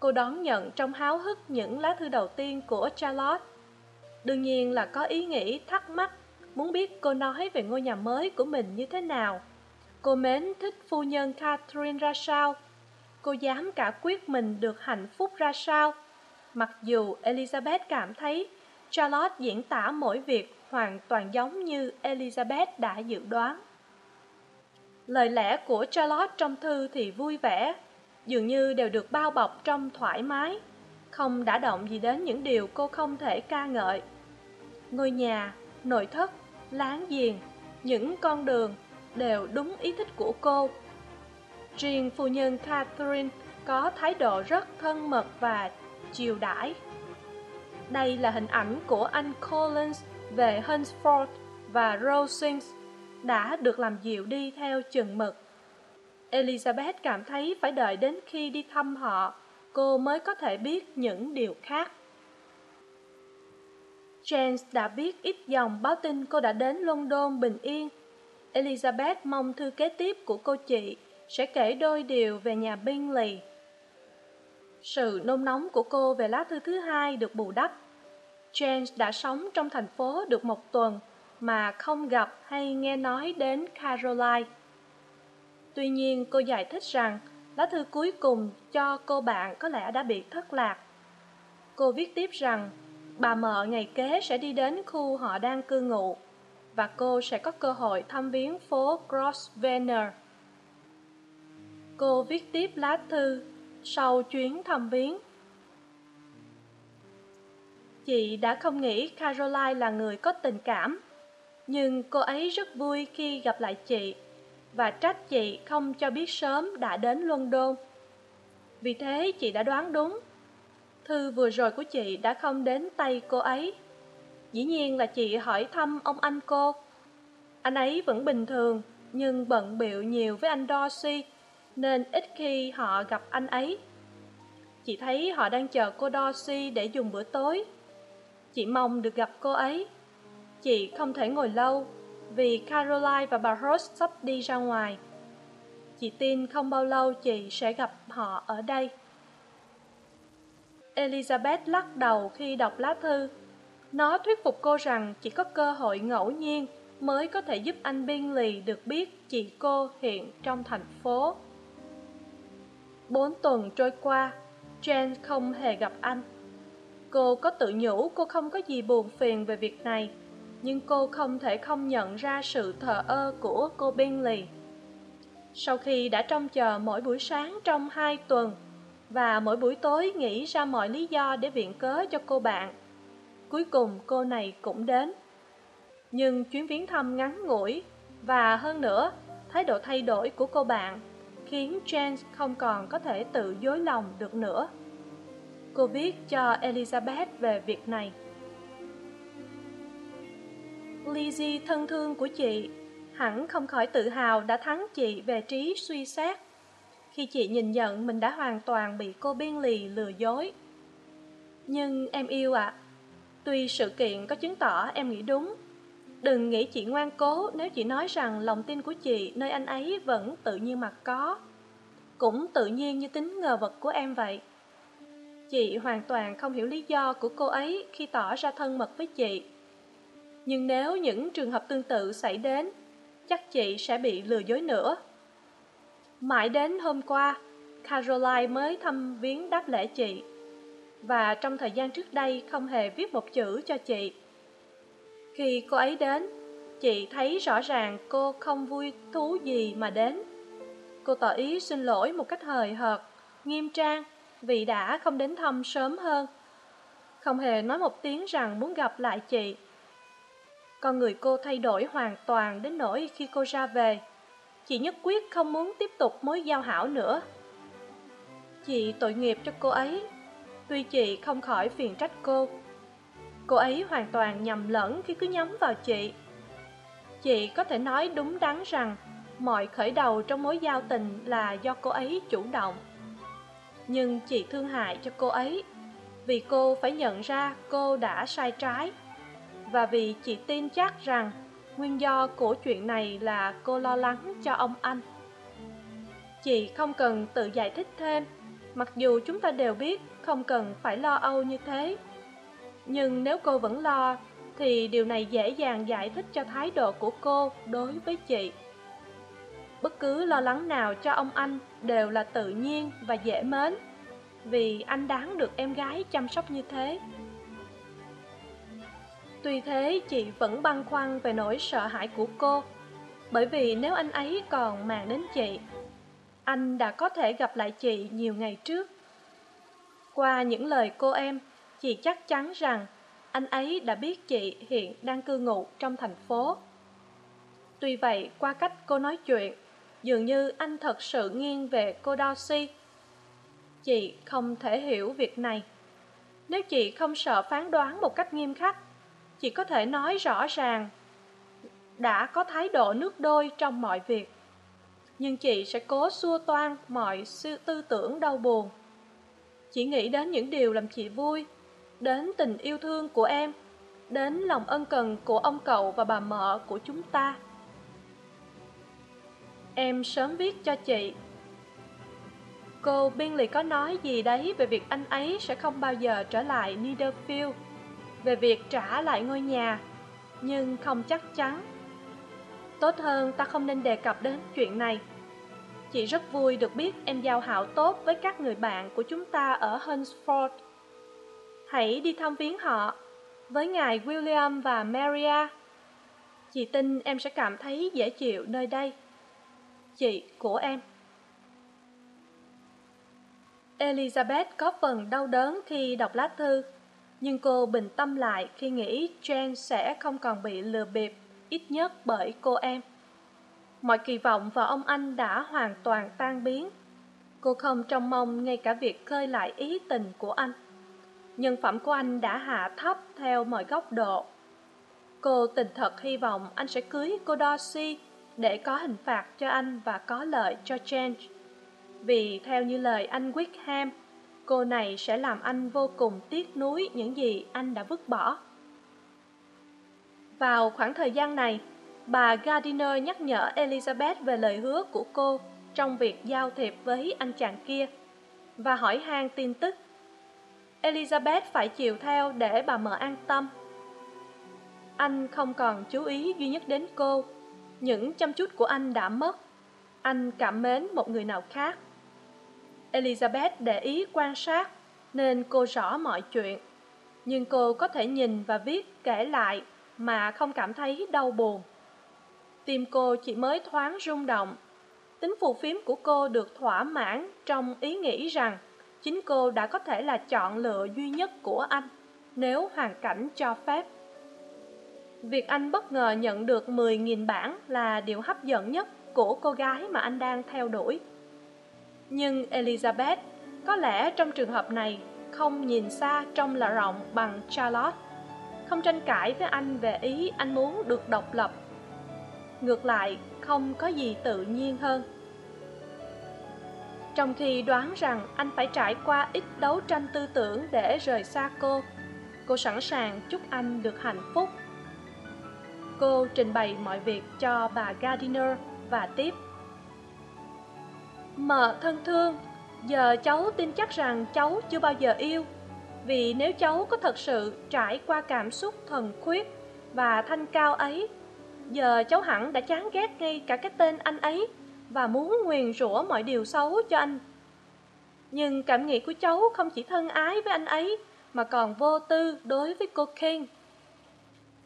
Speaker 1: Cô đón nhận trong háo hức những lá thư đầu tiên của charlotte. Đương nhiên là có ý nghĩ thắc mắc, muốn biết cô nói về ngôi nhà mới của mình như thế nào. Cô mến thích phu nhân catherine ra sao? Cô dám cả quyết mình được hạnh phúc ra sao? Mặc dù elizabeth cảm thấy charlotte diễn tả mỗi việc hoàn toàn giống như elizabeth đã dự đoán lời lẽ của charlotte trong thư thì vui vẻ, dường như đều được bao bọc trong thoải mái, không đả động gì đến những điều cô không thể ca ngợi. Ngôi nhà, nội thất, láng giềng, những con đường đều đúng ý thích của cô. Riêng phu nhân catherine có thái độ rất thân mật và chiều đãi. Đây là hình ảnh của anh collins về hunsford và rosings đã được làm dịu đi theo chừng mực. Elizabeth cảm thấy phải đợi đến khi đi thăm họ, cô mới có thể biết những điều khác. James đã viết ít dòng báo tin cô đã đến london bình yên. Elizabeth mong thư kế tiếp của cô chị sẽ kể đôi điều về nhà bingley. Sự nôn nóng của cô về lá thư thứ hai được bù đắp. James đã sống trong thành phố được một tuần mà không gặp hay nghe nói đến caroline. Tuy nhiên, cô giải thích rằng lá thư cuối cùng cho cô bạn có lẽ đã bị thất lạc. Cô viết tiếp rằng, bà mợ ngày kế sẽ đi đến khu họ đang cư ngụ và cô sẽ có cơ hội thăm viếng phố grosvenor. Cô viết tiếp lá thư sau chuyến thăm viếng. Chị đã không nghĩ caroline là người có tình cảm nhưng cô ấy rất vui khi gặp lại chị và trách chị không cho biết sớm đã đến london. Vì thế chị đã đoán đúng. Thư vừa rồi của chị đã không đến tay cô ấy. Dĩ nhiên là chị hỏi thăm ông anh cô. Anh ấy vẫn bình thường, nhưng bận biệu nhiều với anh dorsey nên ít khi họ gặp anh ấy. Chị thấy họ đang chờ cô dorsey để dùng bữa tối. Chị mong được gặp cô ấy chị không thể ngồi lâu vì caroline và bà rose sắp đi ra ngoài. Chị tin không bao lâu chị sẽ gặp họ ở đây. Elizabeth lắc đầu khi đọc lá thư. Nó thuyết phục cô rằng chỉ có cơ hội ngẫu nhiên mới có thể giúp anh biên lì được biết chị cô hiện trong thành phố. Bốn tuần trôi qua, jane không hề gặp anh. Cô có tự nhủ cô không có gì buồn phiền về việc này nhưng cô không thể không nhận ra sự thờ ơ của cô bingley. Sau khi đã trông chờ mỗi buổi sáng trong hai tuần và mỗi buổi tối nghĩ ra mọi lý do để viện cớ cho cô bạn, cuối cùng cô này cũng đến. Nhưng chuyến viếng thăm ngắn ngủi và hơn nữa, thái độ thay đổi của cô bạn khiến james không còn có thể tự dối lòng được nữa. Cô viết cho elizabeth về việc này lizzie thân thương của chị, hẳn không khỏi tự hào đã thắng chị về trí suy xét. Khi chị nhìn nhận mình đã hoàn toàn bị cô biên lì lừa dối. Nhưng em yêu ạ. Tuy sự kiện có chứng tỏ em nghĩ đúng, đừng nghĩ chị ngoan cố nếu chị nói rằng lòng tin của chị nơi anh ấy vẫn tự nhiên mặt có. Cũng tự nhiên như tính ngờ vật của em vậy. Chị hoàn toàn không hiểu lý do của cô ấy khi tỏ ra thân mật với chị nhưng nếu những trường hợp tương tự xảy đến, chắc chị sẽ bị lừa dối nữa. Mãi đến hôm qua, caroline mới thăm viếng đáp lễ chị. Và trong thời gian trước đây không hề viết một chữ cho chị. Khi cô ấy đến, chị thấy rõ ràng cô không vui thú gì mà đến. Cô tỏ ý xin lỗi một cách hời hợt, nghiêm trang vì đã không đến thăm sớm hơn. Không hề nói một tiếng rằng muốn gặp lại chị con người cô thay đổi hoàn toàn đến nỗi khi cô ra về. Chị nhất quyết không muốn tiếp tục mối giao hảo nữa. Chị tội nghiệp cho cô ấy. Tuy chị không khỏi phiền trách cô. Cô ấy hoàn toàn nhầm lẫn khi cứ nhắm vào chị. Chị có thể nói đúng đắn rằng mọi khởi đầu trong mối giao tình là do cô ấy chủ động. Nhưng chị thương hại cho cô ấy. Vì cô phải nhận ra cô đã sai trái và vì chị tin chắc rằng nguyên do của chuyện này là cô lo lắng cho ông anh. Chị không cần tự giải thích thêm, mặc dù chúng ta đều biết không cần phải lo âu như thế. Nhưng nếu cô vẫn lo, thì điều này dễ dàng giải thích cho thái độ của cô đối với chị. Bất cứ lo lắng nào cho ông anh đều là tự nhiên và dễ mến, vì anh đáng được em gái chăm sóc như thế tuy thế chị vẫn băn khoăn về nỗi sợ hãi của cô bởi vì nếu anh ấy còn màng đến chị anh đã có thể gặp lại chị nhiều ngày trước qua những lời cô em chị chắc chắn rằng anh ấy đã biết chị hiện đang cư ngụ trong thành phố tuy vậy qua cách cô nói chuyện dường như anh thật sự nghiêng về cô Darcy. Chị không thể hiểu việc này. Nếu chị không sợ phán đoán một cách nghiêm khắc, chị có thể nói rõ ràng đã có thái độ nước đôi trong mọi việc. Nhưng chị sẽ cố xua toan mọi sự tư tưởng đau buồn. Chị nghĩ đến những điều làm chị vui, đến tình yêu thương của em, đến lòng ân cần của ông cậu và bà mợ của chúng ta em sớm viết cho chị cô bingley có nói gì đấy về việc anh ấy sẽ không bao giờ trở lại niederfield về việc trả lại ngôi nhà, nhưng không chắc chắn. Tốt hơn ta không nên đề cập đến chuyện này. Chị rất vui được biết em giao hảo tốt với các người bạn của chúng ta ở hunsford. Hãy đi thăm viếng họ với ngài william và maria. Chị tin em sẽ cảm thấy dễ chịu nơi đây. Chị, của em. Elizabeth có phần đau đớn khi đọc lá thư nhưng cô bình tâm lại khi nghĩ jane sẽ không còn bị lừa bịp ít nhất bởi cô em. Mọi kỳ vọng vào ông anh đã hoàn toàn tan biến. Cô không trông mong ngay cả việc khơi lại ý tình của anh. Nhân phẩm của anh đã hạ thấp theo mọi góc độ. Cô tình thật hy vọng anh sẽ cưới cô Darcy để có hình phạt cho anh và có lợi cho Jane. Vì theo như lời anh Wickham, cô này sẽ làm anh vô cùng tiếc nuối những gì anh đã vứt bỏ. Vào khoảng thời gian này, bà Gardiner nhắc nhở Elizabeth về lời hứa của cô trong việc giao thiệp với anh chàng kia và hỏi han tin tức. Elizabeth phải chịu theo để bà mợ an tâm. Anh không còn chú ý duy nhất đến cô, những chăm chút của anh đã mất. Anh cảm mến một người nào khác. Elizabeth để ý quan sát nên cô rõ mọi chuyện, nhưng cô có thể nhìn và viết kể lại mà không cảm thấy đau buồn. Tim cô chỉ mới thoáng rung động. Tính phù phiếm của cô được thỏa mãn trong ý nghĩ rằng chính cô đã có thể là chọn lựa duy nhất của anh nếu hoàn cảnh cho phép. Việc anh bất ngờ nhận được mười nghìn bản là điều hấp dẫn nhất của cô gái mà anh đang theo đuổi nhưng elizabeth, có lẽ trong trường hợp này, không nhìn xa trông là rộng bằng charlotte. Không tranh cãi với anh về ý anh muốn được độc lập. Ngược lại, không có gì tự nhiên hơn. Trong khi đoán rằng anh phải trải qua ít đấu tranh tư tưởng để rời xa cô cô sẵn sàng chúc anh được hạnh phúc. Cô trình bày mọi việc cho bà gardiner và tiếp mợ thân thương, giờ cháu tin chắc rằng cháu chưa bao giờ yêu. Vì nếu cháu có thật sự trải qua cảm xúc thần khuyết và thanh cao ấy, giờ cháu hẳn đã chán ghét ngay cả cái tên anh ấy và muốn nguyền rủa mọi điều xấu cho anh. Nhưng cảm nghĩ của cháu không chỉ thân ái với anh ấy, mà còn vô tư đối với cô king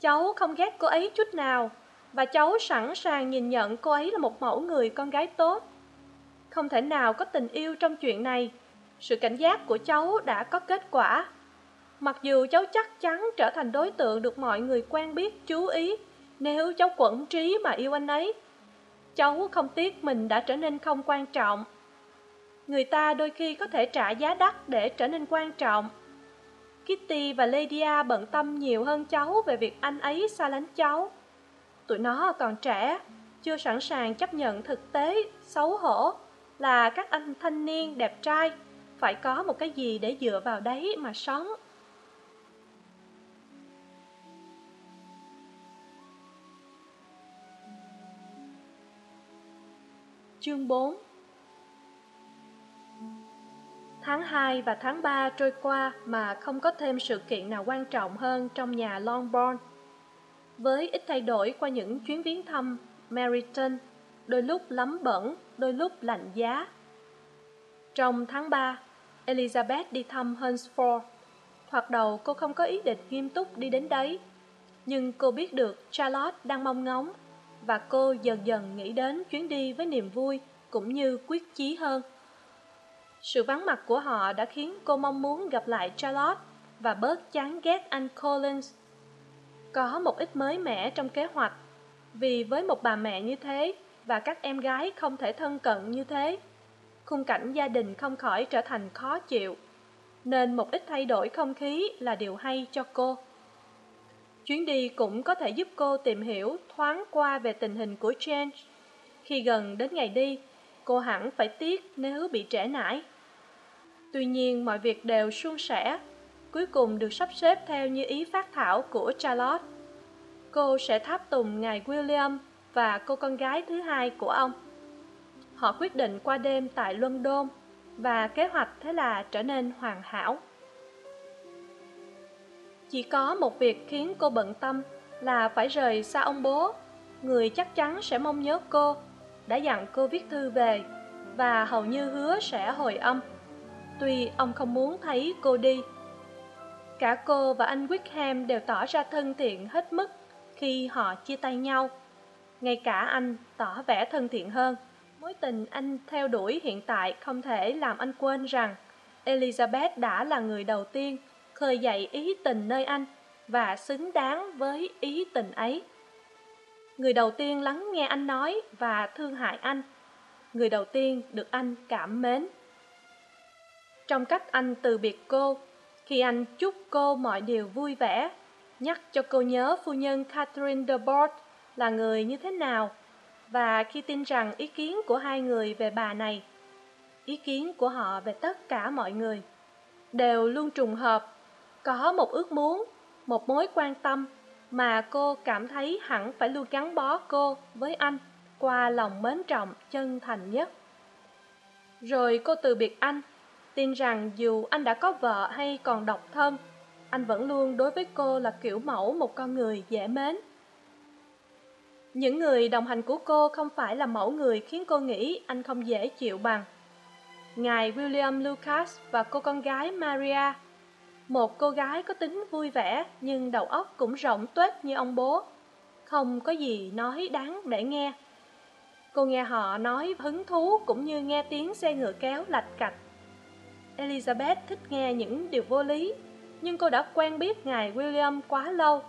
Speaker 1: cháu không ghét cô ấy chút nào, và cháu sẵn sàng nhìn nhận cô ấy là một mẫu người con gái tốt không thể nào có tình yêu trong chuyện này. Sự cảnh giác của cháu đã có kết quả. Mặc dù cháu chắc chắn trở thành đối tượng được mọi người quen biết, chú ý, nếu cháu quẩn trí mà yêu anh ấy, cháu không tiếc mình đã trở nên không quan trọng. Người ta đôi khi có thể trả giá đắt để trở nên quan trọng. Kitty và lydia bận tâm nhiều hơn cháu về việc anh ấy xa lánh cháu. Tụi nó còn trẻ, chưa sẵn sàng chấp nhận thực tế, xấu hổ là các anh thanh niên đẹp trai. Phải có một cái gì để dựa vào đấy mà sống? Chương 4 Tháng 2 và tháng 3 trôi qua mà không có thêm sự kiện nào quan trọng hơn trong nhà Longbourn. Với ít thay đổi qua những chuyến viếng thăm Meryton, đôi lúc lắm bẩn, đôi lúc lạnh giá. Trong tháng 3, Elizabeth đi thăm Hunsford. Thoạt đầu cô không có ý định nghiêm túc đi đến đấy, nhưng cô biết được Charlotte đang mong ngóng và cô dần dần nghĩ đến chuyến đi với niềm vui cũng như quyết chí hơn sự vắng mặt của họ đã khiến cô mong muốn gặp lại charlotte và bớt chán ghét anh collins có một ít mới mẻ trong kế hoạch vì với một bà mẹ như thế và các em gái không thể thân cận như thế khung cảnh gia đình không khỏi trở thành khó chịu nên một ít thay đổi không khí là điều hay cho cô chuyến đi cũng có thể giúp cô tìm hiểu thoáng qua về tình hình của Jane. Khi gần đến ngày đi, cô hẳn phải tiếc nếu bị trễ nải. Tuy nhiên mọi việc đều suôn sẻ, cuối cùng được sắp xếp theo như ý phát thảo của Charlotte. Cô sẽ tháp tùng ngài William và cô con gái thứ hai của ông. Họ quyết định qua đêm tại London, và kế hoạch thế là trở nên hoàn hảo. Chỉ có một việc khiến cô bận tâm là phải rời xa ông bố. Người chắc chắn sẽ mong nhớ cô đã dặn cô viết thư về và hầu như hứa sẽ hồi âm. Tuy ông không muốn thấy cô đi. Cả cô và anh wickham đều tỏ ra thân thiện hết mức khi họ chia tay nhau ngay cả anh tỏ vẻ thân thiện hơn. Mối tình anh theo đuổi hiện tại không thể làm anh quên rằng elizabeth đã là người đầu tiên khơi dậy ý tình nơi anh và xứng đáng với ý tình ấy. Người đầu tiên lắng nghe anh nói và thương hại anh. Người đầu tiên được anh cảm mến. Trong cách anh từ biệt cô, khi anh chúc cô mọi điều vui vẻ, nhắc cho cô nhớ phu nhân catherine de bourgh là người như thế nào? Và khi tin rằng ý kiến của hai người về bà này, ý kiến của họ về tất cả mọi người đều luôn trùng hợp, có một ước muốn, một mối quan tâm mà cô cảm thấy hẳn phải luôn gắn bó cô với anh qua lòng mến trọng chân thành nhất. Rồi cô từ biệt anh, tin rằng dù anh đã có vợ hay còn độc thân, anh vẫn luôn đối với cô là kiểu mẫu một con người dễ mến những người đồng hành của cô không phải là mẫu người khiến cô nghĩ anh không dễ chịu bằng. Ngài william lucas và cô con gái maria, một cô gái có tính vui vẻ nhưng đầu óc cũng rộng tuếch như ông bố. Không có gì nói đáng để nghe. Cô nghe họ nói hứng thú cũng như nghe tiếng xe ngựa kéo lạch cạch. Elizabeth thích nghe những điều vô lý, nhưng cô đã quen biết ngài william quá lâu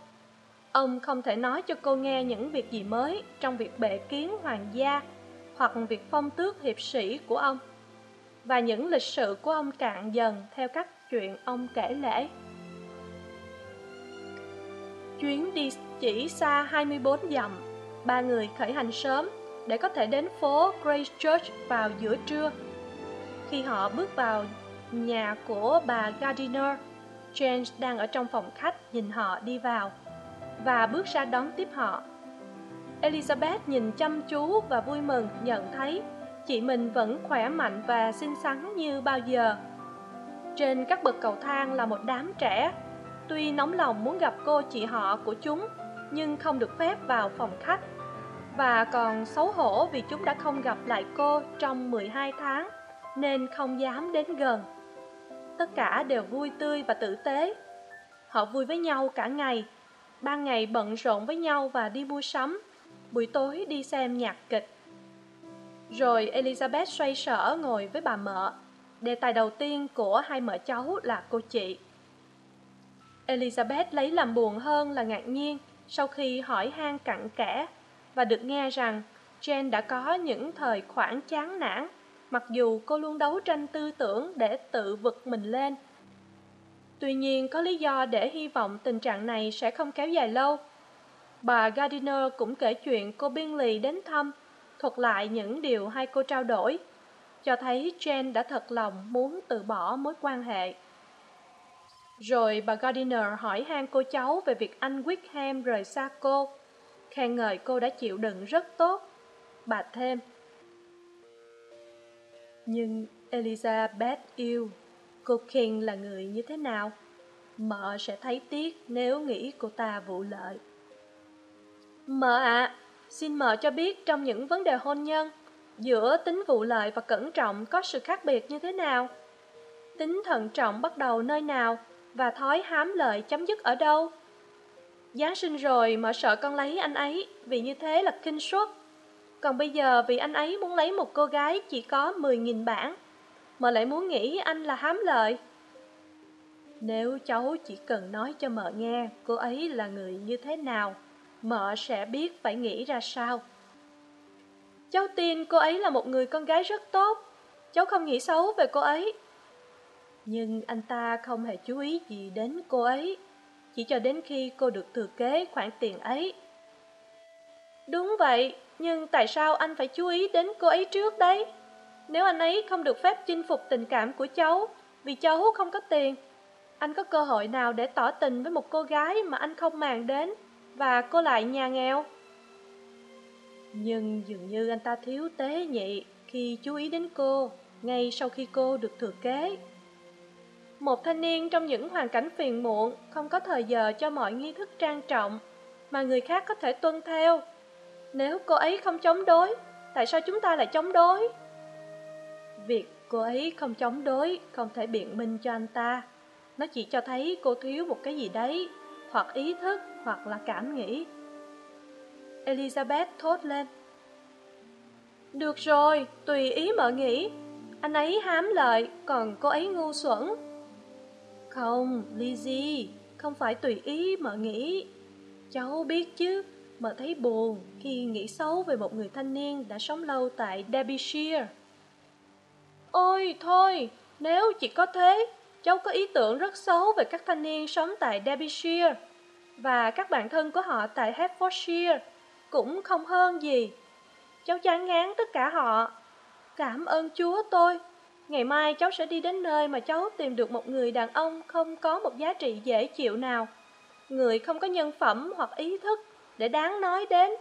Speaker 1: ông không thể nói cho cô nghe những việc gì mới trong việc bệ kiến hoàng gia hoặc việc phong tước hiệp sĩ của ông. Và những lịch sự của ông cạn dần theo các chuyện ông kể lể chuyến đi chỉ xa 24 dặm, ba người khởi hành sớm để có thể đến phố Christchurch vào giữa trưa. Khi họ bước vào nhà của bà gardiner, james đang ở trong phòng khách nhìn họ đi vào và bước ra đón tiếp họ. Elizabeth nhìn chăm chú và vui mừng, nhận thấy chị mình vẫn khỏe mạnh và xinh xắn như bao giờ. Trên các bậc cầu thang là một đám trẻ. Tuy nóng lòng muốn gặp cô chị họ của chúng, nhưng không được phép vào phòng khách. Và còn xấu hổ vì chúng đã không gặp lại cô trong mười hai tháng, nên không dám đến gần. Tất cả đều vui tươi và tử tế. Họ vui với nhau cả ngày ban ngày bận rộn với nhau và đi mua sắm. Buổi tối đi xem nhạc kịch. Rồi elizabeth xoay sở ngồi với bà mợ. Đề tài đầu tiên của hai mợ cháu là cô chị. Elizabeth lấy làm buồn hơn là ngạc nhiên sau khi hỏi han cặn kẽ và được nghe rằng Jane đã có những thời khoảng chán nản, mặc dù cô luôn đấu tranh tư tưởng để tự vực mình lên tuy nhiên, có lý do để hy vọng tình trạng này sẽ không kéo dài lâu. Bà gardiner cũng kể chuyện cô biên lì đến thăm, thuật lại những điều hai cô trao đổi, cho thấy jane đã thật lòng muốn từ bỏ mối quan hệ. Rồi bà gardiner hỏi han cô cháu về việc anh wickham rời xa cô, khen ngợi cô đã chịu đựng rất tốt. Bà thêm, nhưng elizabeth yêu cô king là người như thế nào? Mợ sẽ thấy tiếc nếu nghĩ cô ta vụ lợi. Mợ ạ à, xin mợ cho biết trong những vấn đề hôn nhân giữa tính vụ lợi và cẩn trọng có sự khác biệt như thế nào? Tính thận trọng bắt đầu nơi nào và thói hám lợi chấm dứt ở đâu? Giáng sinh rồi mợ sợ con lấy anh ấy vì như thế là kinh suất. Còn bây giờ vì anh ấy muốn lấy một cô gái chỉ có mười nghìn bảng mợ lại muốn nghĩ anh là hám lợi nếu cháu chỉ cần nói cho mợ nghe cô ấy là người như thế nào, mợ sẽ biết phải nghĩ ra sao. Cháu tin cô ấy là một người con gái rất tốt. Cháu không nghĩ xấu về cô ấy. Nhưng anh ta không hề chú ý gì đến cô ấy. Chỉ cho đến khi cô được thừa kế khoản tiền ấy. Đúng vậy, nhưng tại sao anh phải chú ý đến cô ấy trước đấy? Nếu anh ấy không được phép chinh phục tình cảm của cháu, vì cháu không có tiền, anh có cơ hội nào để tỏ tình với một cô gái mà anh không màng đến và cô lại nhà nghèo? Nhưng dường như anh ta thiếu tế nhị khi chú ý đến cô, ngay sau khi cô được thừa kế. Một thanh niên trong những hoàn cảnh phiền muộn, không có thời giờ cho mọi nghi thức trang trọng mà người khác có thể tuân theo. Nếu cô ấy không chống đối, tại sao chúng ta lại chống đối? Việc cô ấy không chống đối không thể biện minh cho anh ta. Nó chỉ cho thấy cô thiếu một cái gì đấy hoặc ý thức hoặc là cảm nghĩ. Elizabeth thốt lên. Được rồi tùy ý mở nghĩ. Anh ấy hám lợi còn cô ấy ngu xuẩn. Không Lizzy, không phải tùy ý mở nghĩ. Cháu biết chứ mợ thấy buồn khi nghĩ xấu về một người thanh niên đã sống lâu tại derbyshire ôi, thôi, nếu chỉ có thế, cháu có ý tưởng rất xấu về các thanh niên sống tại derbyshire. Và các bạn thân của họ tại hertfordshire cũng không hơn gì. Cháu chán ngán tất cả họ. Cảm ơn chúa tôi. Ngày mai cháu sẽ đi đến nơi mà cháu tìm được một người đàn ông không có một giá trị dễ chịu nào. Người không có nhân phẩm hoặc ý thức để đáng nói đến.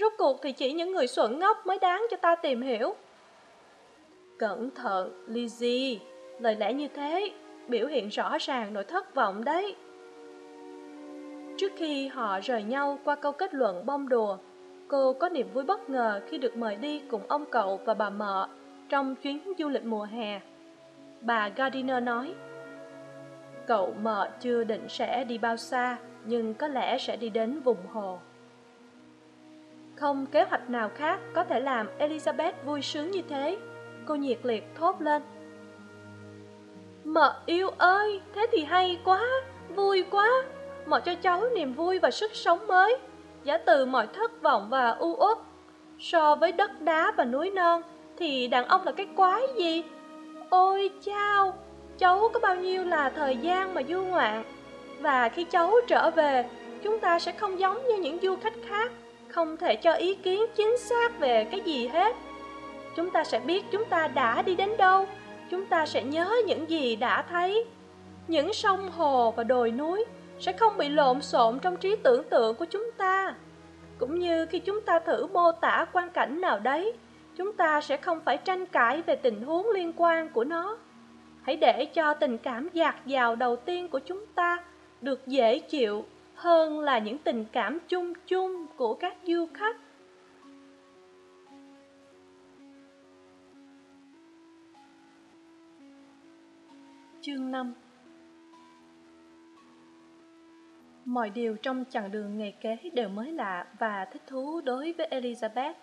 Speaker 1: Rốt cuộc thì chỉ những người xuẩn ngốc mới đáng cho ta tìm hiểu cẩn thận lizzie lời lẽ như thế, biểu hiện rõ ràng nỗi thất vọng đấy. Trước khi họ rời nhau qua câu kết luận bông đùa, cô có niềm vui bất ngờ khi được mời đi cùng ông cậu và bà mợ trong chuyến du lịch mùa hè. Bà gardiner nói, cậu mợ chưa định sẽ đi bao xa, nhưng có lẽ sẽ đi đến vùng hồ. Không kế hoạch nào khác có thể làm elizabeth vui sướng như thế cô nhiệt liệt thốt lên. Mợ yêu ơi, thế thì hay quá, vui quá. Mợ cho cháu niềm vui và sức sống mới. Giả từ mọi thất vọng và u uất. So với đất đá và núi non, thì đàn ông là cái quái gì? Ôi chao, cháu có bao nhiêu là thời gian mà du ngoạn? Và khi cháu trở về, chúng ta sẽ không giống như những du khách khác, không thể cho ý kiến chính xác về cái gì hết chúng ta sẽ biết chúng ta đã đi đến đâu. Chúng ta sẽ nhớ những gì đã thấy. Những sông hồ và đồi núi sẽ không bị lộn xộn trong trí tưởng tượng của chúng ta. Cũng như khi chúng ta thử mô tả quan cảnh nào đấy, chúng ta sẽ không phải tranh cãi về tình huống liên quan của nó. Hãy để cho tình cảm dạt dào đầu tiên của chúng ta được dễ chịu hơn là những tình cảm chung chung của các du khách. Chương năm. Mọi điều trong chặng đường ngày kế đều mới lạ và thích thú đối với elizabeth.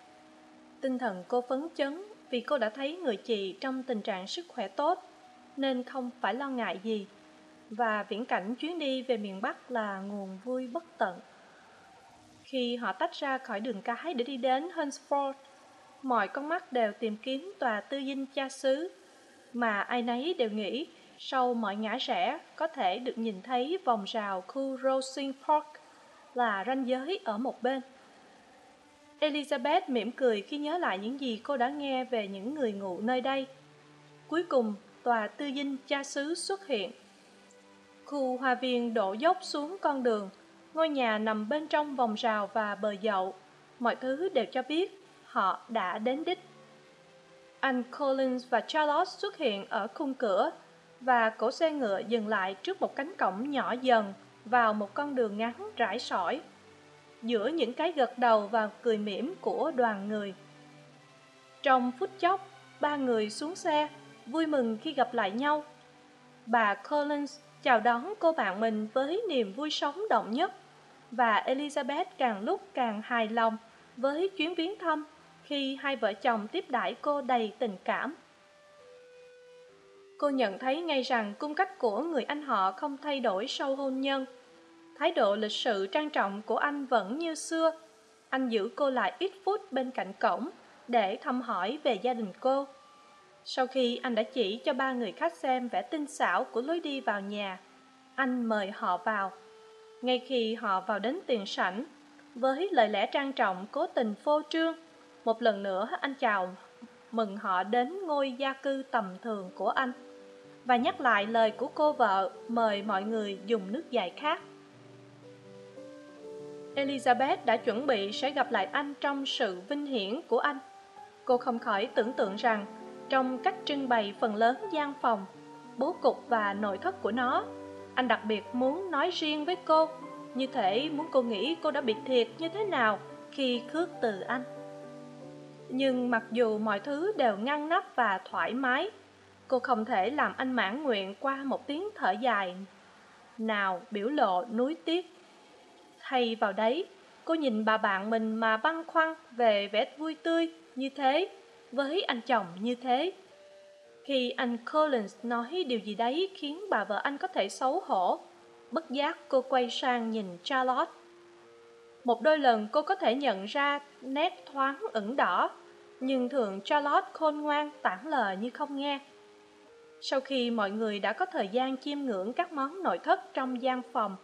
Speaker 1: Tinh thần cô phấn chấn vì cô đã thấy người chị trong tình trạng sức khỏe tốt, nên không phải lo ngại gì. Và viễn cảnh chuyến đi về miền bắc là nguồn vui bất tận. Khi họ tách ra khỏi đường cái để đi đến hunsford, mọi con mắt đều tìm kiếm tòa tư dinh cha xứ, mà ai nấy đều nghĩ sau mọi ngã rẽ, có thể được nhìn thấy vòng rào khu rosing park là ranh giới ở một bên. Elizabeth mỉm cười khi nhớ lại những gì cô đã nghe về những người ngụ nơi đây. Cuối cùng, tòa tư dinh cha xứ xuất hiện. Khu hoa viên đổ dốc xuống con đường, ngôi nhà nằm bên trong vòng rào và bờ dậu. Mọi thứ đều cho biết họ đã đến đích. Anh collins và charlotte xuất hiện ở khung cửa và cổ xe ngựa dừng lại trước một cánh cổng nhỏ dần vào một con đường ngắn rải sỏi, giữa những cái gật đầu và cười mỉm của đoàn người. Trong phút chốc, ba người xuống xe, vui mừng khi gặp lại nhau. Bà collins chào đón cô bạn mình với niềm vui sống động nhất và elizabeth càng lúc càng hài lòng với chuyến viếng thăm khi hai vợ chồng tiếp đãi cô đầy tình cảm cô nhận thấy ngay rằng cung cách của người anh họ không thay đổi sau hôn nhân. Thái độ lịch sự trang trọng của anh vẫn như xưa. Anh giữ cô lại ít phút bên cạnh cổng để thăm hỏi về gia đình cô. Sau khi anh đã chỉ cho ba người khách xem vẻ tinh xảo của lối đi vào nhà, anh mời họ vào. Ngay khi họ vào đến tiền sảnh, với lời lẽ trang trọng cố tình phô trương, một lần nữa anh chào mừng họ đến ngôi gia cư tầm thường của anh và nhắc lại lời của cô vợ mời mọi người dùng nước giải khát. Elizabeth đã chuẩn bị sẽ gặp lại anh trong sự vinh hiển của anh. Cô không khỏi tưởng tượng rằng trong cách trưng bày phần lớn gian phòng, bố cục và nội thất của nó, anh đặc biệt muốn nói riêng với cô. Như thể muốn cô nghĩ cô đã bị thiệt như thế nào khi khước từ anh. Nhưng mặc dù mọi thứ đều ngăn nắp và thoải mái cô không thể làm anh mãn nguyện qua một tiếng thở dài nào biểu lộ núi tiếc. Thay vào đấy, cô nhìn bà bạn mình mà băn khoăn về vẻ vui tươi như thế, với anh chồng như thế. Khi anh collins nói điều gì đấy khiến bà vợ anh có thể xấu hổ, bất giác cô quay sang nhìn charlotte. Một đôi lần cô có thể nhận ra nét thoáng ửng đỏ, nhưng thường charlotte khôn ngoan tản lờ như không nghe sau khi mọi người đã có thời gian chiêm ngưỡng các món nội thất trong gian phòng,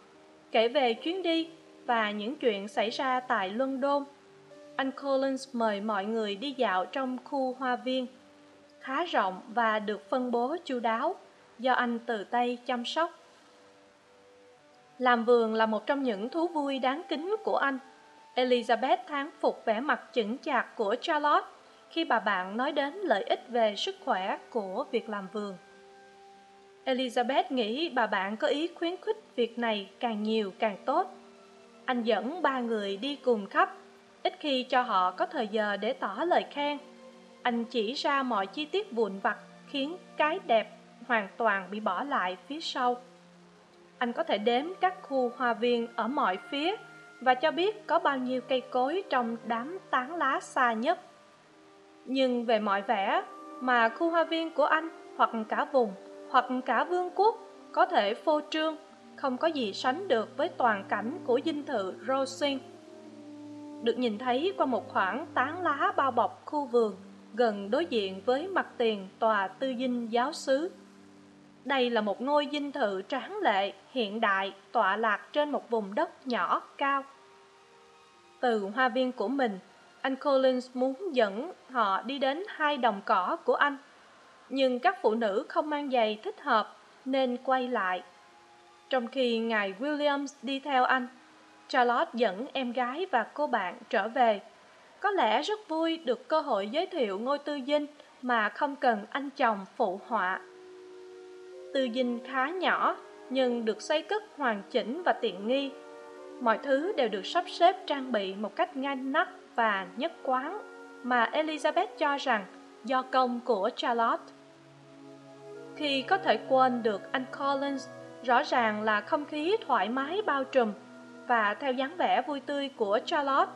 Speaker 1: kể về chuyến đi và những chuyện xảy ra tại london, anh collins mời mọi người đi dạo trong khu hoa viên, khá rộng và được phân bố chu đáo, do anh tự tay chăm sóc. Làm vườn là một trong những thú vui đáng kính của anh. Elizabeth thán phục vẻ mặt chững chạc của charlotte khi bà bạn nói đến lợi ích về sức khỏe của việc làm vườn. Elizabeth nghĩ bà bạn có ý khuyến khích việc này càng nhiều càng tốt. Anh dẫn ba người đi cùng khắp, ít khi cho họ có thời giờ để tỏ lời khen. Anh chỉ ra mọi chi tiết vụn vặt khiến cái đẹp hoàn toàn bị bỏ lại phía sau. Anh có thể đếm các khu hoa viên ở mọi phía và cho biết có bao nhiêu cây cối trong đám tán lá xa nhất nhưng về mọi vẻ, mà khu hoa viên của anh hoặc cả vùng hoặc cả vương quốc có thể phô trương, không có gì sánh được với toàn cảnh của dinh thự rosin được nhìn thấy qua một khoảng tán lá bao bọc khu vườn gần đối diện với mặt tiền tòa tư dinh giáo xứ. Đây là một ngôi dinh thự tráng lệ, hiện đại, tọa lạc trên một vùng đất nhỏ, cao. Từ hoa viên của mình anh collins muốn dẫn họ đi đến hai đồng cỏ của anh. Nhưng các phụ nữ không mang giày thích hợp nên quay lại. Trong khi ngài williams đi theo anh, charlotte dẫn em gái và cô bạn trở về. Có lẽ rất vui được cơ hội giới thiệu ngôi tư dinh mà không cần anh chồng phụ họa. Tư dinh khá nhỏ, nhưng được xây cất hoàn chỉnh và tiện nghi. Mọi thứ đều được sắp xếp trang bị một cách ngăn nắp và nhất quán mà elizabeth cho rằng do công của charlotte. Khi có thể quên được anh collins, rõ ràng là không khí thoải mái bao trùm và theo dáng vẻ vui tươi của charlotte,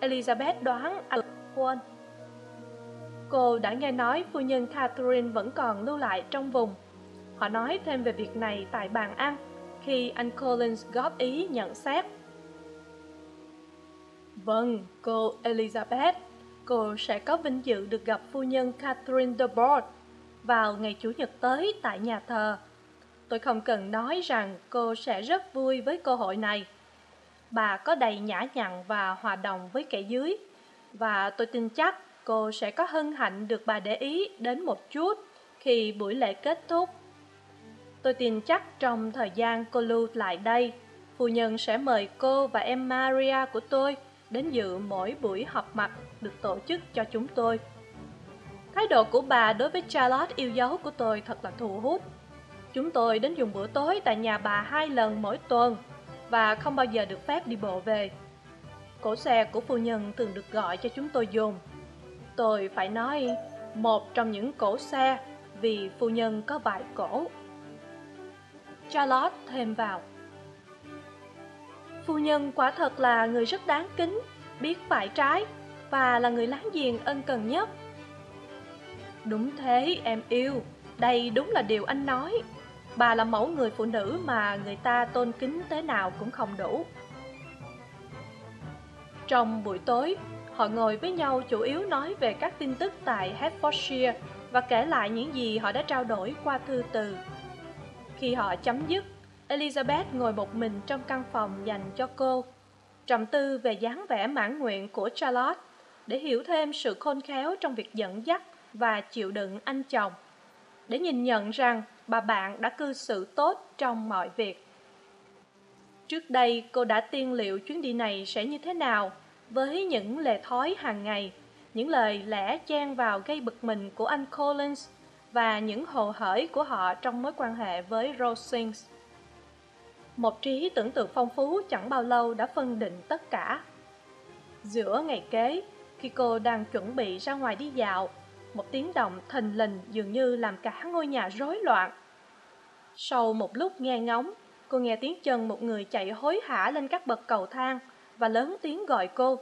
Speaker 1: elizabeth đoán anh quên. Cô đã nghe nói phu nhân catherine vẫn còn lưu lại trong vùng. Họ nói thêm về việc này tại bàn ăn khi anh collins góp ý nhận xét vâng cô elizabeth, cô sẽ có vinh dự được gặp phu nhân catherine de bourgh vào ngày chủ nhật tới tại nhà thờ. Tôi không cần nói rằng cô sẽ rất vui với cơ hội này. Bà có đầy nhã nhặn và hòa đồng với kẻ dưới, và tôi tin chắc cô sẽ có hân hạnh được bà để ý đến một chút khi buổi lễ kết thúc. Tôi tin chắc trong thời gian cô lưu lại đây, phu nhân sẽ mời cô và em maria của tôi đến dự mỗi buổi họp mặt được tổ chức cho chúng tôi. Thái độ của bà đối với charlotte yêu dấu của tôi thật là thu hút. Chúng tôi đến dùng bữa tối tại nhà bà hai lần mỗi tuần và không bao giờ được phép đi bộ về. Cổ xe của phu nhân thường được gọi cho chúng tôi dùng. Tôi phải nói, một trong những cổ xe vì phu nhân có vài cổ. Charlotte thêm vào phu nhân quả thật là người rất đáng kính, biết phải trái và là người láng giềng ân cần nhất. Đúng thế, em yêu, đây đúng là điều anh nói. Bà là mẫu người phụ nữ mà người ta tôn kính thế nào cũng không đủ. Trong buổi tối, họ ngồi với nhau chủ yếu nói về các tin tức tại hertfordshire và kể lại những gì họ đã trao đổi qua thư từ. Khi họ chấm dứt elizabeth ngồi một mình trong căn phòng dành cho cô. Trầm tư về dáng vẻ mãn nguyện của charlotte để hiểu thêm sự khôn khéo trong việc dẫn dắt và chịu đựng anh chồng, để nhìn nhận rằng bà bạn đã cư xử tốt trong mọi việc. Trước đây, cô đã tiên liệu chuyến đi này sẽ như thế nào với những lề thói hàng ngày, những lời lẽ chen vào gây bực mình của anh collins và những hồ hởi của họ trong mối quan hệ với rosings một trí tưởng tượng phong phú chẳng bao lâu đã phân định tất cả. Giữa ngày kế, khi cô đang chuẩn bị ra ngoài đi dạo, một tiếng động thình lình dường như làm cả ngôi nhà rối loạn. Sau một lúc nghe ngóng, cô nghe tiếng chân một người chạy hối hả lên các bậc cầu thang và lớn tiếng gọi cô.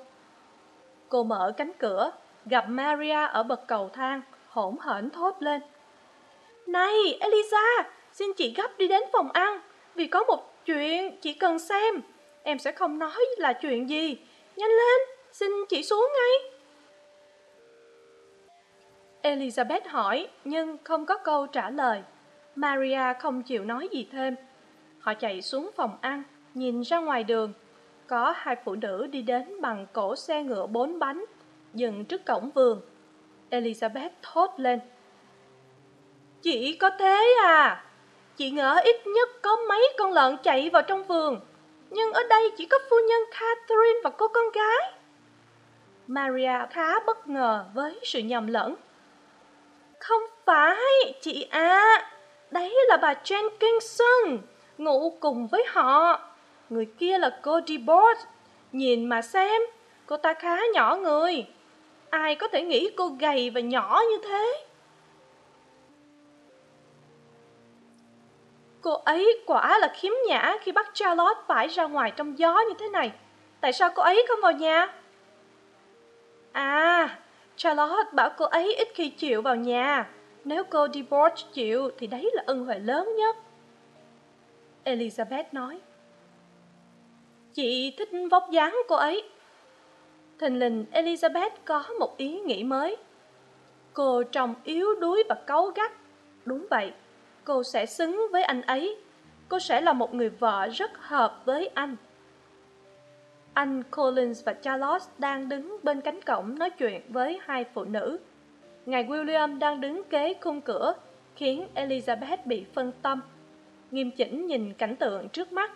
Speaker 1: Cô mở cánh cửa, gặp maria ở bậc cầu thang hỗn hển thốt lên. Này, eliza, xin chị gấp đi đến phòng ăn, vì có một chuyện chỉ cần xem, em sẽ không nói là chuyện gì. Nhanh lên, xin chị xuống ngay. Elizabeth hỏi, nhưng không có câu trả lời. Maria không chịu nói gì thêm. Họ chạy xuống phòng ăn, nhìn ra ngoài đường. Có hai phụ nữ đi đến bằng cổ xe ngựa bốn bánh, dừng trước cổng vườn. Elizabeth thốt lên. Chỉ có thế à? Chị ngỡ ít nhất có mấy con lợn chạy vào trong vườn, nhưng ở đây chỉ có phu nhân catherine và cô con gái. Maria khá bất ngờ với sự nhầm lẫn. Không phải, chị à đấy là bà jenkinson, ngủ cùng với họ. Người kia là cô debord. Nhìn mà xem, cô ta khá nhỏ người. Ai có thể nghĩ cô gầy và nhỏ như thế? Cô ấy quả là khiếm nhã khi bắt charlotte phải ra ngoài trong gió như thế này. Tại sao cô ấy không vào nhà? À charlotte bảo cô ấy ít khi chịu vào nhà. Nếu cô debord chịu thì đấy là ân huệ lớn nhất. Elizabeth nói, chị thích vóc dáng cô ấy. Thình lình, elizabeth có một ý nghĩ mới. Cô trông yếu đuối và cáu gắt. Đúng vậy cô sẽ xứng với anh ấy. Cô sẽ là một người vợ rất hợp với anh. Anh collins và charlotte đang đứng bên cánh cổng nói chuyện với hai phụ nữ. Ngài william đang đứng kế khung cửa, khiến elizabeth bị phân tâm. Nghiêm chỉnh nhìn cảnh tượng trước mắt,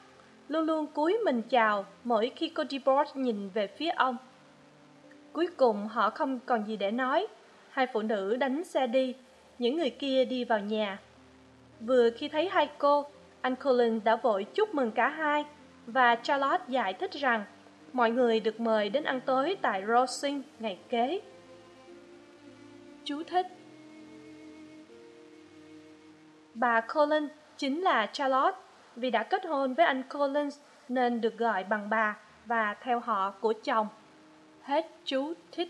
Speaker 1: luôn luôn cúi mình chào mỗi khi cô debord nhìn về phía ông. Cuối cùng họ không còn gì để nói. Hai phụ nữ đánh xe đi, những người kia đi vào nhà vừa khi thấy hai cô, anh colin đã vội chúc mừng cả hai và charlotte giải thích rằng mọi người được mời đến ăn tối tại rosing ngày kế. Chú thích. Bà colin chính là charlotte vì đã kết hôn với anh collins nên được gọi bằng bà và theo họ của chồng. Hết chú thích.